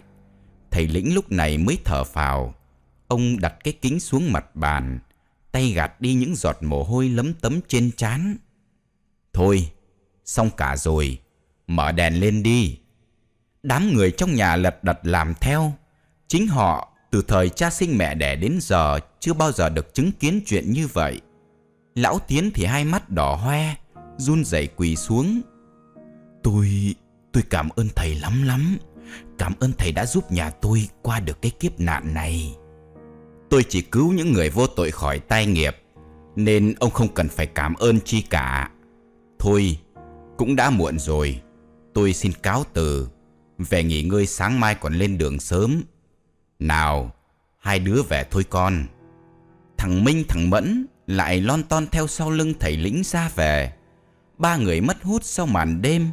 Thầy lĩnh lúc này mới thở phào. Ông đặt cái kính xuống mặt bàn. Tay gạt đi những giọt mồ hôi lấm tấm trên trán. Thôi, Xong cả rồi, Mở đèn lên đi. Đám người trong nhà lật đật làm theo. Chính họ, từ thời cha sinh mẹ đẻ đến giờ, Chưa bao giờ được chứng kiến chuyện như vậy. Lão Tiến thì hai mắt đỏ hoe, Run rẩy quỳ xuống. Tôi... tôi Tôi cảm ơn thầy lắm lắm. Cảm ơn thầy đã giúp nhà tôi qua được cái kiếp nạn này. Tôi chỉ cứu những người vô tội khỏi tai nghiệp, Nên ông không cần phải cảm ơn chi cả. Thôi, Cũng đã muộn rồi, Tôi xin cáo từ. Về nghỉ ngơi sáng mai còn lên đường sớm. Nào, Hai đứa về thôi con. Thằng Minh, thằng Mẫn Lại lon ton theo sau lưng thầy lĩnh ra về. Ba người mất hút sau màn đêm,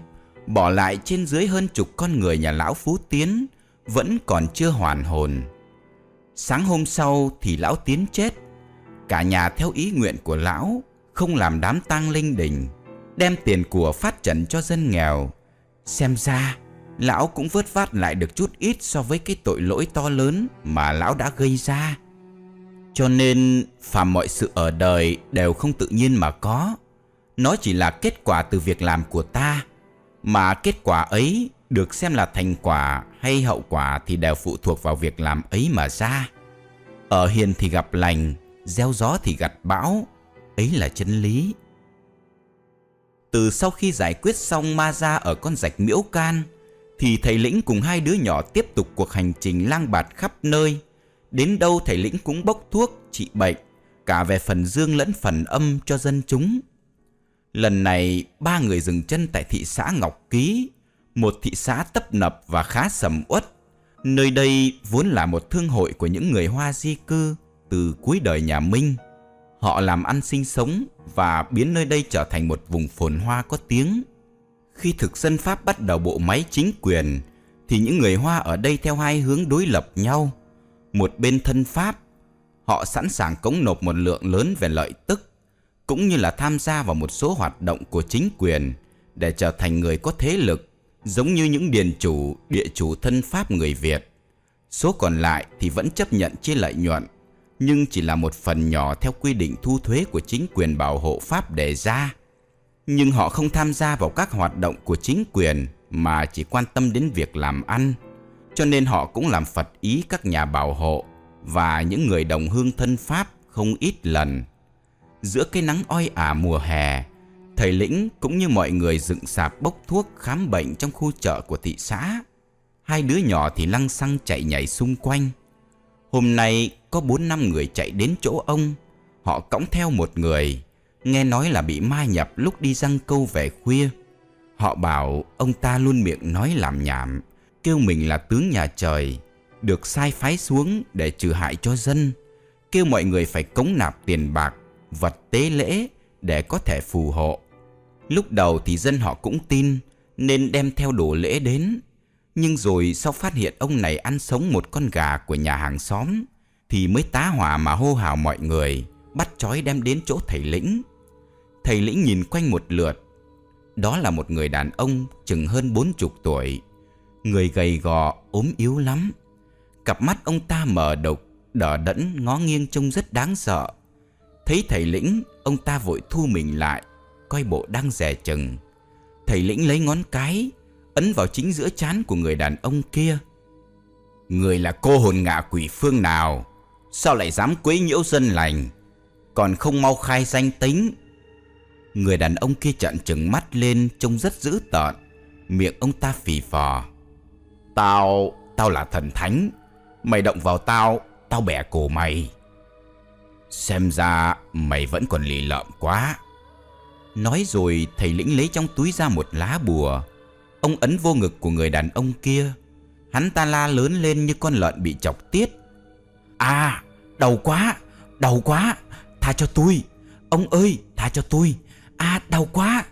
Bỏ lại trên dưới hơn chục con người nhà lão Phú Tiến Vẫn còn chưa hoàn hồn. Sáng hôm sau thì lão Tiến chết. Cả nhà theo ý nguyện của lão, Không làm đám tang linh đình, Đem tiền của phát trận cho dân nghèo. Xem ra, Lão cũng vớt vát lại được chút ít So với cái tội lỗi to lớn Mà lão đã gây ra. Cho nên, Phàm mọi sự ở đời Đều không tự nhiên mà có. Nó chỉ là kết quả từ việc làm của ta, Mà kết quả ấy Được xem là thành quả hay hậu quả Thì đều phụ thuộc vào việc làm ấy mà ra. Ở hiền thì gặp lành Gieo gió thì gặt bão Ấy là chân lý. Từ sau khi giải quyết xong ma ra ở con rạch miễu can Thì thầy lĩnh cùng hai đứa nhỏ tiếp tục cuộc hành trình lang bạt khắp nơi. Đến đâu thầy lĩnh cũng bốc thuốc, trị bệnh Cả về phần dương lẫn phần âm cho dân chúng. Lần này ba người dừng chân tại thị xã Ngọc Ký. Một thị xã tấp nập và khá sầm uất Nơi đây vốn là một thương hội của những người Hoa di cư từ cuối đời nhà Minh Họ làm ăn sinh sống và biến nơi đây trở thành một vùng phồn hoa có tiếng. Khi thực dân Pháp bắt đầu bộ máy chính quyền, thì những người Hoa ở đây theo hai hướng đối lập nhau. Một bên thân Pháp, họ sẵn sàng cống nộp một lượng lớn về lợi tức, cũng như là tham gia vào một số hoạt động của chính quyền để trở thành người có thế lực, giống như những điền chủ, địa chủ thân Pháp người Việt. Số còn lại thì vẫn chấp nhận chia lợi nhuận nhưng chỉ là một phần nhỏ theo quy định thu thuế của chính quyền bảo hộ Pháp đề ra. Nhưng họ không tham gia vào các hoạt động của chính quyền mà chỉ quan tâm đến việc làm ăn, cho nên họ cũng làm phật ý các nhà bảo hộ và những người đồng hương thân Pháp không ít lần. Giữa cái nắng oi ả mùa hè, thầy lĩnh cũng như mọi người dựng sạp bốc thuốc khám bệnh trong khu chợ của thị xã. Hai đứa nhỏ thì lăng xăng chạy nhảy xung quanh. Hôm nay có bốn năm người chạy đến chỗ ông. Họ cõng theo một người, nghe nói là bị ma nhập lúc đi răng câu về khuya. Họ bảo ông ta luôn miệng nói làm nhảm, kêu mình là tướng nhà trời, được sai phái xuống để trừ hại cho dân, kêu mọi người phải cống nạp tiền bạc, vật tế lễ để có thể phù hộ. Lúc đầu thì dân họ cũng tin, nên đem theo đồ lễ đến. Nhưng rồi sau phát hiện ông này ăn sống một con gà của nhà hàng xóm, thì mới tá hỏa mà hô hào mọi người, bắt chói đem đến chỗ thầy lĩnh. Thầy lĩnh nhìn quanh một lượt, đó là một người đàn ông chừng hơn bốn chục tuổi, người gầy gò, ốm yếu lắm. Cặp mắt ông ta mở đục đỏ đẫn, ngó nghiêng trông rất đáng sợ. Thấy thầy lĩnh, ông ta vội thu mình lại coi bộ đang dè chừng. Thầy lĩnh lấy ngón cái ấn vào chính giữa trán của người đàn ông kia. Người là cô hồn ngạ quỷ phương nào? Sao lại dám quấy nhiễu dân lành? Còn không mau khai danh tính. Người đàn ông kia trợn trừng mắt lên Trông rất dữ tợn. Miệng ông ta phì phò. Tao, tao là thần thánh. Mày động vào tao Tao bẻ cổ mày. Xem ra mày vẫn còn lì lợm quá. Nói rồi, thầy lĩnh lấy trong túi ra một lá bùa. Ông ấn vô ngực của người đàn ông kia. Hắn ta la lớn lên như con lợn bị chọc tiết. À Đau quá Đau quá, Tha cho tôi. Ông ơi, tha cho tôi. À đau quá.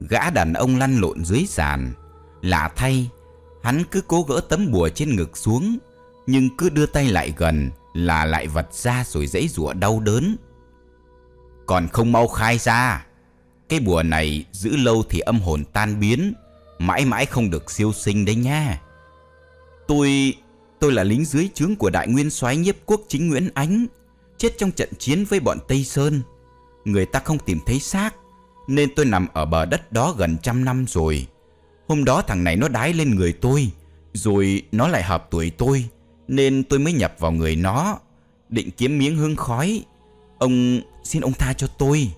Gã đàn ông lăn lộn dưới sàn. Lạ thay, Hắn cứ cố gỡ tấm bùa trên ngực xuống, Nhưng cứ đưa tay lại gần, Là lại vật ra rồi dãy rủa đau đớn. Còn không mau khai ra. Cái bùa này giữ lâu thì âm hồn tan biến Mãi mãi không được siêu sinh đấy nha Tôi Tôi là lính dưới trướng của đại nguyên soái nhiếp quốc chính Nguyễn Ánh, chết trong trận chiến với bọn Tây Sơn. Người ta không tìm thấy xác, nên tôi nằm ở bờ đất đó gần trăm năm rồi. Hôm đó thằng này nó đái lên người tôi, rồi nó lại hợp tuổi tôi, nên tôi mới nhập vào người nó, định kiếm miếng hương khói. Ông xin ông tha cho tôi.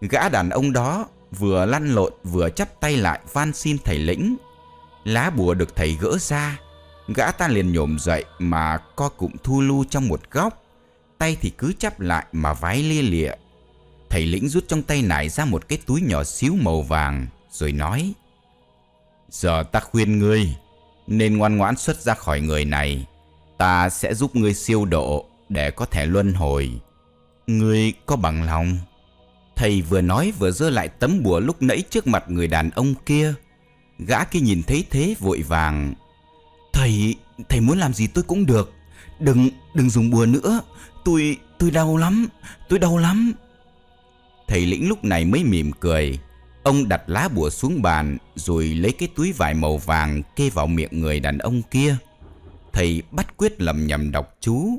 Gã đàn ông đó Vừa lăn lộn vừa chắp tay lại van xin thầy lĩnh. Lá bùa được thầy gỡ ra, Gã ta liền nhổm dậy mà co cụm thu lu trong một góc. Tay thì cứ chắp lại mà vái lia lịa. Thầy lĩnh rút trong tay nải ra một cái túi nhỏ xíu màu vàng, Rồi nói, Giờ ta khuyên ngươi, Nên ngoan ngoãn xuất ra khỏi người này. Ta sẽ giúp ngươi siêu độ Để có thể luân hồi. Ngươi có bằng lòng? Thầy vừa nói vừa giơ lại tấm bùa lúc nãy trước mặt người đàn ông kia. Gã kia nhìn thấy thế vội vàng. Thầy, thầy muốn làm gì tôi cũng được. Đừng, đừng dùng bùa nữa. Tôi, tôi đau lắm Tôi đau lắm. Thầy lĩnh lúc này mới mỉm cười. Ông đặt lá bùa xuống bàn Rồi lấy cái túi vải màu vàng Kê vào miệng người đàn ông kia. Thầy bắt quyết lầm nhầm đọc chú.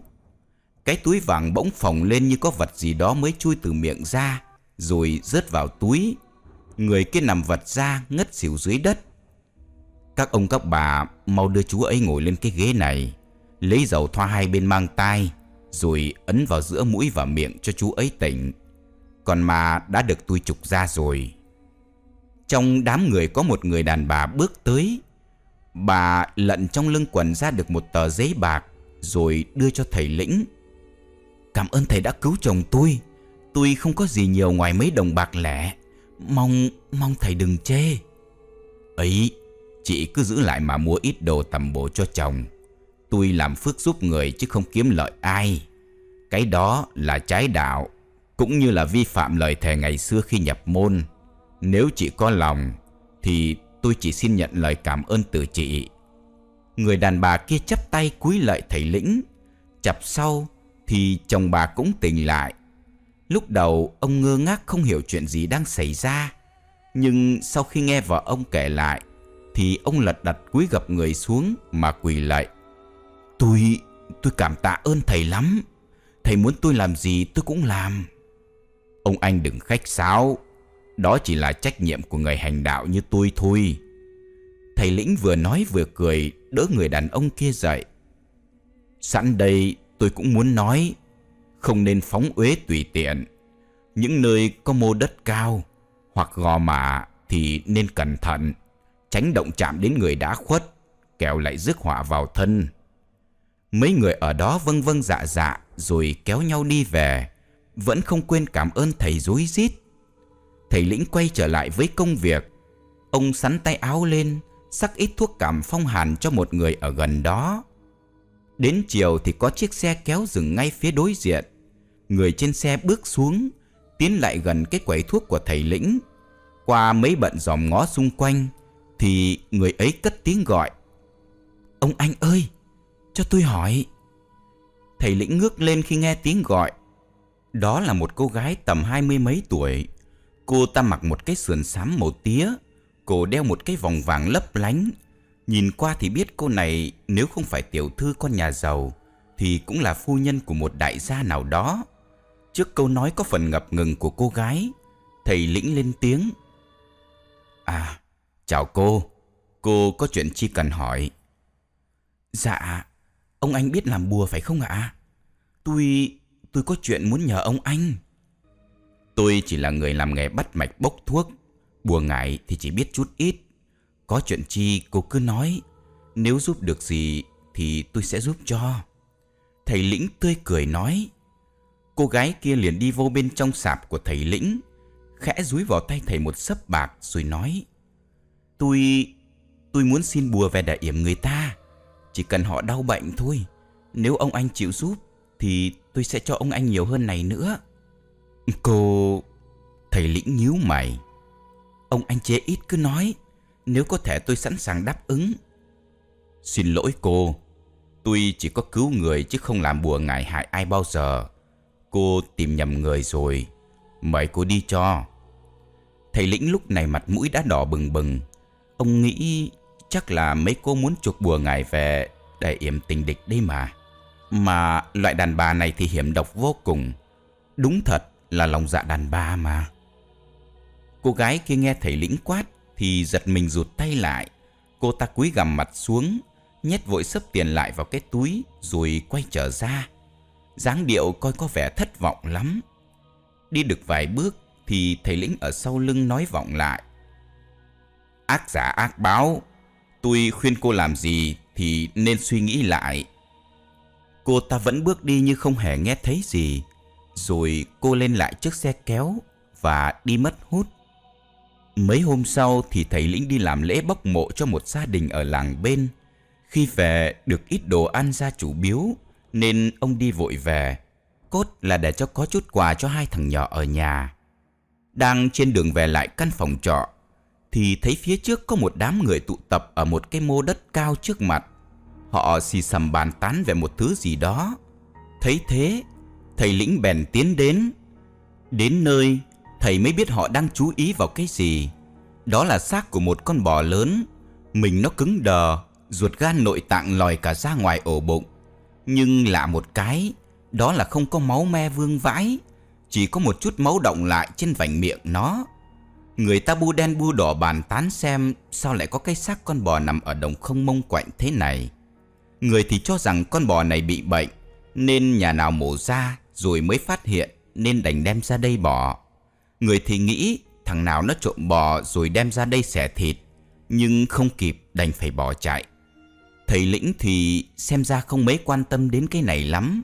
Cái túi vàng bỗng phồng lên như có vật gì đó mới chui từ miệng ra. Rồi rớt vào túi. Người kia nằm vật ra ngất xỉu dưới đất. Các ông các bà mau đưa chú ấy ngồi lên cái ghế này, Lấy dầu thoa hai bên mang tai, Rồi ấn vào giữa mũi và miệng cho chú ấy tỉnh. Còn mà đã được tôi trục ra rồi. Trong đám người có một người đàn bà bước tới. Bà lận trong lưng quần ra được một tờ giấy bạc, Rồi đưa cho thầy lĩnh. Cảm ơn thầy đã cứu chồng tôi. Tôi không có gì nhiều ngoài mấy đồng bạc lẻ Mong, mong thầy đừng chê. Ấy, chị cứ giữ lại mà mua ít đồ tầm bổ cho chồng. Tôi làm phước giúp người chứ không kiếm lợi ai. Cái đó là trái đạo Cũng như là vi phạm lời thề ngày xưa khi nhập môn. Nếu chị có lòng Thì tôi chỉ xin nhận lời cảm ơn từ chị. Người đàn bà kia chắp tay cúi lại thầy lĩnh. Chập sau thì chồng bà cũng tỉnh lại. Lúc đầu ông ngơ ngác không hiểu chuyện gì đang xảy ra. Nhưng sau khi nghe vợ ông kể lại Thì ông lật đặt quý gập người xuống mà quỳ lại. Tôi, tôi cảm tạ ơn thầy lắm. Thầy muốn tôi làm gì tôi cũng làm. Ông anh đừng khách sáo. Đó chỉ là trách nhiệm của người hành đạo như tôi thôi. Thầy lĩnh vừa nói vừa cười Đỡ người đàn ông kia dậy. Sẵn đây tôi cũng muốn nói không nên phóng uế tùy tiện. Những nơi có mô đất cao Hoặc gò mả Thì nên cẩn thận, Tránh động chạm đến người đã khuất, Kẻo lại rước họa vào thân. Mấy người ở đó vâng vâng dạ dạ Rồi kéo nhau đi về, Vẫn không quên cảm ơn thầy dối rít. Thầy lĩnh quay trở lại với công việc. Ông sắn tay áo lên, Sắc ít thuốc cảm phong hàn cho một người ở gần đó. Đến chiều thì có chiếc xe kéo dừng ngay phía đối diện. Người trên xe bước xuống, Tiến lại gần cái quầy thuốc của thầy lĩnh. Qua mấy bận dòm ngó xung quanh, Thì người ấy cất tiếng gọi. Ông anh ơi, cho tôi hỏi. Thầy lĩnh ngước lên khi nghe tiếng gọi. Đó là một cô gái tầm hai mươi mấy tuổi. Cô ta mặc một cái sườn xám màu tía, Cổ đeo một cái vòng vàng lấp lánh. Nhìn qua thì biết cô này Nếu không phải tiểu thư con nhà giàu, Thì cũng là phu nhân của một đại gia nào đó Trước câu nói có phần ngập ngừng của cô gái, Thầy lĩnh lên tiếng À chào cô Cô có chuyện chi cần hỏi Dạ Ông anh biết làm bùa phải không ạ? Tôi... tôi có chuyện muốn nhờ ông anh. Tôi chỉ là người làm nghề bắt mạch bốc thuốc. Bùa ngải thì chỉ biết chút ít. Có chuyện chi cô cứ nói. Nếu giúp được gì thì tôi sẽ giúp cho. Thầy Lĩnh tươi cười nói. Cô gái kia liền đi vô bên trong sạp của thầy Lĩnh. Khẽ dúi vào tay thầy một sấp bạc rồi nói. Tôi... tôi muốn xin bùa về để yểm người ta. Chỉ cần họ đau bệnh thôi Nếu ông anh chịu giúp Thì tôi sẽ cho ông anh nhiều hơn này nữa Cô... Thầy lĩnh nhíu mày Ông anh chế ít cứ nói nếu có thể tôi sẵn sàng đáp ứng Xin lỗi cô Tôi chỉ có cứu người chứ không làm bùa ngại hại ai bao giờ Cô tìm nhầm người rồi Mời cô đi cho Thầy lĩnh lúc này mặt mũi đã đỏ bừng bừng Ông nghĩ Chắc là mấy cô muốn chuộc bùa ngài về để yểm tình địch đấy mà. Mà loại đàn bà này thì hiểm độc vô cùng. Đúng thật là lòng dạ đàn bà mà. Cô gái kia nghe thầy lĩnh quát thì giật mình rụt tay lại. Cô ta cúi gằm mặt xuống, nhét vội sấp tiền lại vào cái túi rồi quay trở ra. dáng điệu coi có vẻ thất vọng lắm. Đi được vài bước Thì thầy lĩnh ở sau lưng nói vọng lại Ác giả ác báo Tôi khuyên cô làm gì Thì nên suy nghĩ lại Cô ta vẫn bước đi như không hề nghe thấy gì Rồi cô lên lại chiếc xe kéo Và đi mất hút Mấy hôm sau thì thầy lĩnh đi làm lễ bốc mộ cho một gia đình ở làng bên. Khi về, được ít đồ ăn ra chủ biếu, Nên ông đi vội về. Cốt là để cho có chút quà cho hai thằng nhỏ ở nhà. Đang trên đường về lại căn phòng trọ, Thì thấy phía trước có một đám người tụ tập ở một cái mô đất cao trước mặt. Họ xì xầm bàn tán về một thứ gì đó. Thấy thế, Thầy lĩnh bèn tiến đến. Đến nơi Thầy mới biết họ đang chú ý vào cái gì. Đó là xác của một con bò lớn. Mình nó cứng đờ, Ruột gan nội tạng lòi cả ra ngoài ổ bụng. Nhưng lạ một cái, Đó là không có máu me vương vãi, Chỉ có một chút máu động lại trên vành miệng nó. Người ta bu đen bu đỏ bàn tán xem Sao lại có cái xác con bò nằm ở đồng không mông quạnh thế này. Người thì cho rằng con bò này bị bệnh, Nên nhà nào mổ ra rồi mới phát hiện Nên đành đem ra đây bỏ. Người thì nghĩ thằng nào nó trộm bò rồi đem ra đây xẻ thịt, Nhưng không kịp đành phải bỏ chạy. Thầy lĩnh thì xem ra không mấy quan tâm đến cái này lắm.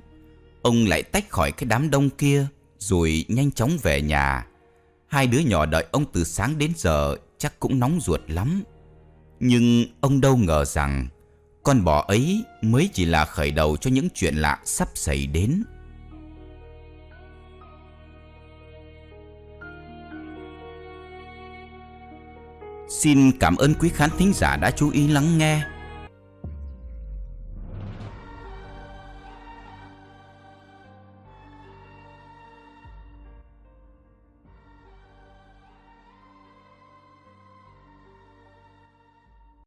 Ông lại tách khỏi cái đám đông kia Rồi nhanh chóng về nhà. Hai đứa nhỏ đợi ông từ sáng đến giờ chắc cũng nóng ruột lắm. Nhưng ông đâu ngờ rằng Con bò ấy mới chỉ là khởi đầu cho những chuyện lạ sắp xảy đến. Xin cảm ơn quý khán thính giả đã chú ý lắng nghe.